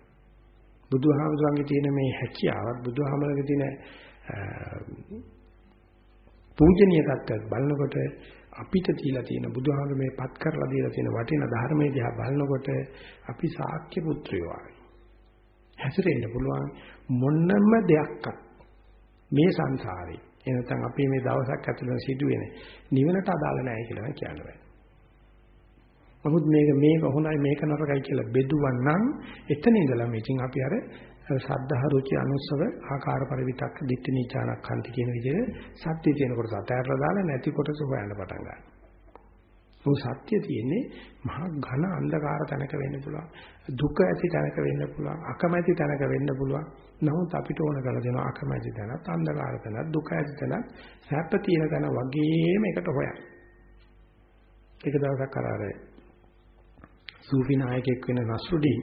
බුදුහාමුදුරන්ගේ තියෙන මේ හැකියාවත් බුදුහාමුදුරන්ගේ තියෙන පූජනීය තත්ත්වයක් බලනකොට අපිට තියලා තියෙන බුදුහාමුදුර මේ පත් කරලා දීලා තියෙන වටින ධර්මයේ දිහා බලනකොට අපි ශාක්‍ය පුත්‍රයෝ වගේ හැසිරෙන්න පුළුවන් මොන්නම දෙයක්වත් මේ සංසාරේ එනතන් අපි මේ දවසක් ඇතුළත සිදුවෙන නිවනට අදාළ නැහැ කියලා මම කියන්න බෑ. නමුත් මේක මේක හොඳයි මේක නරකයි කියලා බෙදුවනම් එතන ඉඳලා ඉතින් අපි අර සද්ධා රුචි අනුස්සව ආකාර පරිවිතක් දිට්ඨි නිචානක්ඛන්ති කියන විදිහට සත්‍ය තියෙන කොටස අතහැරලා දාලා නැති කොටස හොයන්න පටන් ගන්නවා. මොකද සත්‍ය තියෙන්නේ මහා ඝන අන්ධකාර තැනක වෙන්න පුළුවන්. දුක ඇති තැනක වෙන්න පුළුවන්. අකමැති තැනක වෙන්න පුළුවන්. නමුත් අපිට ඕන කරලා දෙනවා අකමැති තැනත් අන්ධකාර තැනත් දුක ඇති තැනත් සැප තියෙන තැන වගේම එකට හොයන්න. එක දවසක් අර සූෆි නායකයෙක් වෙන නස්රුඩින්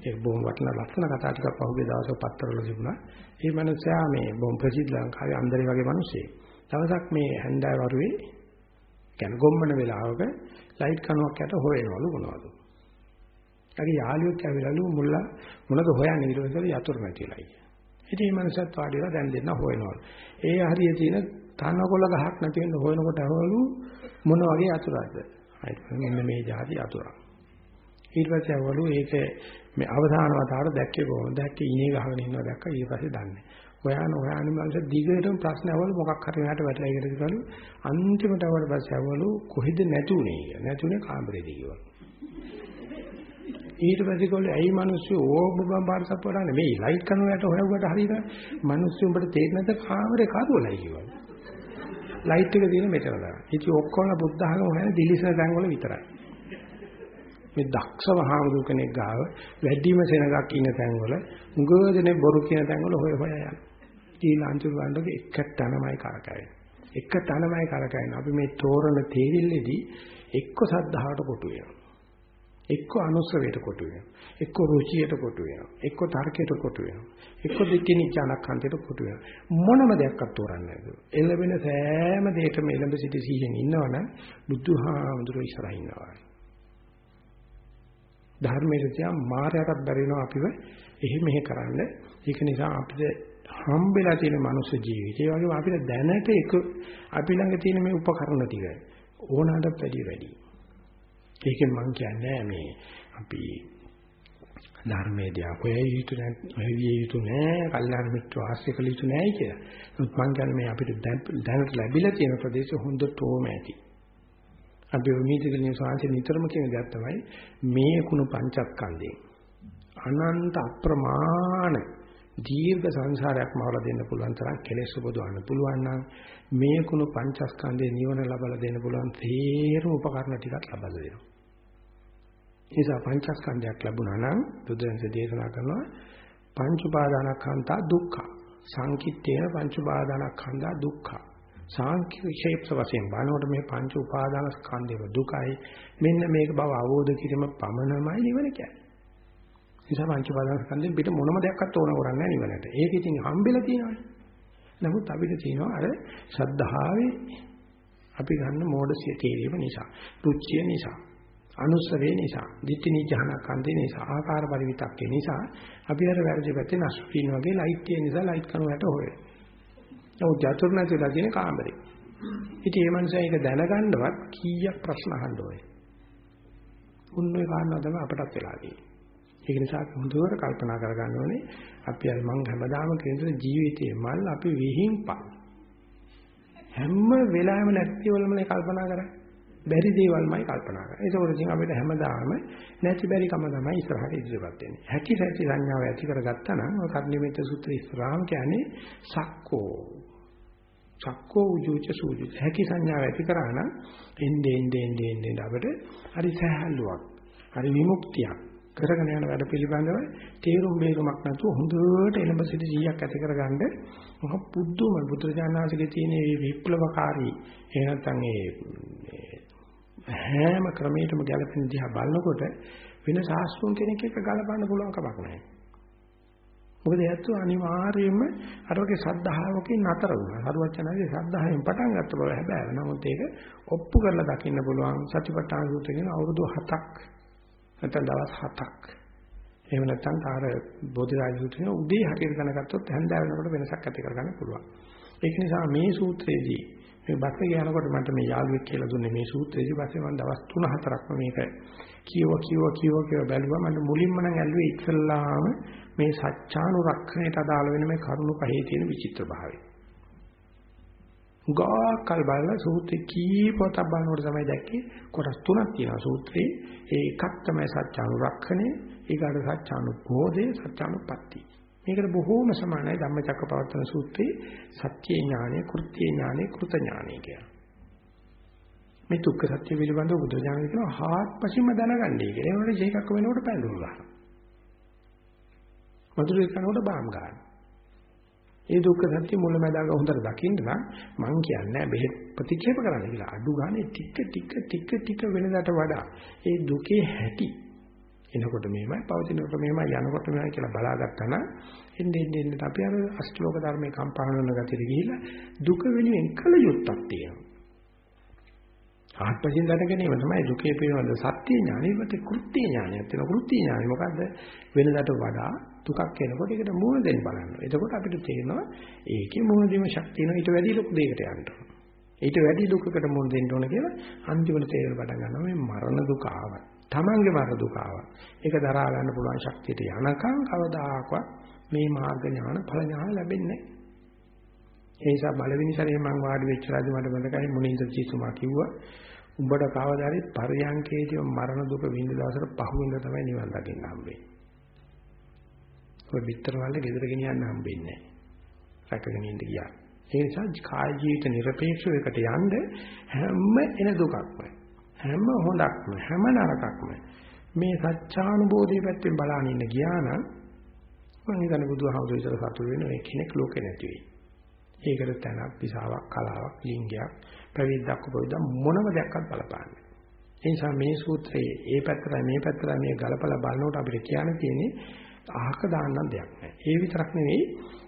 ඒ බොහොම වටිනා ලස්සන කතා ටිකක් පහුගිය දවසක පත්තරවල තිබුණා. ඒ මනුස්සයා මේ බොහොම ප්‍රසිද්ධ ලංකාවේ අන්දරේ වගේ මිනිහෙක්. දවසක් මේ හැන්දෑව වරුවේ කියන්නේ ගොම්මන වෙලාවක ලයිට් කණුවක් යට හොයනවලු මොනවද? ඊගේ යාළුවෙක් ඇවිල්ලාලු මුල්ලා මොනවද හොයන්නේ ඊට පස්සේ යතුරු නැතිලයි. ඉතින් මේ මනසත් වාඩිලා දැන් දෙන්න හොයනවලු. ඒ හරිය තියෙන තනකොළ ගහක් නැති වෙන හොයනකොට අහවලු මොන වගේ යතුරක්ද? මෙන්න මේ જાති යතුරක්. ඊට පස්සේ අහවලු ඒක මේ අවසාන වතාවට දැක්කේ කොහොමද? දැක්කේ ඉනේ ගහගෙන ඉන්නවා දැක්කා ඊට පස්සේ දන්නේ. හොයාන හොයාන මංස දිගටම ප්‍රශ්න අවල මොකක් හරි නට වැටලා ඉගෙන ගන්නලු අන්තිමට අවල පස්සේ අවලු කොහෙද නැතුනේ කියලා. නැතුනේ කාමරේදී කියලා. ඊට පස්සේ කොල්ල ඇයි මිනිස්සු ඕම බම්බාර සප්පරන්නේ මේ ලයිට් කනුවට හොයවුවට හරියට මිනිස්සු උඹට තේරෙන්නේ නැද්ද කාමරේ කරුවලයි කියලා. ලයිට් එක තියෙන මෙතන දාන. ඉතින් ඔක්කොම බුද්ධ ආගම හොයන දිලිසන තැන් වල විතරයි. මේ දක්ෂව හාමුදුර කෙනෙක් ගාව වැඩිම සෙනගක් ඉන්න තැන් වල උගෝදනේ බොරු කියන තැන් වල හොය හොය යන. ඊළාන්තිර වණ්ඩගේ එක තනමයි කරකැවෙන. එක තනමයි කරකැවෙන. අපි මේ තෝරන තේරිල්ලේදී එක්ක සද්ධාවට කොටු වෙනවා. එක්ක අනුස්සවයට කොටු වෙනවා. එක්ක රුචියට කොටු වෙනවා. එක්ක තර්කයට කොටු වෙනවා. එක්ක දෙකිනි ඥානකන්තයට කොටු වෙනවා. මොනම දෙයක්වත් තෝරන්නේ නැහැ. එළවෙන සෑම දෙයකම එළඹ සිටි සීයෙන් ඉන්නවනම් බුදුහාමුදුරුවෝ ඉස්සරහින් ඉන්නවා. ධර්මයේ තියා මායයටත් බැරිනවා අපිව එහෙ මෙහෙ කරන්න. ඒක නිසා අපිට හම්බෙලා තියෙන මනුස්ස ජීවිතය. ඒ වගේම අපිට දැනට එක අපි ළඟ තියෙන මේ උපකරණ ටික ඕනකට වැඩි වැඩි. ඒකෙන් මම කියන්නේ මේ අපි ධර්මයේදී අපේ යුතු නැහැ, යුතු නැහැ, කල්යාණ මිත්‍ර ආශ්‍රය කළ යුතු නැහැ කියලා. නමුත් මම කියන්නේ මේ අපිට දැනට ලැබිලා තියෙන ප්‍රදේශ හොඳටම ඇති. අපි උමීතිකලින් සාංශ නිතරම කියන දේ තමයි මේ කුණු පංචස්කන්ධේ අනන්ත අප්‍රමාණ දීර්ඝ සංසාරයක් මවලා දෙන්න පුළුවන් තරම් කෙලෙස් උපදවන්න පුළුවන් නම් මේ කුණු පංචස්කන්ධේ නිවන ලබලා දෙන්න පුළුවන් තේරම උපකරණ ටිකක් ලබා දෙනවා. නිසා පංචස්කන්ධයක් ලැබුණා නම් බුදුන්සේ දේශනා කරනවා පංච උපාදානස්කන්ධා දුක්ඛ. සංකිට්ඨේන පංච උපාදානස්කන්ධා දුක්ඛ. සාංඛ්‍යශේප්ස වශයෙන් බලනකොට මේ පංච උපාදානස්කන්ධේව දුකයි. මෙන්න මේක බව අවබෝධ කිරීම පමණමයි නිවන කියන්නේ. නිසා පංච උපාදානස්කන්ධෙන් පිට මොනම දෙයක්වත් ඕන කරන්නේ නැහැ නිවනට. ඒක ඉතින් හම්බෙලා තියෙනවානේ. නමුත් අපිට තියෙනවා අර ශද්ධාවේ අපි ගන්න මෝඩසිය තේරීම නිසා, රුචිය නිසා, අනුස්සවේ නිසා, ditthini jhanakanਦੇ නිසා, ආකාර පරිවිතක්කේ නිසා අපි අර වැරදි පැත්තේ නස්පින් වගේ ලයිට් තියෙන නිසා ලයිට් කනුවට හොයන. නමුත් ජතුරු නැතිලා තියෙන කාමරේ. ඉතින් මේ මනුස්සයා ඒක දැනගන්නවත් කීයක් ප්‍රශ්න අහන්න ඕනේ. උන්වේ කාරණා තමයි අපටත් වෙලා තියෙන්නේ. ඒක නිසා හොඳට කල්පනා කරගන්න ඕනේ. අපි අර මං හැමදාම කියන ජීවිතයේ මල් අපි විහිංපා. හැම වෙලාවෙම නැති වලමනේ කල්පනා කරන්නේ. බැරි දේවල්මයි කල්පනා කරන්නේ. ඒකෝර ඉතින් අපිට හැමදාම නැති බැරි කම තමයි ඉස්සරහට ඉදිරියපත් වෙන්නේ. හැකි හැකි සංඥාව ඇති කරගත්තා නම් ඔය කර්ණිමෙත් සූත්‍ර ඉස්සරහම කියන්නේ සක්කෝ. සක්කෝ උජුච සූජු හැකි සංඥාව ඇති කරා නම් එන්නේ එන්නේ එන්නේ අපිට හරි සහැල්ලුවක් හරි විමුක්තියක් කරගෙන යන වැඩ පිළිබඳව තේරුම් බේරුමක් නැතුව හොඳට එළඹ සිටි 100ක් ඇති කරගන්න මොහ පුදුම බුදුරජාණන්සේගේ තියෙන මේ විප්ලවකාරී එහෙ නැත්නම් ඒ හැම ක්‍රමයකම ගැලපෙන දිහා බලනකොට වෙන සාස්ත්‍රුන් කෙනෙක් එක්ක ගලපන්න පුළුවන් කමක් නැහැ. මොකද ඒත් අනිවාර්යයෙන්ම අර වගේ සද්ධාවකින් නතර වුණා. හරුවචනාගේ සද්ධායෙන් පටන් ගත්ත බව හැබැයි නමුත් ඒක ඔප්පු කරලා දකින්න පුළුවන් සතිපට්ඨාන සූත්‍රයෙන් අවුරුදු 7ක් නැත්නම් දවස් 7ක්. එහෙම නැත්නම් ආර බෝධිරාජ සූත්‍රයේ උදේ හරියට දැනගත්තොත් හැන්දෑව වෙනකොට වෙනසක් ඇති කරගන්න පුළුවන්. ඒක නිසා මේ සූත්‍රයේදී මේ බස් එකේ යනකොට මට මේ යාළුවෙක් කියලා දුන්නේ මේ සූත්‍රයේදී පස්සේ මම දවස් 3-4ක්ම මේක කියව කියව කියව කියව බැලුවා මම මුලින්ම නම් ඇල්ලුවේ ඉස්සල්ලාම මේ සත්‍යානුරක්ෂණයට අදාළ වෙන මේ කරුණු පහේ තියෙන විචිත්‍ර භාවය. ගාකල් බලලා සූත්‍රේ කීපොතක් බලනකොට තමයි දැක්කේ කොටස් තුනක් තියෙනවා සූත්‍රේ. ඒ එකක් තමයි සත්‍යානුරක්ෂණය ඊගාට සත්‍යානුභෝධය සත්‍යානුපatti මේකට බොහෝම සමානයි ධම්මචක්කපවත්තන සූත්‍රයේ සත්‍ය ඥානය කෘත්‍ය ඥානය කෘත ඥානය කියලා. මේ දුක්ඛ සත්‍ය පිළිබඳව බුදු දානය කියන හාත්පසින්ම දැනගන්නයි කියලා. ඒ වගේ ජීකක් වෙනකොට පැඳුරු ගන්නවා. මధుරේ කනකොට බාම් ගන්නවා. ඒ දුක්ඛ සත්‍ය මුලමඳාග හොඳට දකින්න නම් මං කියන්නේ බෙහෙත් ප්‍රතික්ෂේප කරන්න කියලා. අඩු ගානේ ටික ටික ටික ටික වෙනදාට වඩා ඒ දුකේ හැටි එනකොට මෙහෙමයි පවතිනකොට මෙහෙමයි යනකොට මෙහෙමයි කියලා බලාගත්තා නම් එන්නේ එන්නේ අපි අර අෂ්ටලෝක ධර්මයේ කම්පාණ වෙන ගතියට ගිහිල්ලා දුක වෙනුවෙන් කල යුත්තක් තියෙනවා. ආත්මයෙන් දැන ගැනීම තමයි දුකේ පිළිබඳ සත්‍ය ඥානෙ මත කෘත්‍ය ඥානයක් තියෙනවා. කෘත්‍ය ඥානෙ මොකද්ද? වෙනදාට වඩා දුකක් එනකොට ඒකට මුහුණ දෙන්න බලන්න. එතකොට අපිට තේරෙනවා ඒකේ මුහුණ දීම ශක්තිය ඊට වැඩි ලොකු දෙයකට යන්න ඕන. ඊට වැඩි දුකකට මුහුණ දෙන්න ඕන කියලා අන්තිමට තේරෙන්න පටන් ගන්නවා මේ මරණ දුක ආවත් Tamange මර දුක ආවා. ඒක දරා ගන්න පුළුවන් ශක්තියට යනකම් කවදාකවත් මේ මාර්ග ඥාන ඵල ඥාන ලැබෙන්නේ නැහැ. ඒ නිසා බලවෙනි සැරේ මම වාඩි වෙච්ච රාජ මට මතකයි මුනින්ද ජීතුමා කිව්වා උඹට කවදාරි පරියංකේදී මරණ දුක විඳ දවසට පහුවෙන්ද තමයි නිවන් දකින්න හම්බෙන්නේ. ඔය පිටරවල ගෙදර ගෙනියන්න හම්බෙන්නේ නැහැ. රැකගෙන ඉඳ ගියා. ඒ නිසා කාය ජීවිත নিরপেক্ষව එකට යන්න හැම එන දුකක්ම හැම හොඳක්ම හැම නරකක්ම මේ සත්‍යානුභෝධය පැත්තෙන් බලන ඉන්න ගියා නම් මම හිතන්නේ බුදුහාමුදුරුවෝ ඉතල සතුට වෙන ඒ කෙනෙක් ලෝකේ නැති වෙයි. ඒකට තැනක් විසාවක් කලාවක් ලිංගයක් පැවිද්දක් උපවිද්ද මොනම දෙයක්වත් බලපාන්නේ. ඒ නිසා මේ සූත්‍රයේ ඒ පැත්තට මේ පැත්තට මේ ගලපලා බලනකොට අපිට කියන්න තියෙන්නේ අහක දාන්න දෙයක් නැහැ. ඒ විතරක් නෙවෙයි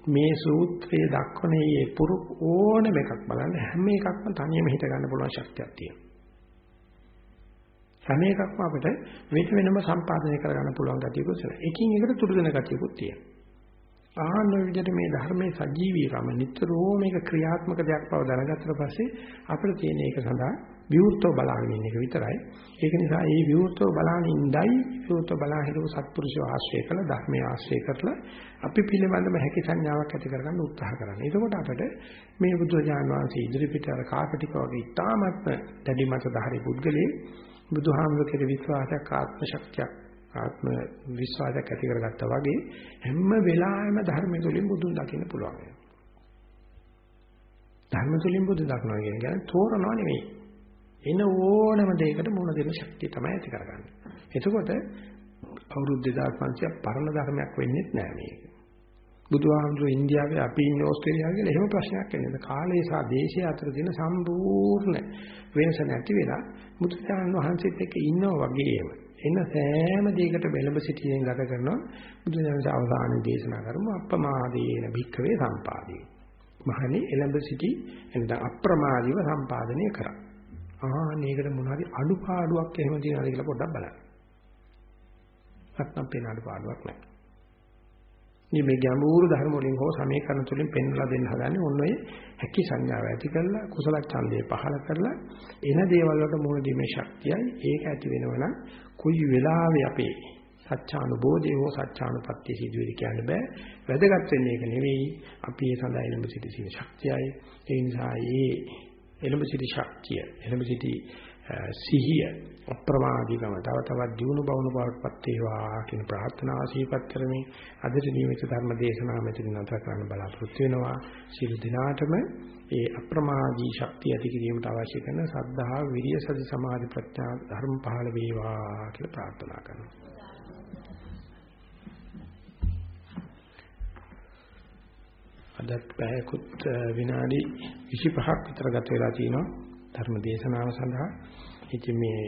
මේ සූත්‍රයේ දක්වන මේ පුරු ඕනම එකක් බලන්න හැම එකක්ම තනියම හිත ගන්න පුළුවන් ශක්තියක් තියෙනවා. හැම එකක්ම අපිට වෙන වෙනම සම්පාදනය කරගන්න පුළුවන් ගතියකුත් තියෙනවා. එකින් එකට තුඩු දෙන ගතියකුත් තියෙනවා. ආහන විදිහට මේ ධර්මයේ සජීවීකම නිතරම මේක ක්‍රියාත්මක දෙයක් බව දැනගත්තට පස්සේ අපිට තියෙන එක සඳහා විවෘතව බලාගෙන ඉන්න එක විතරයි. ඒක නිසා මේ විවෘතව බලාගෙන ඉඳයි විවෘතව බලා හිටපු සත්පුරුෂය ආශ්‍රය කළ ධර්මයේ ආශ්‍රය කරලා අපි පිළිබඳව හැකි සංඥාවක් ඇති කරගන්න උත්සාහ කරන්න. එතකොට අපිට මේ බුදුරජාණන් වහන්සේ ඉදිරිපිට අර කාකටික වගේ ඉතාමත්ම දැඩි මත ධාරි පුද්ගලයේ බුදුහාමුදුරේ විශ්වාසයක් ආත්ම ශක්තියක් ආත්ම විශ්වාසයක් ඇති කරගත්තා වගේ හැම වෙලාවෙම ධර්ම තුලින් බුදුන් දකින්න පුළුවන්. ධර්ම තුලින් බුදු දක්නවා කියන්නේ තෝරනවා නෙවෙයි. එන ඕනම දෙයකට මුණ දෙන ශක්තිය තමයි ඇති කරගන්නේ. එතකොට අවුරුදු 2500ක් පරණ ධර්මයක් වෙන්නේ නැහැ මේක. බුදුහාමුදුරු ඉන්දියාවේ අපි ඉන්නේ ඕස්ට්‍රේලියාවේ කියලා එහෙම ප්‍රශ්නයක් එන්නේ. කාලය සහ දේශය අතර තියෙන සම්පූර්ණ වෙනස නැති වෙලා මුතුචාන් වහන්සේත් එක්ක ඉන්නවා වගේම එන සෑම දෙයකට බැලඹ සිටියෙන් ගත කරනවා බුදුදහමේ අවසානයේ දේශනා කරමු අප්‍රමාදේන භික්ඛවේ සම්පාදේ. මහණේ එළඹ සිටි එනද අප්‍රමාදීව සම්පාදනය කරා. ආ මේකට මොන හරි අඩුපාඩුවක් එහෙම තියෙනවද කියලා පොඩ්ඩක් බලන්න. නැත්නම් පේන අඩුපාඩුවක් නැහැ. මේ මේ ගැඹුරු ධර්ම වලින් හෝ සමීකරණ තුලින් පෙන්වලා දෙන්න හදන්නේ ඔන්න ඔය හැකි සංඥාව ඇති කරලා කුසල ඡන්දය පහල කරලා එන දේවල් වලට මුහුණ දීමේ ශක්තියයි ඒක ඇති වෙනවනම් කොයි වෙලාවෙ අපේ සත්‍යානුබෝධය හෝ සත්‍යානුපත්‍ය සිදුවෙයි කියන්න බෑ. වැදගත් වෙන්නේ ඒක නෙවෙයි. අපි ඒ සඳහා එළඹ සිටි ශක්තියයි. ඒ නිසා ඒ එළඹ සිටි ශක්තිය එළඹ සිටි සිහිය අප්‍රමාදීකම තව තවත් දියුණු බවුණු බවටපත් වේවා කියන ප්‍රාර්ථනාව සිහිපත් කරමින් අදට නියමිත ධර්ම දේශනාව මෙතන නතර කරන්න බලාපොරොත්තු වෙනවා. සියලු දිනාටම ඒ අප්‍රමාදී ශක්තිය ඇති කිරීමට අවශ්‍ය කරන සද්ධා විරිය සති සමාධි ප්‍රඥා ධර්ම පහළ වේවා කියලා ප්‍රාර්ථනා කරනවා. අදත් පැයකුත් විනාඩි 25ක් විතර ගත වෙලා තිනවා ධර්ම දේශනාව සඳහා ඉතින් මේ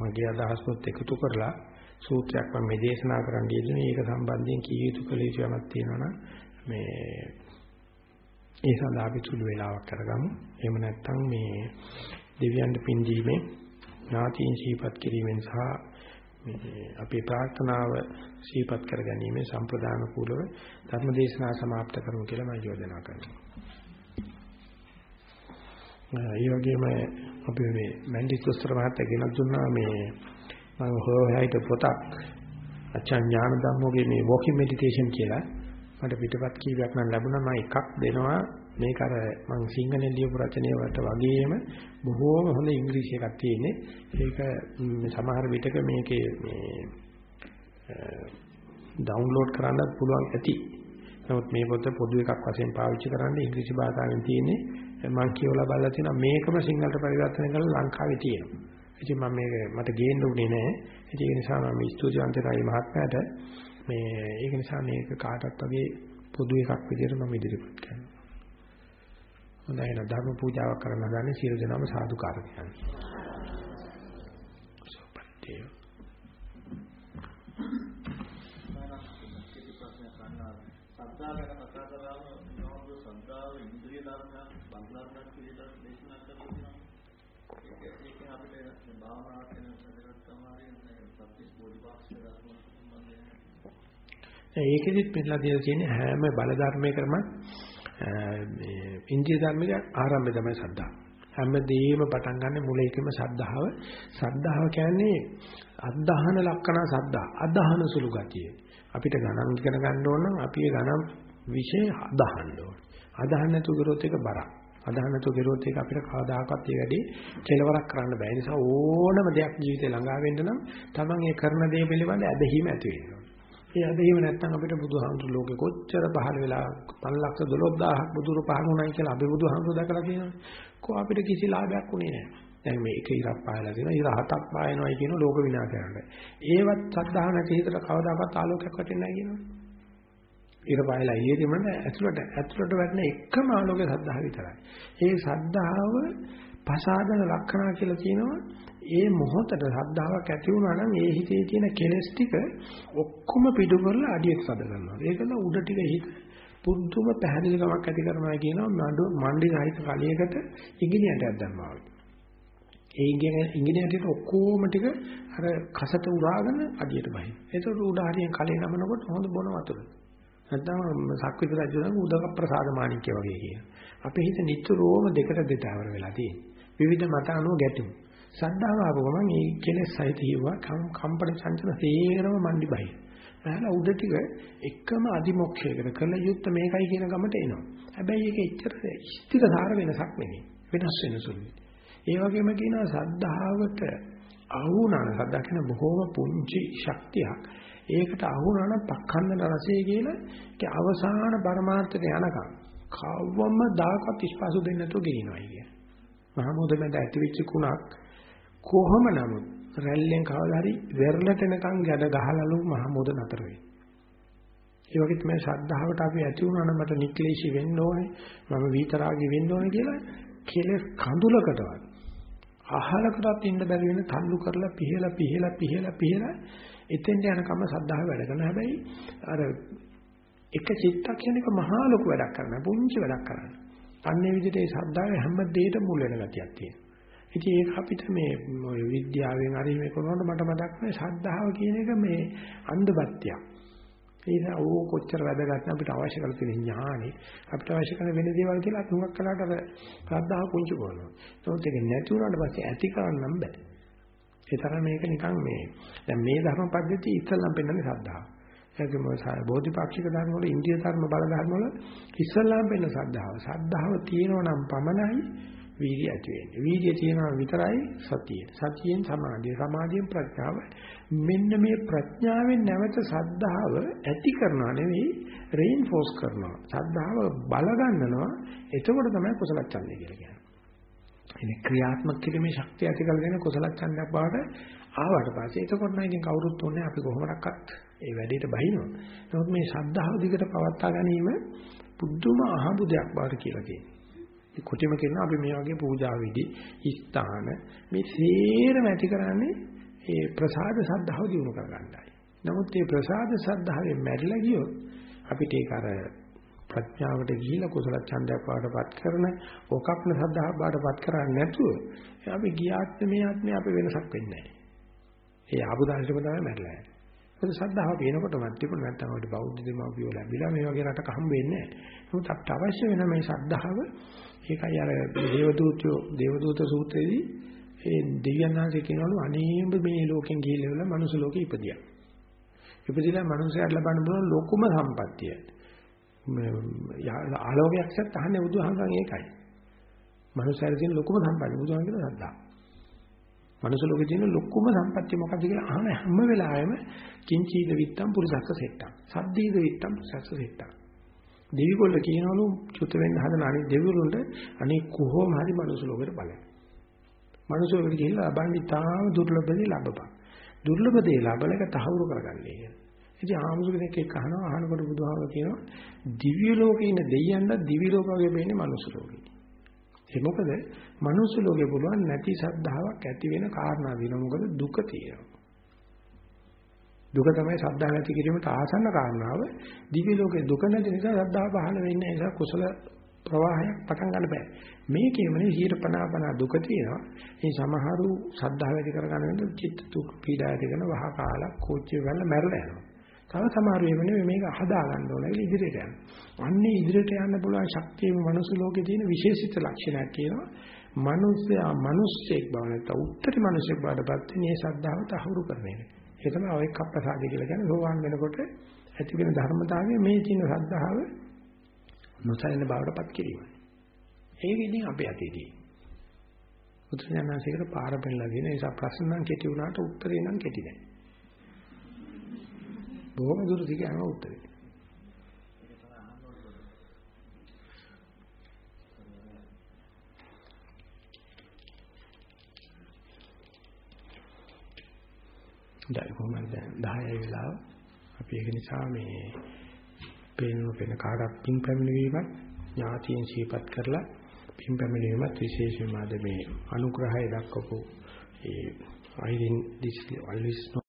මගේ අදහස්වත් එකතු කරලා සූත්‍රයක් මම මේ දේශනා කරන්න යෙදුනේ ඒක සම්බන්ධයෙන් කී යුතු කළ යුතු යමක් තියෙනවා මේ ඒ සඳහා අපි සුළු වේලාවක් කරගමු. එහෙම නැත්නම් මේ දෙවියන්ට පින් දීමේ ඥාතීන් ශීපත් කිරීමෙන් සහ මේ අපේ ප්‍රාර්ථනාව ශීපත් කර ගැනීම සම්ප්‍රදාන කූලව ධර්ම දේශනා સમાપ્ત කරමු කියලා මම යෝජනා කරනවා. ඒ වගේම අපි මේ මැන්ඩිස් දොස්තර මහත්තයා ගෙනත් දුන්නා මේ මම හොයයිට පොතක්. අචාන් ඥාන ධම්මෝගේ මේ walking meditation කියලා. මට පිටපත් කීපයක් නම් ලැබුණා. මම එකක් දෙනවා. මේක අර මම සිංහලෙන් ලියපු රචනය වලට වගේම බොහෝම හොඳ ඉංග්‍රීසි එකක් තියෙන්නේ. ඒක සමහර විටක මේකේ මේ ඩවුන්ලෝඩ් කරන්න පුළුවන් ඇති. නමුත් මේ පොත පොදු එකක් වශයෙන් පාවිච්චි කරන්න ඉංග්‍රීසි භාෂාවෙන් තියෙන්නේ. මම කියවලා බලලා තියෙනවා මේකම සිංහලට පරිවර්තනය කරලා ලංකාවේ තියෙනවා. ඉතින් මම මේක මට ගේන්න උනේ නැහැ. ඉතින් ඒ නිසා මම ස්තුතිවන්තයි මහත්මයාට මේ ඒක නිසා මේක කාටත් වගේ පොදු එකක් විදිහට මම ඉදිරිපත් කරනවා. හොඳයි නේද ධර්ම පූජාවක් කරන්න හදන්නේ සියලු දෙනාම සාදුකාර කියන්නේ. සෝපත්තේ ඒකෙදිත් පෙන්නලා දෙලා තියෙන්නේ හැම බල ධර්මයකම මේ ඉන්ද්‍රිය ධර්මයේ ආරම්භය තමයි සද්ධා. හැමදේම පටන් ගන්න මුලේකම සද්ධාව. සද්ධාව කියන්නේ අදහන ලක්ෂණ සද්දා. අදහන සුළු ගතිය. අපිට ගණන් ඉගෙන ගන්න ඕන නම් අපි ඒ ගණන් විෂය අදහන්න ඕන. අදහන්න නැතුව කරොත් ඒක බරක්. අදහන්න නැතුව කරොත් ඒක අපිට කවදාකවත් ඒ වැඩේ කෙලවරක් කරන්න බෑ. ඒ නිසා ඕනම දෙයක් ජීවිතේ ළඟා වෙන්න නම් Taman ඒ කරන දේ පිළිබඳ ඇදහිීම ඇති වෙන්න ඕන. ඒ ඇදහිීම නැත්නම් අපිට බුදුහාමුදුරු ලෝකෙ කොච්චර පහළ වෙලා 512000ක් බුදුරු පහළ වුණයි කියලා අපි බුදුහාමුදුරු දැකලා තියෙනවා. කො අපිට කිසි ලාභයක් උනේ නැහැ. දැන් මේ එක ඉරක් පායලා තියෙනවා ඉර හතක් පායනවායි කියන ලෝක විනාශ කරන්න. ඒවත් සද්ධාහ නැති හිතට කවදාකවත් ආලෝකයක් වැටෙන්නේ නැහැ කියනවා. ඉර පායලා ඊයේදීම ඇතුළට ඇතුළට වැටෙන එකම ආලෝකය සද්ධාහ විතරයි. ඒ සද්ධාව පසාදන ලක්ෂණ කියලා කියනවා. ඒ මොහොතට සද්ධාාවක් ඇති වුණා නම් ඒ හිතේ තියෙන කෙලස් ටික ඔක්කොම පිටු කරලා අඩියට සද ගන්නවා. ඒකල උඩ ටික හිත පුදුම පැහැදිලිකමක් ඇති කරනවා කියනවා මණ්ඩි සහිත කලියකට ඉංගිනේටයක් දැම්මා වගේ. ඒ ඉංගිනේරයට ඔක්කොම ටික අර කසට උරාගෙන අඩියට බහින. ඒකට උඩ හරියෙන් කලේ නමනකොට හොඳ බොන වතුර. නැත්නම් සක්විති රජුණන් උදක ප්‍රසාද මාණික්‍ය වගේ කියන. අපේ හිත නිතරම දෙකට දෙතාවර වෙලා තියෙනවා. විවිධ මත අනුව ගැටුම්. සද්ධාව ආපු ගමන් මේ කෙලෙස් සහිත හිව්වා කම්පන චංචල තේරම මණ්ඩි බයි. එහෙනම් උඩ ටික එකම අදිමොක්ෂයකට කළ යුත්ත මේකයි කියන ගමට එනවා. හැබැයි ඒක එච්චර ස්ථිරධාර වෙනසක් නෙවෙයි. වෙනස් වෙන සුළුයි. ඒ වගේම කියනවා සද්ධාවට අහුණාන සද්ධා කියන බොහෝම පුංචි ශක්තියක්. ඒකට අහුණාන පක්ඛන්දන රසය කියන ඒ අවසාන පරමාර්ථයට යනකම් කවවම දායකත් ස්පර්ශ දෙන්නේ නැතුව ගෙනිනවා කියන්නේ. මහමෝධ මැද ඇතිවෙච්ච කුණක් කොහොම නමුත් රැල්ලෙන් කවදා හරි වෙරළට එනකන් ගැඩ ගහලලු මහමෝධ නතර වෙයි. ඒ වගේ තමයි ශ්‍රද්ධාවට අපි ඇති වුණා නම් මට නික්ලේශී වෙන්න ඕනේ මම විතරාගී වෙන්න ඕනේ කියලා කෙලෙස් කඳුලකටවත් අහලකටත් ඉන්න බැරි වෙන තල්ලු කරලා පිහලා පිහලා පිහලා පිහලා එතෙන්ට යනකම සද්ධාව වැඩ කරනවා. හැබැයි අර එක චිත්තක්ෂණයක මහා ලොකු වැඩක් කරනවා. පුංචි වැඩක් කරනවා. අන්නේ විදිහට ඒ සද්ධාවේ හැම දෙයකම මුල් වෙන ගතියක් තියෙනවා. ඉතින් ඒක අපිට මේ ඔය විද්‍යාවෙන් හරි මේ කරනකොට මට මතක් නැහැ ශ්‍රද්ධාව කියන එක මේ අන්ධබත්තියක්. ඒක ඕ කොච්චර වැදගත් අපිට අවශ්‍ය කරලා තියෙන ඥානෙ අපිට අවශ්‍ය කරන වෙන දේවල් කියලා අපි හුඟක් කලකට අර ශ්‍රද්ධාව පුංචි කරනවා. ඒකත් ඒක නැති වුණාට පස්සේ ඇති කරන්නම් බෑ. ඒ තරම් මේක නිකන් මේ දැන් මේ ධර්ම පද්ධතිය ඉස්සල්ලාම පෙන්වන්නේ ශ්‍රද්ධාව. ඒකම බෝධිපාක්ෂික ධර්ම වල ඉන්දිය ධර්ම බල ධර්ම වල ඉස්සල්ලාම පෙන්න ශ්‍රද්ධාව. ශ්‍රද්ධාව තියෙනවා නම් පමණයි වීර්ය ඇති වෙන්නේ. වීර්ය තියෙනවා විතරයි සතිය. සතියෙන් සමාධිය, සමාධියෙන් ප්‍රඥාව. මෙන්න මේ ප්‍රඥාවෙන් නැවත සද්ධාව ඇති කරනවා නෙවෙයි රේන්ෆෝස් කරනවා. සද්ධාව බල ගන්නනවා. එතකොට තමයි කුසල ඡන්දය කියලා කියන්නේ. එනේ ක්‍රියාත්මක කිරීමේ ශක්තිය ඇති කරගෙන කුසල ඡන්දයක් බවට ආවට පස්සේ එතකොට නම් ඉතින් කවුරුත් ඕනේ අපි කොහොමඩක්වත් ඒ වැඩේට බහිනවා. නමුත් මේ ශ්‍රද්ධාව දිගට පවත්වා ගැනීම පුදුම අහඹු දෙයක් බවට කියලා කියනවා. ඒ කොටිම කියනවා අපි මේ වගේ පූජා විදි ස්ථාන මේ සේරම ඇති කරන්නේ ඒ ප්‍රසාද සද්ධාව දිනු කරගන්නයි. නමුත් මේ ප්‍රසාද සද්ධාවෙන් මැරිලා ගියොත් අපිට ඒක අර ප්‍රඥාවට ගිහිලා කුසල ඡන්දයක් වඩපත් කරන ඕකප්න සද්ධාව වඩපත් කරන්නේ නැතුව අපි ගියාත් මේ ආත්මේ අපි වෙනසක් වෙන්නේ නැහැ. ඒ ආපු දාශකම තමයි මැරිලා යන්නේ. මොකද සද්ධාව පේනකොටවත් තිබුණ නැත්නම් අපිට බෞද්ධ දෙමාපියෝ ලැබිලා මේ වගේ රටක හම්බ වෙන්නේ නැහැ. නමුත් අපිට අවශ්‍ය වෙන මේ සද්ධාව ඒකයි අර දේවදූතයෝ දේවදූත සූත්‍රයේදී ඒ දෙවියන් වහන්සේ කියනවලු අනේඹ මේ ලෝකෙන් ගිහිල්ලා මනුස්ස ලෝකෙ ඉපදියා. ඉපදිලා මනුස්සයෙක් ලබන්න පුළුවන් ලොකුම සම්පත්තිය. ආලෝකයක් සත් අහන්නේ බුදුහාමරන් ඒකයි. මනුස්සයෙක් තියෙන ලොකුම සම්පත්තිය බුදුහාම කියන සද්දා. මනුස්ස ලෝකේ තියෙන ලොකුම සම්පත්තිය මොකක්ද කියලා අහන හැම වෙලාවෙම කිංචීද විත්තම් පුරුසස්ස සෙට්ටම්. සද්දීද විත්තම් පුරුසස්ස සෙට්ටම්. දෙවිගොල්ල කියනවලු චුත වෙන්න හදන අනිත් දෙවිවරුන්ට අනේ කොහොම හරි මනුස්ස ලෝකෙට බලන්න. මනුස්ස ලෝකෙට ගිහිල්ලා ලබන්නේ තාම දුර්ලභ දේ ලබපන්. දුර්ලභ දේ ලබල එක තහවුරු කරගන්නේ කියන. ඉතින් ආමුසු කෙනෙක් එක්ක අහනවා අහනකොට බුදුහාම කියනවා දිව්‍ය ලෝකේ ඉන්න දෙයියන්ට දිව්‍ය ලෝක වගේ වෙන්නේ මනුස්ස ලෝකේ. ඒ මොකද මනුස්ස ලෝකේ පුළුවන් නැති ශ්‍රද්ධාවක් ඇති වෙන කාරණා වෙනවා. මොකද දුක තියෙනවා. දුක තමයි ශ්‍රද්ධාව නැති කිරීමට ආසන්න කාරණාව. දිව්‍ය ලෝකේ දුක නැති නිසා ශ්‍රද්ධාව පහළ වෙන්නේ නැහැ. කුසල ප්‍රවාහයක් පටන් ගන්න බෑ. මේ කියමනේ 150 දුක තියෙනවා. මේ සමහරු ශ්‍රද්ධාව ඇති කරගන්න චිත්ත දුක් පීඩා ඇති කරන වහ කාලක් කෝච්චිය ගන්න මැරලා යනවා. තව සමහරු එහෙම නෙවෙයි මේක හදා ගන්න ඕන කියලා ඉදිරියට යනවා. අන්නේ ඉදිරියට යන්න පුළුවන් ශක්තිය මේ මනුස්ස ලෝකේ තියෙන විශේෂිත ලක්ෂණයක් කියනවා. මිනිස්සයා මිනිස්සෙක් බව නැත්නම් උත්තරී මිනිස්සෙක් බවටපත් වෙන මේ ශ්‍රද්ධාව තහවුරු කරන එක. ඒ තමයි ඔය කප්පසාදේ කියලා කියන්නේ සෝවාන් වෙනකොට ඇති වෙන ධර්මතාවය මේ කියන ශ්‍රද්ධාව නොසැලෙන බවටපත් කිරීම. ඒක ඉතින් අපේ අතේදී. උත්තරඥානසිකට පාර පෙන්නලා දෙන නිසා ප්‍රශ්න නම් කෙටි වුණාට උත්තරේ නම් කෙටි නෑ. බොහොම දුර දිග යනවා උත්තරේ. දැන් කොහොමද දැන් 10යි වෙලාව අපි ඒක නිසා මේ පේන පේන කාටත් පින් පැමිණීමක් ඥාතියෙන් සිහිපත් කරලා පින් පැමිණීමත් විශේෂයෙන්ම අද මේ අනුග්‍රහය දක්වපු ඒ අයිරින් දිස් අල්විස්